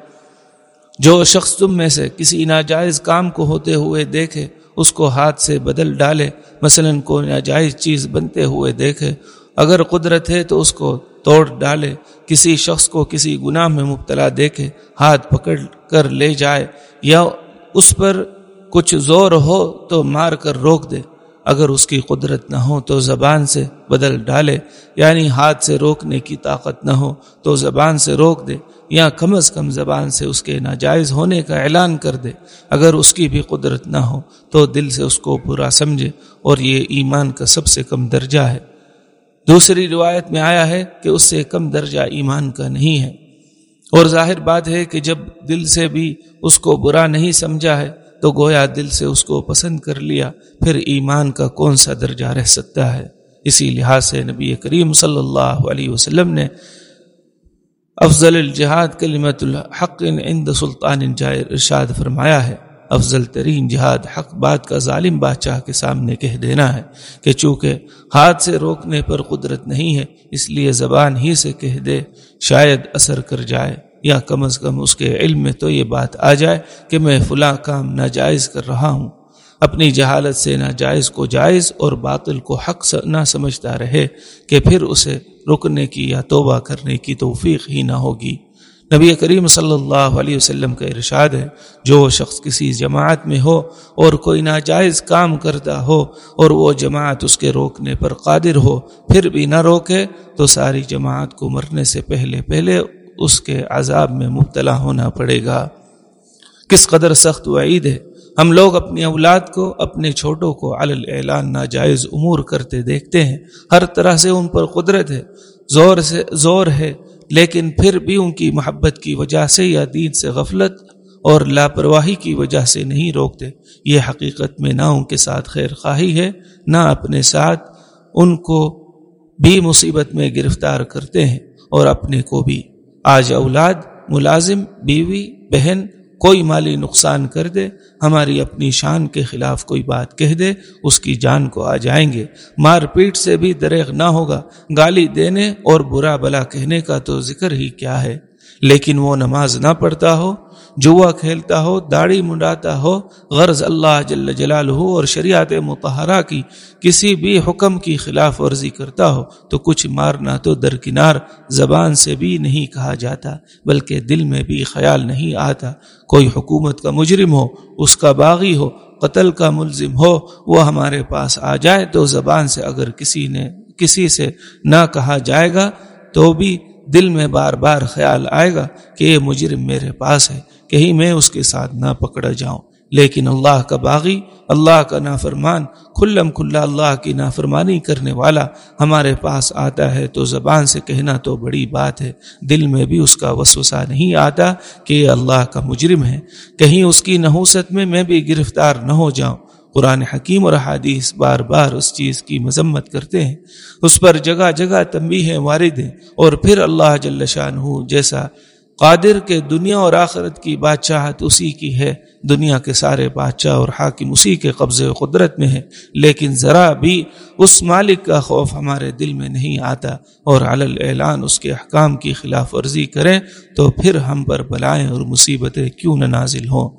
جو شخص تم میں سے کسی ناجائز کام کو ہوتے ہوئے دیکھے، اس کو ہاتھ سے بدل ڈالے، مثلا کو ناجائز چیز بنتے ہوئے دیکھے، اگر قدرت ہے تو اس کو توڑ ڈالے، کسی شخص کو کسی گناہ میں مبتلا دیکھے، ہاتھ پکڑ کر لے جائے، یا اس پر کچھ زور ہو تو مار کر روک دے۔ اگر اس کی قدرت نہ ہو تو زبان سے بدل ڈالے یعنی ہاتھ سے روکنے کی طاقت نہ ہو تو زبان سے روک دے۔ یا کم از کم زبان سے اس کے ناجائز ہونے کا اعلان کر دے۔ اگر اس کی بھی قدرت نہ ہو تو دل سے اس کو برا سمجھے اور یہ ایمان کا سب سے کم درجہ ہے۔ دوسری روایت میں آیا ہے کہ اس سے کم درجہ ایمان کا نہیں ہے۔ اور ظاہر بات ہے کہ جب دل سے بھی اس کو برا نہیں سمجھا ہے تو گویا دل سے اس کو پسند کر لیا، پھر ایمان کا کون سا درجہ رہ سکتا ہے؟ اسی لحاظ سے نبی کریم صلی اللہ علیہ وسلم نے افضل الجہاد کلمت الحق عند سلطان جائر ارشاد فرمایا ہے، افضل ترین جہاد حق بات کا ظالم بادشاہ کے سامنے کہہ دینا ہے کہ چونکہ ہاتھ سے روکنے پر قدرت نہیں ہے، اس لیے زبان ہی سے کہہ دے شاید اثر کر جائے یا کم از کم اس کے علم میں تو یہ بات آ جائے کہ میں فلاں کام ناجائز کر رہا ہوں۔ اپنی جہالت سے ناجائز کو جائز اور باطل کو حق نہ سمجھتا رہے کہ پھر اسے رکنے کی یا توبہ کرنے کی توفیق ہی نہ ہوگی۔ نبی کریم صلی اللہ علیہ وسلم کا ارشاد ہے، جو شخص کسی جماعت میں ہو اور کوئی ناجائز کام کرتا ہو اور وہ جماعت اس کے روکنے پر قادر ہو، پھر بھی نہ روکے تو ساری جماعت کو مرنے سے پہلے پہلے اس کے عذاب میں مبتلا ہونا پڑے گا۔ کس قدر سخت وعید ہے ہم لوگ اپنی اولاد کو، اپنے چھوٹوں کو علل اعلان ناجائز امور کرتے دیکھتے ہیں۔ ہر طرح سے ان پر قدرت ہے، زور سے، زور ہے، لیکن پھر بھی ان کی محبت کی وجہ سے یا دین سے غفلت اور لاپرواہی کی وجہ سے نہیں روکتے۔ یہ حقیقت میں نہ ان کے ساتھ خیر خواہی ہے، نہ اپنے ساتھ ان کو بھی مصیبت میں گرفتار کرتے ہیں اور اپنے کو بھی۔ آج اولاد، ملازم، بیوی، بہن کوئی مالی نقصان کر دے، ہماری اپنی شان کے خلاف کوئی بات کہہ دے، اس کی جان کو آ جائیں گے۔ مار پیٹ سے بھی دریغ نہ ہوگا۔ گالی دینے اور برا بلا کہنے کا تو ذکر ہی کیا ہے۔ لیکن وہ نماز نہ پڑھتا ہو، جوا کھیلتا ہو، داڑھی منڈاتا ہو، غرض اللہ جل جلال ہو اور شریعت متحرہ کی کسی بھی حکم کی خلاف ورزی کرتا ہو تو کچھ مارنا تو درکنار زبان سے بھی نہیں کہا جاتا، بلکہ دل میں بھی خیال نہیں آتا۔ کوئی حکومت کا مجرم ہو، اس کا باغی ہو، قتل کا ملزم ہو، وہ ہمارے پاس آ جائے تو زبان سے اگر کسی نے، کسی سے نہ کہا جائے گا تو بھی دل میں بار بار خیال آئے گا کہ یہ مجرم میرے پاس ہے، کہیں میں اس کے ساتھ نہ پکڑا جاؤں۔ لیکن اللہ کا باغی، اللہ کا نافرمان، کھلم کھلا اللہ کی نافرمانی کرنے والا ہمارے پاس آتا ہے تو زبان سے کہنا تو بڑی بات ہے۔ دل میں بھی اس کا وسوسہ نہیں آتا کہ یہ اللہ کا مجرم ہے۔ کہیں اس کی نحوست میں میں بھی گرفتار نہ ہو جاؤں۔ قرآن حکیم اور حادیث بار بار اس چیز کی مذمت کرتے ہیں، اس پر جگہ جگہ تمبی ہے وارد ہیں اور پھر اللہ جل شان جیسا قادر کے دنیا اور آخرت کی بادشاہت اسی کی ہے۔ دنیا کے سارے بادشاہ اور حاکم اسی کے قبضے و قدرت میں ہے لیکن ذرا بھی اس مالک کا خوف ہمارے دل میں نہیں آتا اور علل اعلان اس کے احکام کی خلاف ورزی کریں تو پھر ہم پر بلائیں اور مصیبتیں کیوں نہ نازل ہوں۔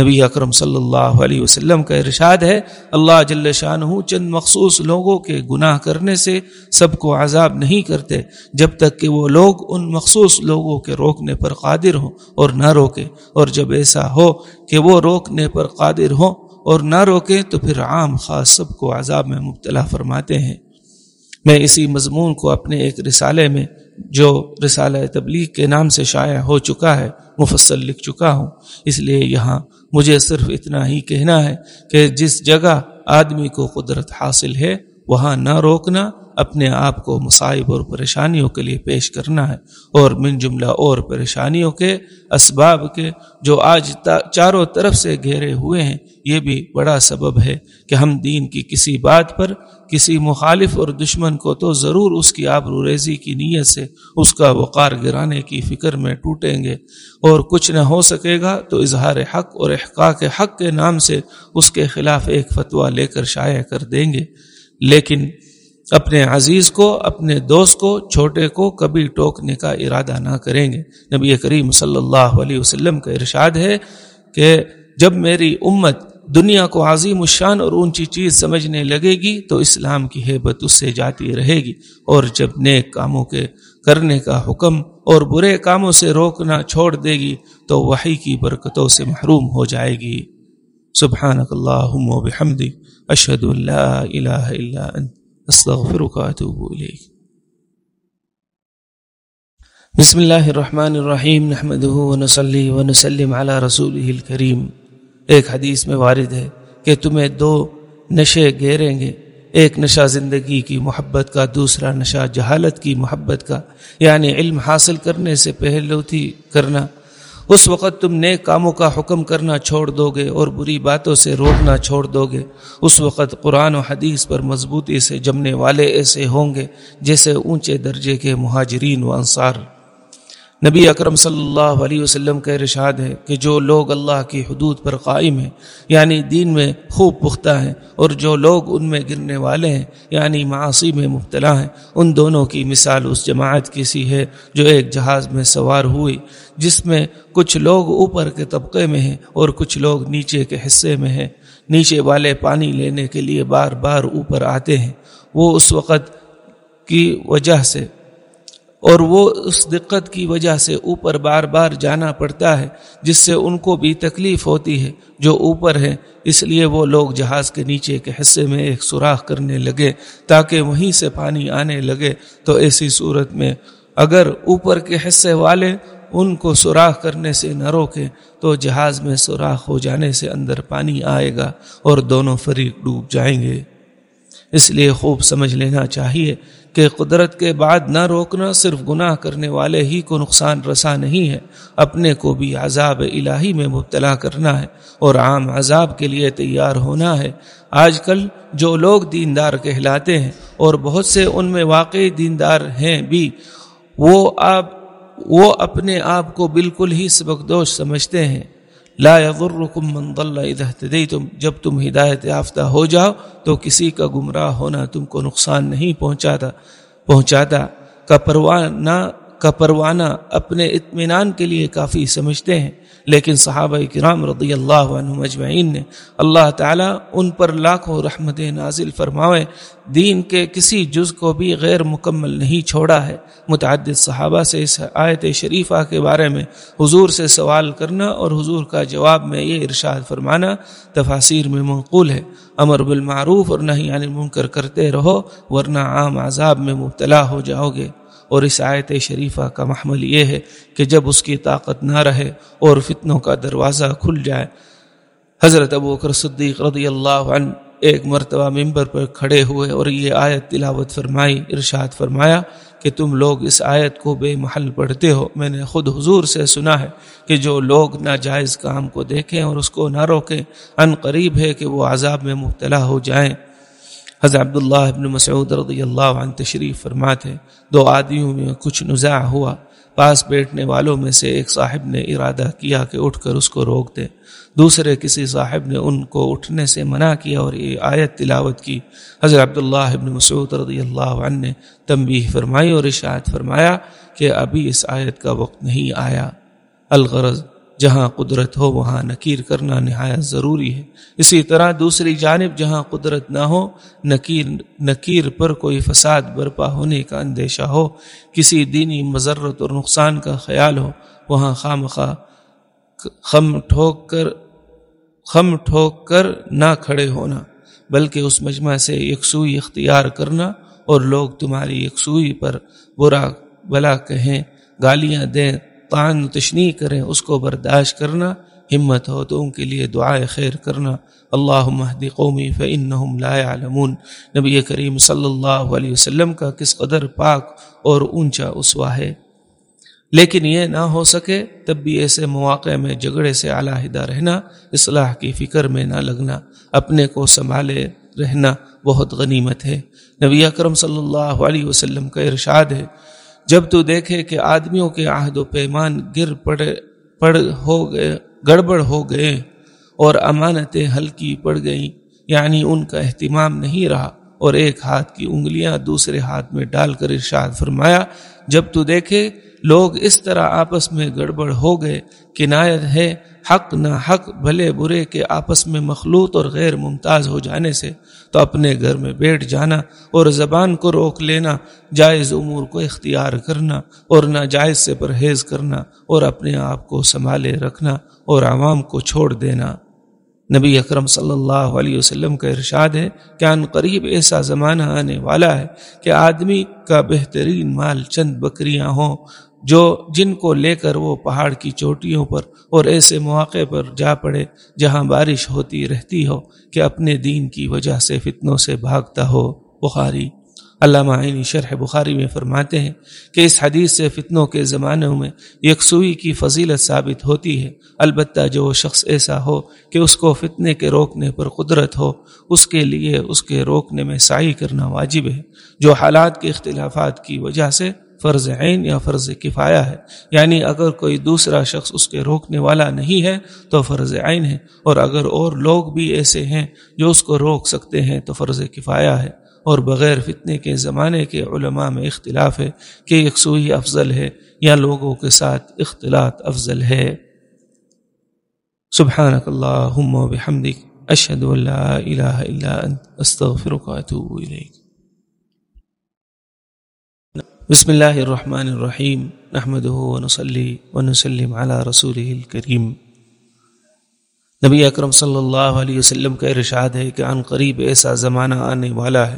نبی اکرم صلی اللہ علیہ وسلم کا ارشاد ہے، اللہ جل شان چند مخصوص لوگوں کے گناہ کرنے سے سب کو عذاب نہیں کرتے، جب تک کہ وہ لوگ ان مخصوص لوگوں کے روکنے پر قادر ہوں اور نہ روکے۔ اور جب ایسا ہو کہ وہ روکنے پر قادر ہوں اور نہ روکیں تو پھر عام خاص سب کو عذاب میں مبتلا فرماتے ہیں۔ میں اسی مضمون کو اپنے ایک رسالے میں، جو رسالہ تبلیغ کے نام سے شائع ہو چکا ہے، مفصل لکھ چکا ہوں۔ اس لیے یہاں مجھے صرف اتنا ہی کہنا ہے کہ جس جگہ آدمی کو قدرت حاصل ہے وہاں نہ روکنا اپنے آپ کو مصائب اور پریشانیوں کے لیے پیش کرنا ہے اور من جملہ اور پریشانیوں کے اسباب کے جو آج چاروں طرف سے گھیرے ہوئے ہیں، یہ بھی بڑا سبب ہے کہ ہم دین کی کسی بات پر کسی مخالف اور دشمن کو تو ضرور اس کی آبرو ریزی کی نیت سے اس کا وقار گرانے کی فکر میں ٹوٹیں گے۔ اور کچھ نہ ہو سکے گا تو اظہار حق اور احقاق حق کے نام سے اس کے خلاف ایک فتویٰ لے کر شائع کر دیں گے۔ لیکن اپنے عزیز کو، اپنے دوست کو، چھوٹے کو کبھی ٹوکنے کا ارادہ نہ کریں گے۔ نبی کریم صلی اللہ علیہ وسلم کا ارشاد ہے کہ جب میری امت دنیا کو عظیم الشان اور اونچی چیز سمجھنے لگے گی تو اسلام کی حیبت اس سے جاتی رہے گی۔ اور جب نیک کاموں کے کرنے کا حکم اور برے کاموں سے روکنا چھوڑ دے گی تو وہی کی برکتوں سے محروم ہو جائے گی۔ سبحانک اللہم و بحمدک۔ اشہد اللہ الہ الا انت استغفرك واتوب الیک بسم اللہ الرحمن الرحیم نحمده ونصلي ونسلم على رسوله الكریم ایک حدیث میں وارد ہے کہ تمہیں دو نشے گھیریں گے، ایک نشہ زندگی کی محبت کا، دوسرا نشہ جہالت کی محبت کا یعنی علم حاصل کرنے سے پہلو تھی کرنا۔ اس وقت تم نیک کاموں کا حکم کرنا چھوڑ دو گے اور بری باتوں سے روکنا چھوڑ دو گے اس وقت قرآن و حدیث پر مضبوطی سے جمنے والے ایسے ہوں گے جیسے اونچے درجے کے مہاجرین و انصار۔ نبی اکرم صلی اللہ علیہ وسلم کا ارشاد ہے کہ جو لوگ اللہ کی حدود پر قائم ہیں یعنی دین میں خوب پختہ ہیں، اور جو لوگ ان میں گرنے والے ہیں یعنی معاشی میں مبتلا ہیں، ان دونوں کی مثال اس جماعت کی سی ہے جو ایک جہاز میں سوار ہوئی، جس میں کچھ لوگ اوپر کے طبقے میں ہیں اور کچھ لوگ نیچے کے حصے میں ہیں۔ نیچے والے پانی لینے کے لیے بار بار اوپر آتے ہیں۔ وہ اس وقت کی وجہ سے اور وہ اس دقت کی وجہ سے اوپر بار بار جانا پڑتا ہے، جس سے ان کو بھی تکلیف ہوتی ہے، جو اوپر ہے اس لیے وہ لوگ جہاز کے نیچے کے حصے میں ایک سوراخ کرنے لگے، تاکہ وہیں سے پانی آنے لگے۔ تو ایسی صورت میں اگر اوپر کے حصے والے ان کو سوراخ کرنے سے نہ روکے تو جہاز میں سوراخ ہو جانے سے اندر پانی آئے گا اور دونوں فریق ڈوب جائیں گے۔ اس لیے خوب سمجھ لینا چاہیے کہ قدرت کے بعد نہ روکنا صرف گناہ کرنے والے ہی کو نقصان رسا نہیں ہے، اپنے کو بھی عذاب الہی میں مبتلا کرنا ہے اور عام عذاب کے لیے تیار ہونا ہے۔ آج کل جو لوگ دیندار کہلاتے ہیں اور بہت سے ان میں واقعی دیندار ہیں بھی، وہ آپ، وہ اپنے آپ کو بالکل ہی سبق دوش سمجھتے ہیں۔ لا يضركم من ضل اذا اهتديتم جب تم ہدایت یافتہ ہو جاؤ تو کسی کا گمراہ ہونا تم کو نقصان نہیں پہنچاتا پہنچاتا۔ کا پروانہ کا پروانہ اپنے اطمینان کے لیے کافی سمجھتے ہیں۔ لیکن صحابہ کرام رضی اللہ عنہ مجمعین نے اللہ تعالیٰ ان پر لاکھوں رحمت نازل فرماوے دین کے کسی جز کو بھی غیر مکمل نہیں چھوڑا ہے۔ متعدد صحابہ سے اس آیت شریفہ کے بارے میں حضور سے سوال کرنا اور حضور کا جواب میں یہ ارشاد فرمانا تفاصیر میں منقول ہے۔ امر بالمعروف اور نہیں عن المنکر کرتے رہو ورنہ عام عذاب میں مبتلا ہو جاؤ گے۔ اور اس آیت شریفہ کا محمل یہ ہے کہ جب اس کی طاقت نہ رہے اور فتنوں کا دروازہ کھل جائے، حضرت ابو بکر صدیق رضی اللہ عنہ ایک مرتبہ ممبر پر کھڑے ہوئے اور یہ آیت تلاوت فرمائی، ارشاد فرمایا کہ تم لوگ اس آیت کو بے محل پڑھتے ہو۔ میں نے خود حضور سے سنا ہے کہ جو لوگ ناجائز کام کو دیکھیں اور اس کو نہ روکیں، ان قریب ہے کہ وہ عذاب میں مبتلا ہو جائیں۔ حضرت عبداللہ ابن مسعود رضی اللہ عنہ تشریف فرماتے دو آدمیوں میں کچھ نزاع ہوا۔ پاس بیٹھنے والوں میں سے ایک صاحب نے ارادہ کیا کہ اٹھ کر اس کو روک دے۔ دوسرے کسی صاحب نے ان کو اٹھنے سے منع کیا اور یہ آیت تلاوت کی۔ حضرت عبداللہ ابن مسعود رضی اللہ عنہ نے تنبیہ فرمائی اور اشاعت فرمایا کہ ابھی اس آیت کا وقت نہیں آیا۔ الغرض جہاں قدرت ہو وہاں نکیر کرنا نہایت ضروری ہے۔ اسی طرح دوسری جانب جہاں قدرت نہ ہو، نکیر نکیر پر کوئی فساد برپا ہونے کا اندیشہ ہو، کسی دینی مذرت اور نقصان کا خیال ہو، وہاں خام خواہ خم ٹھوک کر، خم ٹھوک کر نہ کھڑے ہونا، بلکہ اس مجمع سے یکسوئی اختیار کرنا اور لوگ تمہاری یکسوئی پر برا، بلا کہیں گالیاں دیں طعن تشنی کریں، اس کو برداشت کرنا، ہمت ہو تو ان کے لیے دعائے خیر کرنا۔ اللہ مہدی قومی فنحم لا علمون نبی کریم صلی اللہ علیہ وسلم کا کس قدر پاک اور اونچا اسوا ہے۔ لیکن یہ نہ ہو سکے تب بھی ایسے مواقع میں جھگڑے سے علیحدہ رہنا، اصلاح کی فکر میں نہ لگنا، اپنے کو سنبھالے رہنا بہت غنیمت ہے۔ نبی اکرم صلی اللہ علیہ وسلم کا ارشاد ہے جب تو دیکھے کہ آدمیوں کے عہد و پیمان گر پڑے، پڑ ہو گئے، گڑبڑ ہو گئے اور امانتیں ہلکی پڑ گئیں یعنی ان کا اہتمام نہیں رہا۔ اور ایک ہاتھ کی انگلیاں دوسرے ہاتھ میں ڈال کر ارشاد فرمایا، جب تو دیکھے لوگ اس طرح آپس میں گڑبڑ ہو گئے کنایت ہے حق نہ حق، بھلے برے کے آپس میں مخلوط اور غیر ممتاز ہو جانے سے تو اپنے گھر میں بیٹھ جانا اور زبان کو روک لینا، جائز امور کو اختیار کرنا اور ناجائز سے پرہیز کرنا اور اپنے آپ کو سنبھالے رکھنا اور عوام کو چھوڑ دینا۔ نبی اکرم صلی اللہ علیہ وسلم کا ارشاد ہے کہ ان قریب ایسا زمانہ آنے والا ہے کہ آدمی کا بہترین مال چند بکریاں ہوں۔ جو جن کو لے کر وہ پہاڑ کی چوٹیوں پر اور ایسے مواقع پر جا پڑے جہاں بارش ہوتی رہتی ہو کہ اپنے دین کی وجہ سے فتنوں سے بھاگتا ہو بخاری۔ علامہ عینی شرح بخاری میں فرماتے ہیں کہ اس حدیث سے فتنوں کے زمانوں میں یکسوئی کی فضیلت ثابت ہوتی ہے۔ البتہ جو وہ شخص ایسا ہو کہ اس کو فتنے کے روکنے پر قدرت ہو، اس کے لیے اس کے روکنے میں سائی کرنا واجب ہے، جو حالات کے اختلافات کی وجہ سے فرض عین یا فرض کفایا ہے۔ یعنی اگر کوئی دوسرا شخص اس کے روکنے والا نہیں ہے تو فرض عین ہے، اور اگر اور لوگ بھی ایسے ہیں جو اس کو روک سکتے ہیں تو فرض کفایا ہے۔ اور بغیر فتنے کے زمانے کے علماء میں اختلاف ہے کہ یکسوئی افضل ہے یا لوگوں کے ساتھ اختلاط افضل ہے۔ سبحانك اللهم وبحمدك اشهد ان لا اله الا انت استغفرك واتوب اليك بسم اللہ الرحمن الرحیم نحمده ونصلي ونسلم على رسوله الكريم نبی اکرم صلی اللہ علیہ وسلم کا ارشاد ہے کہ عن قریب ایسا زمانہ آنے والا ہے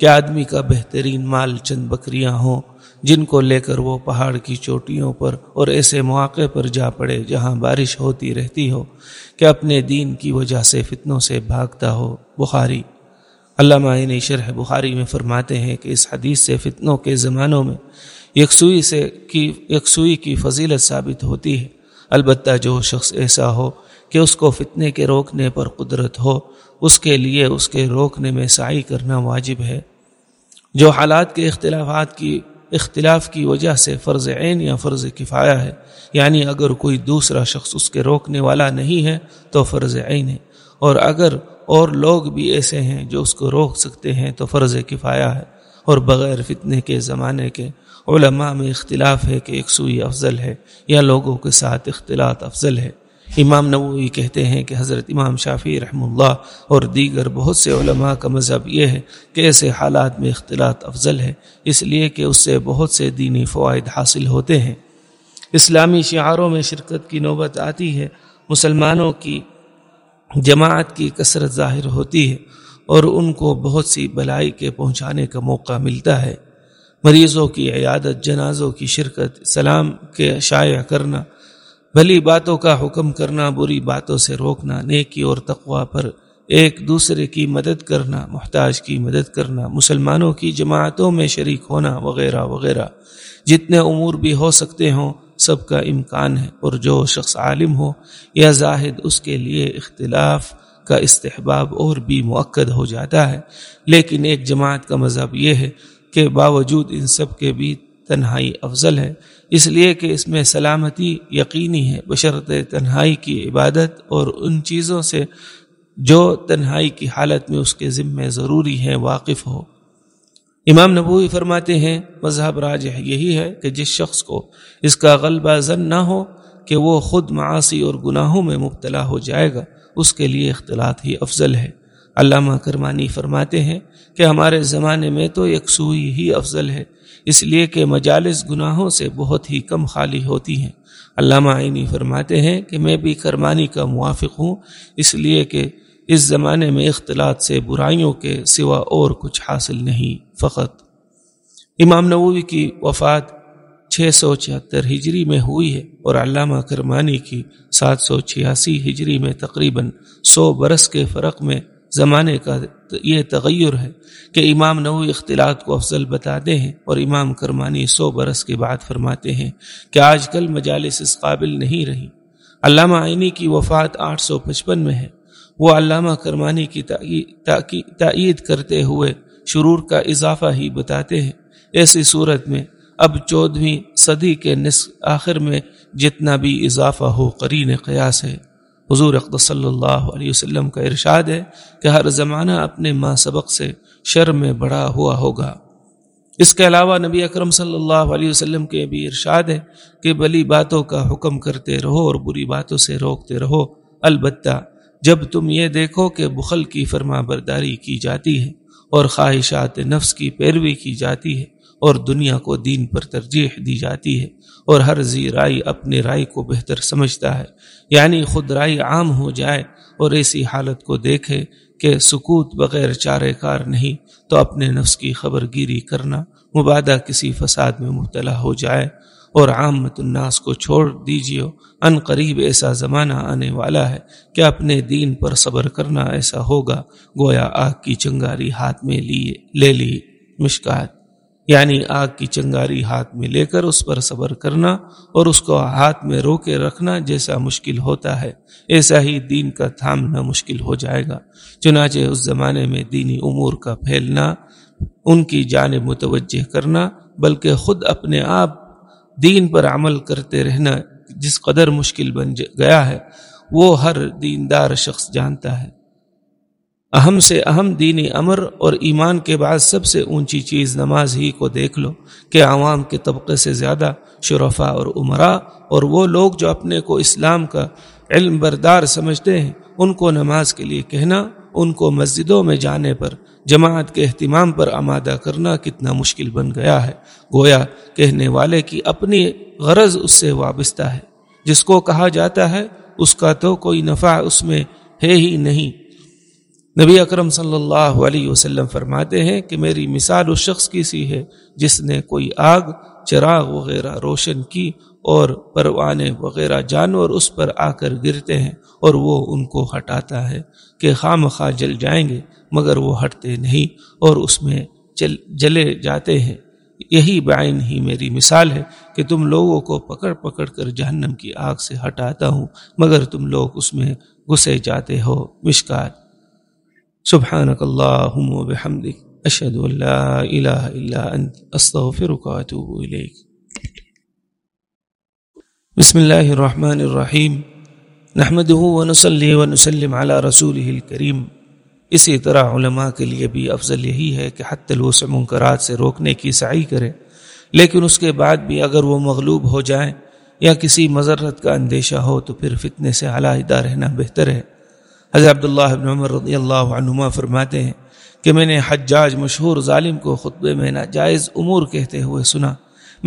کہ آدمی کا بہترین مال چند بکریاں ہوں، جن کو لے کر وہ پہاڑ کی چوٹیوں پر اور ایسے مواقع پر جا پڑے جہاں بارش ہوتی رہتی ہو، کہ اپنے دین کی وجہ سے فتنوں سے بھاگتا ہو۔ بخاری علامہ عین شرح بخاری میں فرماتے ہیں کہ اس حدیث سے فتنوں کے زمانوں میں یکسوئی سے کی یکسوئی کی فضیلت ثابت ہوتی ہے۔ البتہ جو شخص ایسا ہو کہ اس کو فتنے کے روکنے پر قدرت ہو، اس کے لیے اس کے روکنے میں سعی کرنا واجب ہے۔ جو حالات کے اختلافات کی اختلاف کی وجہ سے فرض عین یا فرض کفایہ ہے یعنی اگر کوئی دوسرا شخص اس کے روکنے والا نہیں ہے تو فرض عین ہے۔ اور اگر اور لوگ بھی ایسے ہیں جو اس کو روک سکتے ہیں تو فرض کفایہ ہے اور بغیر فتنے کے زمانے کے علماء میں اختلاف ہے کہ ایک سوئی افضل ہے یا لوگوں کے ساتھ اختلاط افضل ہے۔ امام نبوی کہتے ہیں کہ حضرت امام شافی رحم اللہ اور دیگر بہت سے علماء کا مذہب یہ ہے کہ ایسے حالات میں اختلاط افضل ہے، اس لیے کہ اس سے بہت سے دینی فوائد حاصل ہوتے ہیں۔ اسلامی شعاروں میں شرکت کی نوبت آتی ہے، مسلمانوں کی جماعت کی کثرت ظاہر ہوتی ہے اور ان کو بہت سی بلائی کے پہنچانے کا موقع ملتا ہے۔ مریضوں کی عیادت، جنازوں کی شرکت، سلام کے شائع کرنا، بھلی باتوں کا حکم کرنا، بری باتوں سے روکنا، نیکی اور تقوا پر ایک دوسرے کی مدد کرنا، محتاج کی مدد کرنا، مسلمانوں کی جماعتوں میں شریک ہونا، وغیرہ وغیرہ۔ جتنے امور بھی ہو سکتے ہوں سب کا امکان ہے اور جو شخص عالم ہو یا زاہد، اس کے لیے اختلاف کا استحباب اور بھی موقع ہو جاتا ہے۔ لیکن ایک جماعت کا مذہب یہ ہے کہ باوجود ان سب کے بھی تنہائی افضل ہے، اس لیے کہ اس میں سلامتی یقینی ہے، بشرط تنہائی کی عبادت اور ان چیزوں سے جو تنہائی کی حالت میں اس کے ذمے ضروری ہیں، واقف ہو۔ امام نبوی فرماتے ہیں، مذہب راج یہی ہے کہ جس شخص کو اس کا غلبہ زن نہ ہو، کہ وہ خود معاشی اور گناہوں میں مبتلا ہو جائے گا، اس کے لیے اختلاط ہی افضل ہے۔ علامہ کرمانی فرماتے ہیں کہ ہمارے زمانے میں تو یکسوئی ہی افضل ہے، اس لیے کہ مجالس گناہوں سے بہت ہی کم خالی ہوتی ہیں۔ علامہ عینی فرماتے ہیں کہ میں بھی کرمانی کا موافق ہوں، اس لیے کہ اس زمانے میں اختلاط سے برائیوں کے سوا اور کچھ حاصل نہیں، فقط امام نووی کی وفات چھ سو چھہتر ہجری میں ہوئی ہے اور علامہ کرمانی کی سات سو چھیاسی ہجری میں تقریباً سو برس کے فرق میں زمانے کا یہ تغیر ہے کہ امام نو اختلاط کو افضل بتاتے ہیں اور امام کرمانی سو برس کے بعد فرماتے ہیں کہ آج کل مجالس اس قابل نہیں رہی۔ علامہ آئینی کی وفات آٹھ سو پچپن میں ہے۔ وہ علامہ کرمانی کی تائید کرتے ہوئے شرور کا اضافہ ہی بتاتے ہیں۔ ایسی صورت میں اب چودھویں صدی کے نصف آخر میں جتنا بھی اضافہ ہو قرین قیاس ہے۔ حضور اقدس صلی اللہ علیہ وسلم کا ارشاد ہے کہ ہر زمانہ اپنے ماں سبق سے شر میں بڑا ہوا ہوگا۔ اس کے علاوہ نبی اکرم صلی اللہ علیہ وسلم کے بھی ارشاد ہے کہ بلی باتوں کا حکم کرتے رہو اور بری باتوں سے روکتے رہو۔ البتہ جب تم یہ دیکھو کہ بخل کی فرما برداری کی جاتی ہے اور خواہشات نفس کی پیروی کی جاتی ہے اور دنیا کو دین پر ترجیح دی جاتی ہے اور ہر زی رائے اپنے رائے کو بہتر سمجھتا ہے یعنی خود رائے عام ہو جائے اور ایسی حالت کو دیکھے کہ سکوت بغیر چارے کار نہیں تو اپنے نفس کی خبر گیری کرنا مبادہ کسی فساد میں مبتلا ہو جائے اور عامت الناس کو چھوڑ دیجیے ان قریب ایسا زمانہ آنے والا ہے کہ اپنے دین پر صبر کرنا ایسا ہوگا، گویا آگ کی چنگاری ہاتھ میں لیے، لے لی مشکات۔ یعنی آگ کی چنگاری ہاتھ میں لے کر اس پر صبر کرنا اور اس کو ہاتھ میں رو کے رکھنا جیسا مشکل ہوتا ہے، ایسا ہی دین کا تھامنا مشکل ہو جائے گا۔ چنانچہ اس زمانے میں دینی امور کا پھیلنا، ان کی جانب متوجہ کرنا، بلکہ خود اپنے آپ دین پر عمل کرتے رہنا جس قدر مشکل بن گیا ہے، وہ ہر دیندار شخص جانتا ہے۔ اہم سے اہم دینی امر اور ایمان کے بعد سب سے اونچی چیز نماز ہی کو دیکھ لو کہ عوام کے طبقے سے زیادہ شرفا اور عمرہ اور وہ لوگ جو اپنے کو اسلام کا علم بردار سمجھتے ہیں، ان کو نماز کے لیے کہنا ان کو مسجدوں میں جانے پر، جماعت کے اہتمام پر آمادہ کرنا کتنا مشکل بن گیا ہے۔ گویا کہنے والے کی اپنی غرض اس سے وابستہ ہے۔ جس کو کہا جاتا ہے، اس کا تو کوئی نفع اس میں ہے ہی نہیں۔ نبی اکرم صلی اللہ علیہ وسلم فرماتے ہیں کہ میری مثال اس شخص کی سی ہے جس نے کوئی آگ، چراغ وغیرہ روشن کی اور پروانے وغیرہ جانور اس پر آ کر گرتے ہیں اور وہ ان کو ہٹاتا ہے کہ خام خواہ جل جائیں گے، مگر وہ ہٹتے نہیں اور اس میں چل جلے جاتے ہیں۔ یہی بعین ہی میری مثال ہے کہ تم لوگوں کو پکڑ پکڑ کر جہنم کی آگ سے ہٹاتا ہوں، مگر تم لوگ اس میں گھسے جاتے ہو۔ مشکات سبحانک اللہم و بحمدک، اشہد اللہ الہ الا انت، استغفرک و اتوب الیک۔ بسم اللہ الرحمن الرحیم۔ نحمده ونصلي ونسلم على رسوله الكريم اسی طرح علماء کے لیے بھی افضل یہی ہے کہ حت الوسع منکرات سے روکنے کی سعی کرے لیکن اس کے بعد بھی اگر وہ مغلوب ہو جائیں یا کسی مذرت کا اندیشہ ہو تو پھر فتنے سے علیحدہ رہنا بہتر ہے۔ حضرت عبداللہ بن عمر رضی اللہ عنہما فرماتے ہیں کہ میں نے حجاج مشہور ظالم کو خطبے میں ناجائز امور کہتے ہوئے سنا۔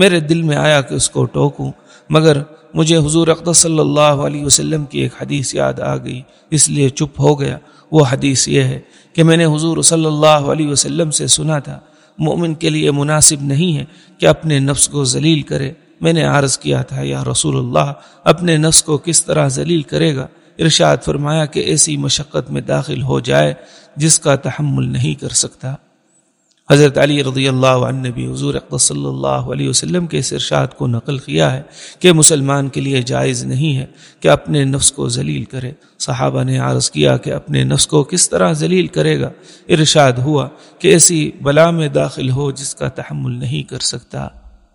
میرے دل میں آیا کہ اس کو ٹوکوں، مگر مجھے حضور اقدس صلی اللہ علیہ وسلم کی ایک حدیث یاد آ گئی، اس لیے چپ ہو گیا۔ وہ حدیث یہ ہے کہ میں نے حضور صلی اللہ علیہ وسلم سے سنا تھا، مومن کے لیے مناسب نہیں ہے کہ اپنے نفس کو ذلیل کرے۔ میں نے عرض کیا تھا، یا رسول اللہ، اپنے نفس کو کس طرح ذلیل کرے گا؟ ارشاد فرمایا کہ ایسی مشقت میں داخل ہو جائے، جس کا تحمل نہیں کر سکتا۔ حضرت علی رضی اللہ عنہ نبی حضور صلی اللہ علیہ وسلم کے اس ارشاد کو نقل کیا ہے کہ مسلمان کے لیے جائز نہیں ہے کہ اپنے نفس کو ذلیل کرے۔ صحابہ نے عرض کیا کہ اپنے نفس کو کس طرح ذلیل کرے گا؟ ارشاد ہوا کہ ایسی بلا میں داخل ہو جس کا تحمل نہیں کر سکتا۔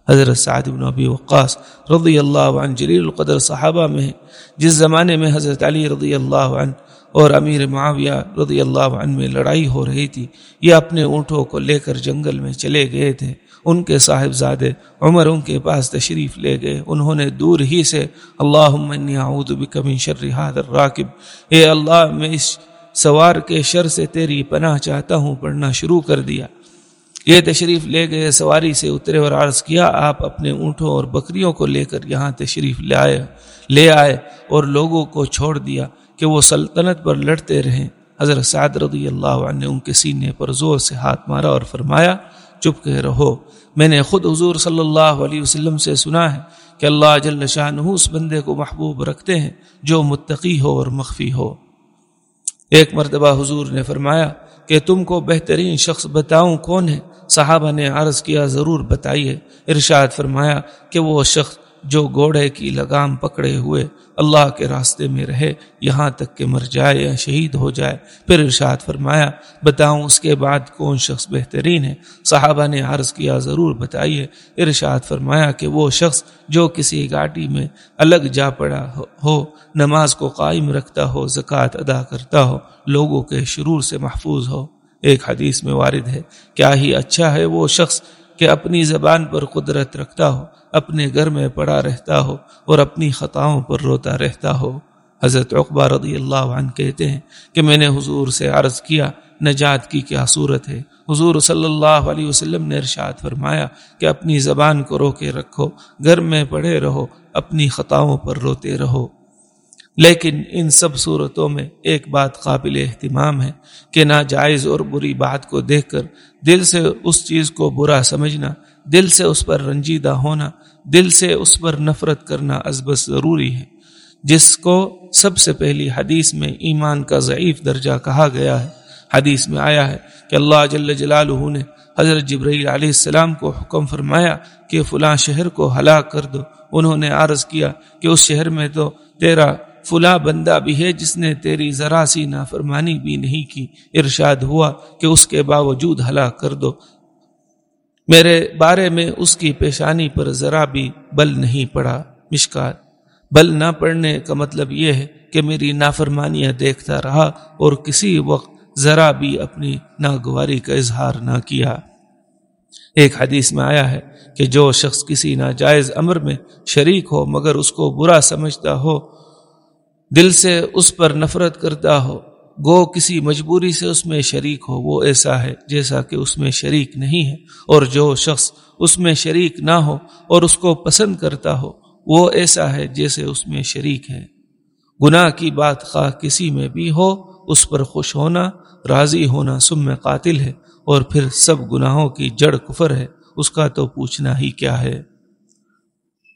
حضرت سعد بن ابی وقاص رضی اللہ عنہ جلیل القدر صحابہ میں جس زمانے میں حضرت علی رضی اللہ عنہ اور امیر معاویہ رضی اللہ عنہ میں لڑائی ہو رہی تھی، یہ اپنے اونٹوں کو لے کر جنگل میں چلے گئے تھے۔ ان کے صاحب زادے عمر ان کے پاس تشریف لے گئے۔ انہوں نے دور ہی سے اللہ اعوذ بک من شر هذا الراکب، اے اللہ، میں اس سوار کے شر سے تیری پناہ چاہتا ہوں، پڑھنا شروع کر دیا۔ یہ تشریف لے گئے، سواری سے اترے اور عرض کیا، آپ اپنے اونٹوں اور بکریوں کو لے کر یہاں تشریف لے آئے لے آئے اور لوگوں کو چھوڑ دیا۔ کہ وہ سلطنت پر لڑتے رہیں حضرت سعد رضی اللہ عنہ نے ان کے سینے پر زور سے ہاتھ مارا اور فرمایا، چپ کے رہو۔ میں نے خود حضور صلی اللہ علیہ وسلم سے سنا ہے کہ اللہ جل شاہ اس بندے کو محبوب رکھتے ہیں جو متقی ہو اور مخفی ہو۔ ایک مرتبہ حضور نے فرمایا کہ تم کو بہترین شخص بتاؤں کون ہے؟ صحابہ نے عرض کیا، ضرور بتائیے۔ ارشاد فرمایا کہ وہ شخص جو گھوڑے کی لگام پکڑے ہوئے اللہ کے راستے میں رہے، یہاں تک کہ مر جائے یا شہید ہو جائے۔ پھر ارشاد فرمایا، بتاؤں اس کے بعد کون شخص بہترین ہے؟ صحابہ نے عرض کیا، ضرور بتائیے۔ ارشاد فرمایا کہ وہ شخص جو کسی گاڑی میں الگ جا پڑا ہو، نماز کو قائم رکھتا ہو، زکوٰۃ ادا کرتا ہو، لوگوں کے شرور سے محفوظ ہو۔ ایک حدیث میں وارد ہے، کیا ہی اچھا ہے وہ شخص کہ اپنی زبان پر قدرت رکھتا ہو، اپنے گھر میں پڑا رہتا ہو اور اپنی خطاؤں پر روتا رہتا ہو۔ حضرت اقبا رضی اللہ عنہ کہتے ہیں کہ میں نے حضور سے عرض کیا، نجات کی کیا صورت ہے؟ حضور صلی اللہ علیہ وسلم نے ارشاد فرمایا کہ اپنی زبان کو رو کے رکھو، گھر میں پڑے رہو، اپنی خطاؤں پر روتے رہو۔ لیکن ان سب صورتوں میں ایک بات قابل اہتمام ہے کہ ناجائز اور بری بات کو دیکھ کر دل سے اس چیز کو برا سمجھنا، دل سے اس پر رنجیدہ ہونا، دل سے اس پر نفرت کرنا ازبس ضروری ہے۔ جس کو سب سے پہلی حدیث میں ایمان کا ضعیف درجہ کہا گیا ہے، حدیث میں آیا ہے کہ اللہ جل جلالہ نے حضرت جبرائیل علیہ السلام کو حکم فرمایا کہ فلاں شہر کو ہلاک کر دو۔ انہوں نے عرض کیا کہ اس شہر میں تو تیرا فلاں بندہ بھی ہے جس نے تیری ذرا سی نافرمانی بھی نہیں کی۔ ارشاد ہوا کہ اس کے باوجود ہلاک کر دو۔ میرے بارے میں اس کی پیشانی پر ذرا بھی بل نہیں پڑا۔ مشکات بل نہ پڑنے کا مطلب یہ ہے کہ میری نافرمانیاں دیکھتا رہا اور کسی وقت ذرا بھی اپنی ناگواری کا اظہار نہ کیا۔ ایک حدیث میں آیا ہے کہ جو شخص کسی ناجائز امر میں شریک ہو مگر اس کو برا سمجھتا ہو دل سے اس پر نفرت کرتا ہو، گو کسی مجبوری سے اس میں شریک ہو، وہ ایسا ہے جیسا کہ اس میں شریک نہیں ہے، اور جو شخص اس میں شریک نہ ہو اور اس کو پسند کرتا ہو، وہ ایسا ہے جیسے اس میں شریک ہے گناہ کی بات خواہ کسی میں بھی ہو، اس پر خوش ہونا، راضی ہونا سم قاتل ہے، اور پھر سب گناہوں کی جڑ کفر ہے، اس کا تو پوچھنا ہی کیا ہے۔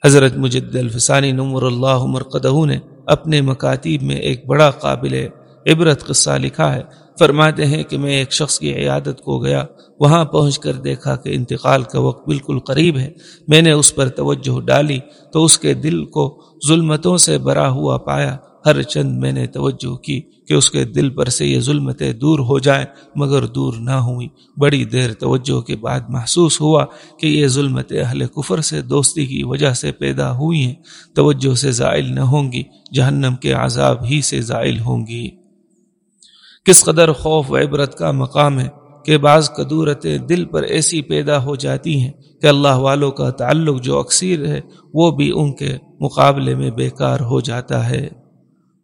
حضرت مجد الفسانی نمر اللہ مرقدہ نے اپنے مکاتیب میں ایک بڑا قابل عبرت قصہ لکھا ہے۔ فرماتے ہیں کہ میں ایک شخص کی عیادت کو گیا، وہاں پہنچ کر دیکھا کہ انتقال کا وقت بالکل قریب ہے۔ میں نے اس پر توجہ ڈالی تو اس کے دل کو ظلمتوں سے برا ہوا پایا۔ ہر چند میں نے توجہ کی کہ اس کے دل پر سے یہ ظلمتیں دور ہو جائیں، مگر دور نہ ہوئیں۔ بڑی دیر توجہ کے بعد محسوس ہوا کہ یہ ظلمت اہل کفر سے دوستی کی وجہ سے پیدا ہوئی ہیں۔ توجہ سے زائل نہ ہوں گی، جہنم کے عذاب ہی سے زائل ہوں گی۔ کس قدر خوف و عبرت کا مقام ہے کہ بعض قدورتیں دل پر ایسی پیدا ہو جاتی ہیں کہ اللہ والوں کا تعلق جو اکثیر ہے، وہ بھی ان کے مقابلے میں بیکار ہو جاتا ہے۔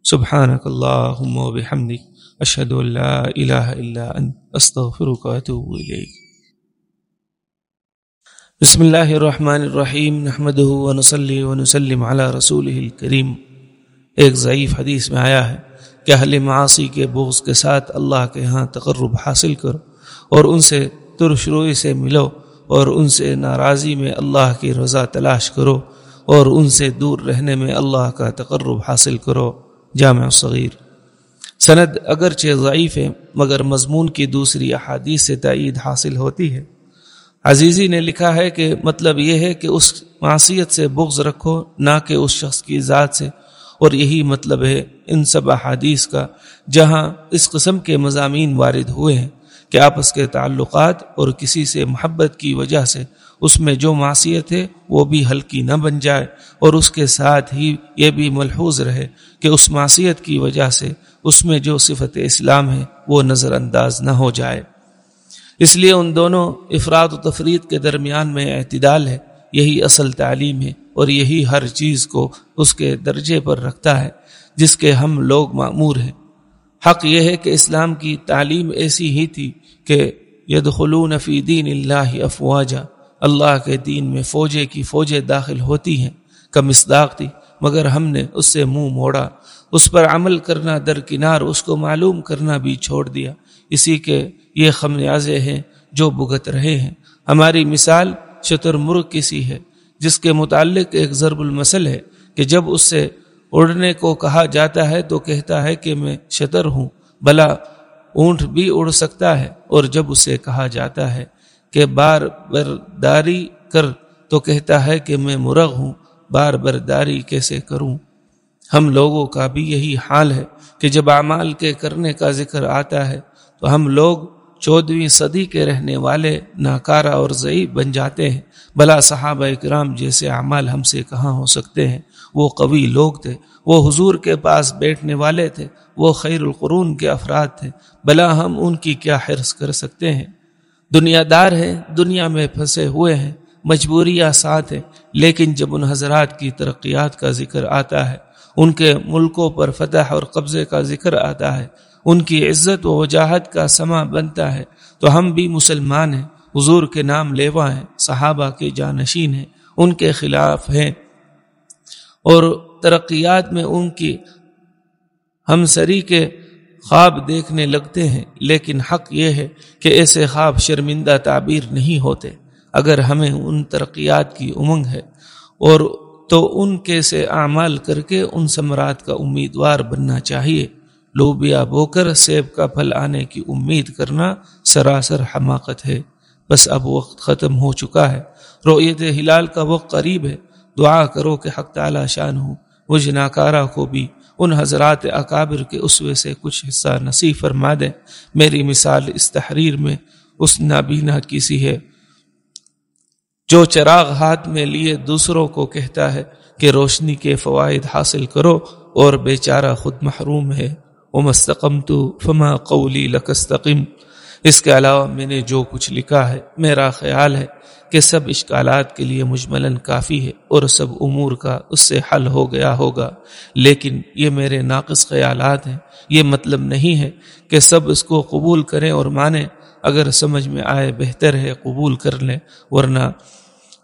سبحانك اللهم وبحمدك اشهد ان لا اله الا انت استغفرك واتوب اليك بسم اللہ الرحمن الرحیم نحمده ونصلي ونسلم على رسوله الكریم ایک ضعیف حدیث میں آیا ہے کہ اہل معاصی کے بغض کے ساتھ اللہ کے ہاں تقرب حاصل کرو اور ان سے ترش روئی سے ملو اور ان سے ناراضی میں اللہ کی رضا تلاش کرو اور ان سے دور رہنے میں اللہ کا تقرب حاصل کرو۔ جامع صغیر سند اگرچہ ضعیف ہے، مگر مضمون کی دوسری احادیث سے تائید حاصل ہوتی ہے۔ عزیزی نے لکھا ہے کہ مطلب یہ ہے کہ اس معصیت سے بغض رکھو، نہ کہ اس شخص کی ذات سے۔ اور یہی مطلب ہے ان سب احادیث کا، جہاں اس قسم کے مضامین وارد ہوئے ہیں کہ آپس کے تعلقات اور کسی سے محبت کی وجہ سے اس میں جو معصیت ہے وہ بھی ہلکی نہ بن جائے اور اس کے ساتھ ہی یہ بھی ملحوظ رہے کہ اس معصیت کی وجہ سے اس میں جو صفت اسلام ہے وہ نظر انداز نہ ہو جائے۔ اس لیے ان دونوں افراد و تفرید کے درمیان میں اعتدال ہے، یہی اصل تعلیم ہے اور یہی ہر چیز کو اس کے درجے پر رکھتا ہے جس کے ہم لوگ معمور ہیں۔ حق یہ ہے کہ اسلام کی تعلیم ایسی ہی تھی کہ یدخلون فی دین اللہ افواجہ اللہ کے دین میں فوجیں کی فوجیں داخل ہوتی ہیں۔ کا مصداق تھی، مگر ہم نے اس سے منہ موڑا۔ اس پر عمل کرنا درکنار، اس کو معلوم کرنا بھی چھوڑ دیا۔ اسی کے یہ خمیازے ہیں جو بھگت رہے ہیں۔ ہماری مثال شتر مرغ کسی ہے، جس کے متعلق ایک ضرب المسل ہے کہ جب اس سے اڑنے کو کہا جاتا ہے تو کہتا ہے کہ میں شتر ہوں بلا اونٹ بھی اڑ سکتا ہے اور جب اسے کہا جاتا ہے کہ بار برداری کر تو کہتا ہے کہ میں مرغ ہوں، بار برداری کیسے کروں؟ ہم لوگوں کا بھی یہی حال ہے کہ جب اعمال کے کرنے کا ذکر آتا ہے تو ہم لوگ چودہویں صدی کے رہنے والے ناکارہ اور ضعیف بن جاتے ہیں۔ بلا صحابہ اکرام جیسے اعمال ہم سے کہاں ہو سکتے ہیں؟ وہ قوی لوگ تھے، وہ حضور کے پاس بیٹھنے والے تھے، وہ خیر القرون کے افراد تھے۔ بلا ہم ان کی کیا حرص کر سکتے ہیں؟ دنیا دار ہیں دنیا میں پھنسے ہوئے ہیں مجبوریاں ساتھ ہیں لیکن جب ان حضرات کی ترقیات کا ذکر آتا ہے، ان کے ملکوں پر فتح اور قبضے کا ذکر آتا ہے، ان کی عزت و وجاہت کا سما بنتا ہے، تو ہم بھی مسلمان ہیں، حضور کے نام لیوا ہیں، صحابہ کے جانشین ہیں، ان کے خلاف ہیں۔ اور ترقیات میں ان کی ہم سری کے خواب دیکھنے لگتے ہیں، لیکن حق یہ ہے کہ ایسے خواب شرمندہ تعبیر نہیں ہوتے۔ اگر ہمیں ان ترقیات کی امنگ ہے، اور تو ان کے سے اعمال کر کے ان ثمرات کا امیدوار بننا چاہیے۔ لوبیا بو کر سیب کا پھل آنے کی امید کرنا سراسر حماقت ہے۔ بس اب وقت ختم ہو چکا ہے۔ رویت ہلال کا وقت قریب ہے۔ دعا کرو کہ حق تعالی شان ہو مجھ ناکارہ کو بھی ان حضرات اکابر کے اسوے سے کچھ حصہ نصیب فرما دیں۔ میری مثال اس تحریر میں اس نابینا کی سی ہے۔ جو چراغ ہاتھ میں لیے دوسروں کو کہتا ہے کہ روشنی کے فوائد حاصل کرو اور بیچارہ خود محروم ہے۔ وہ مستقم تو فما قولی لکستقم۔ اس کے علاوہ میں نے جو کچھ لکھا ہے، میرا خیال ہے کہ سب اشکالات کے لیے مجملن کافی ہے اور سب امور کا اس سے حل ہو گیا ہوگا۔ لیکن یہ میرے ناقص خیالات ہیں۔ یہ مطلب نہیں ہے کہ سب اس کو قبول کریں اور مانیں۔ اگر سمجھ میں آئے بہتر ہے قبول کر لیں، ورنہ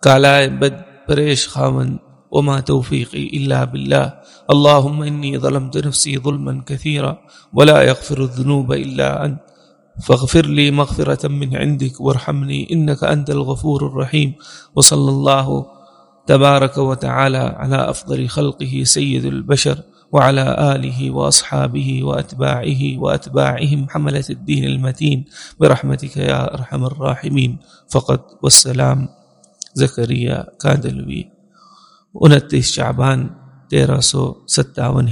کالائے بد پریش خاون وما توفیقی اللہ باللہ۔ اللہم انی ظلمت نفسی ظلما کثیرا۔ ولا يغفر الذنوب الا انت۔ فاغفر لي مغفرة من عندك وارحمني إنك أنت الغفور الرحيم. وصلى الله تبارك وتعالى على أفضل خلقه سيد البشر وعلى آله وأصحابه وأتباعه وأتباعهم حملة الدين المتين. برحمتك يا أرحم الراحمين. فقط والسلام. زكريا كادلوي انتیس شعبان تیرہ سو ستاون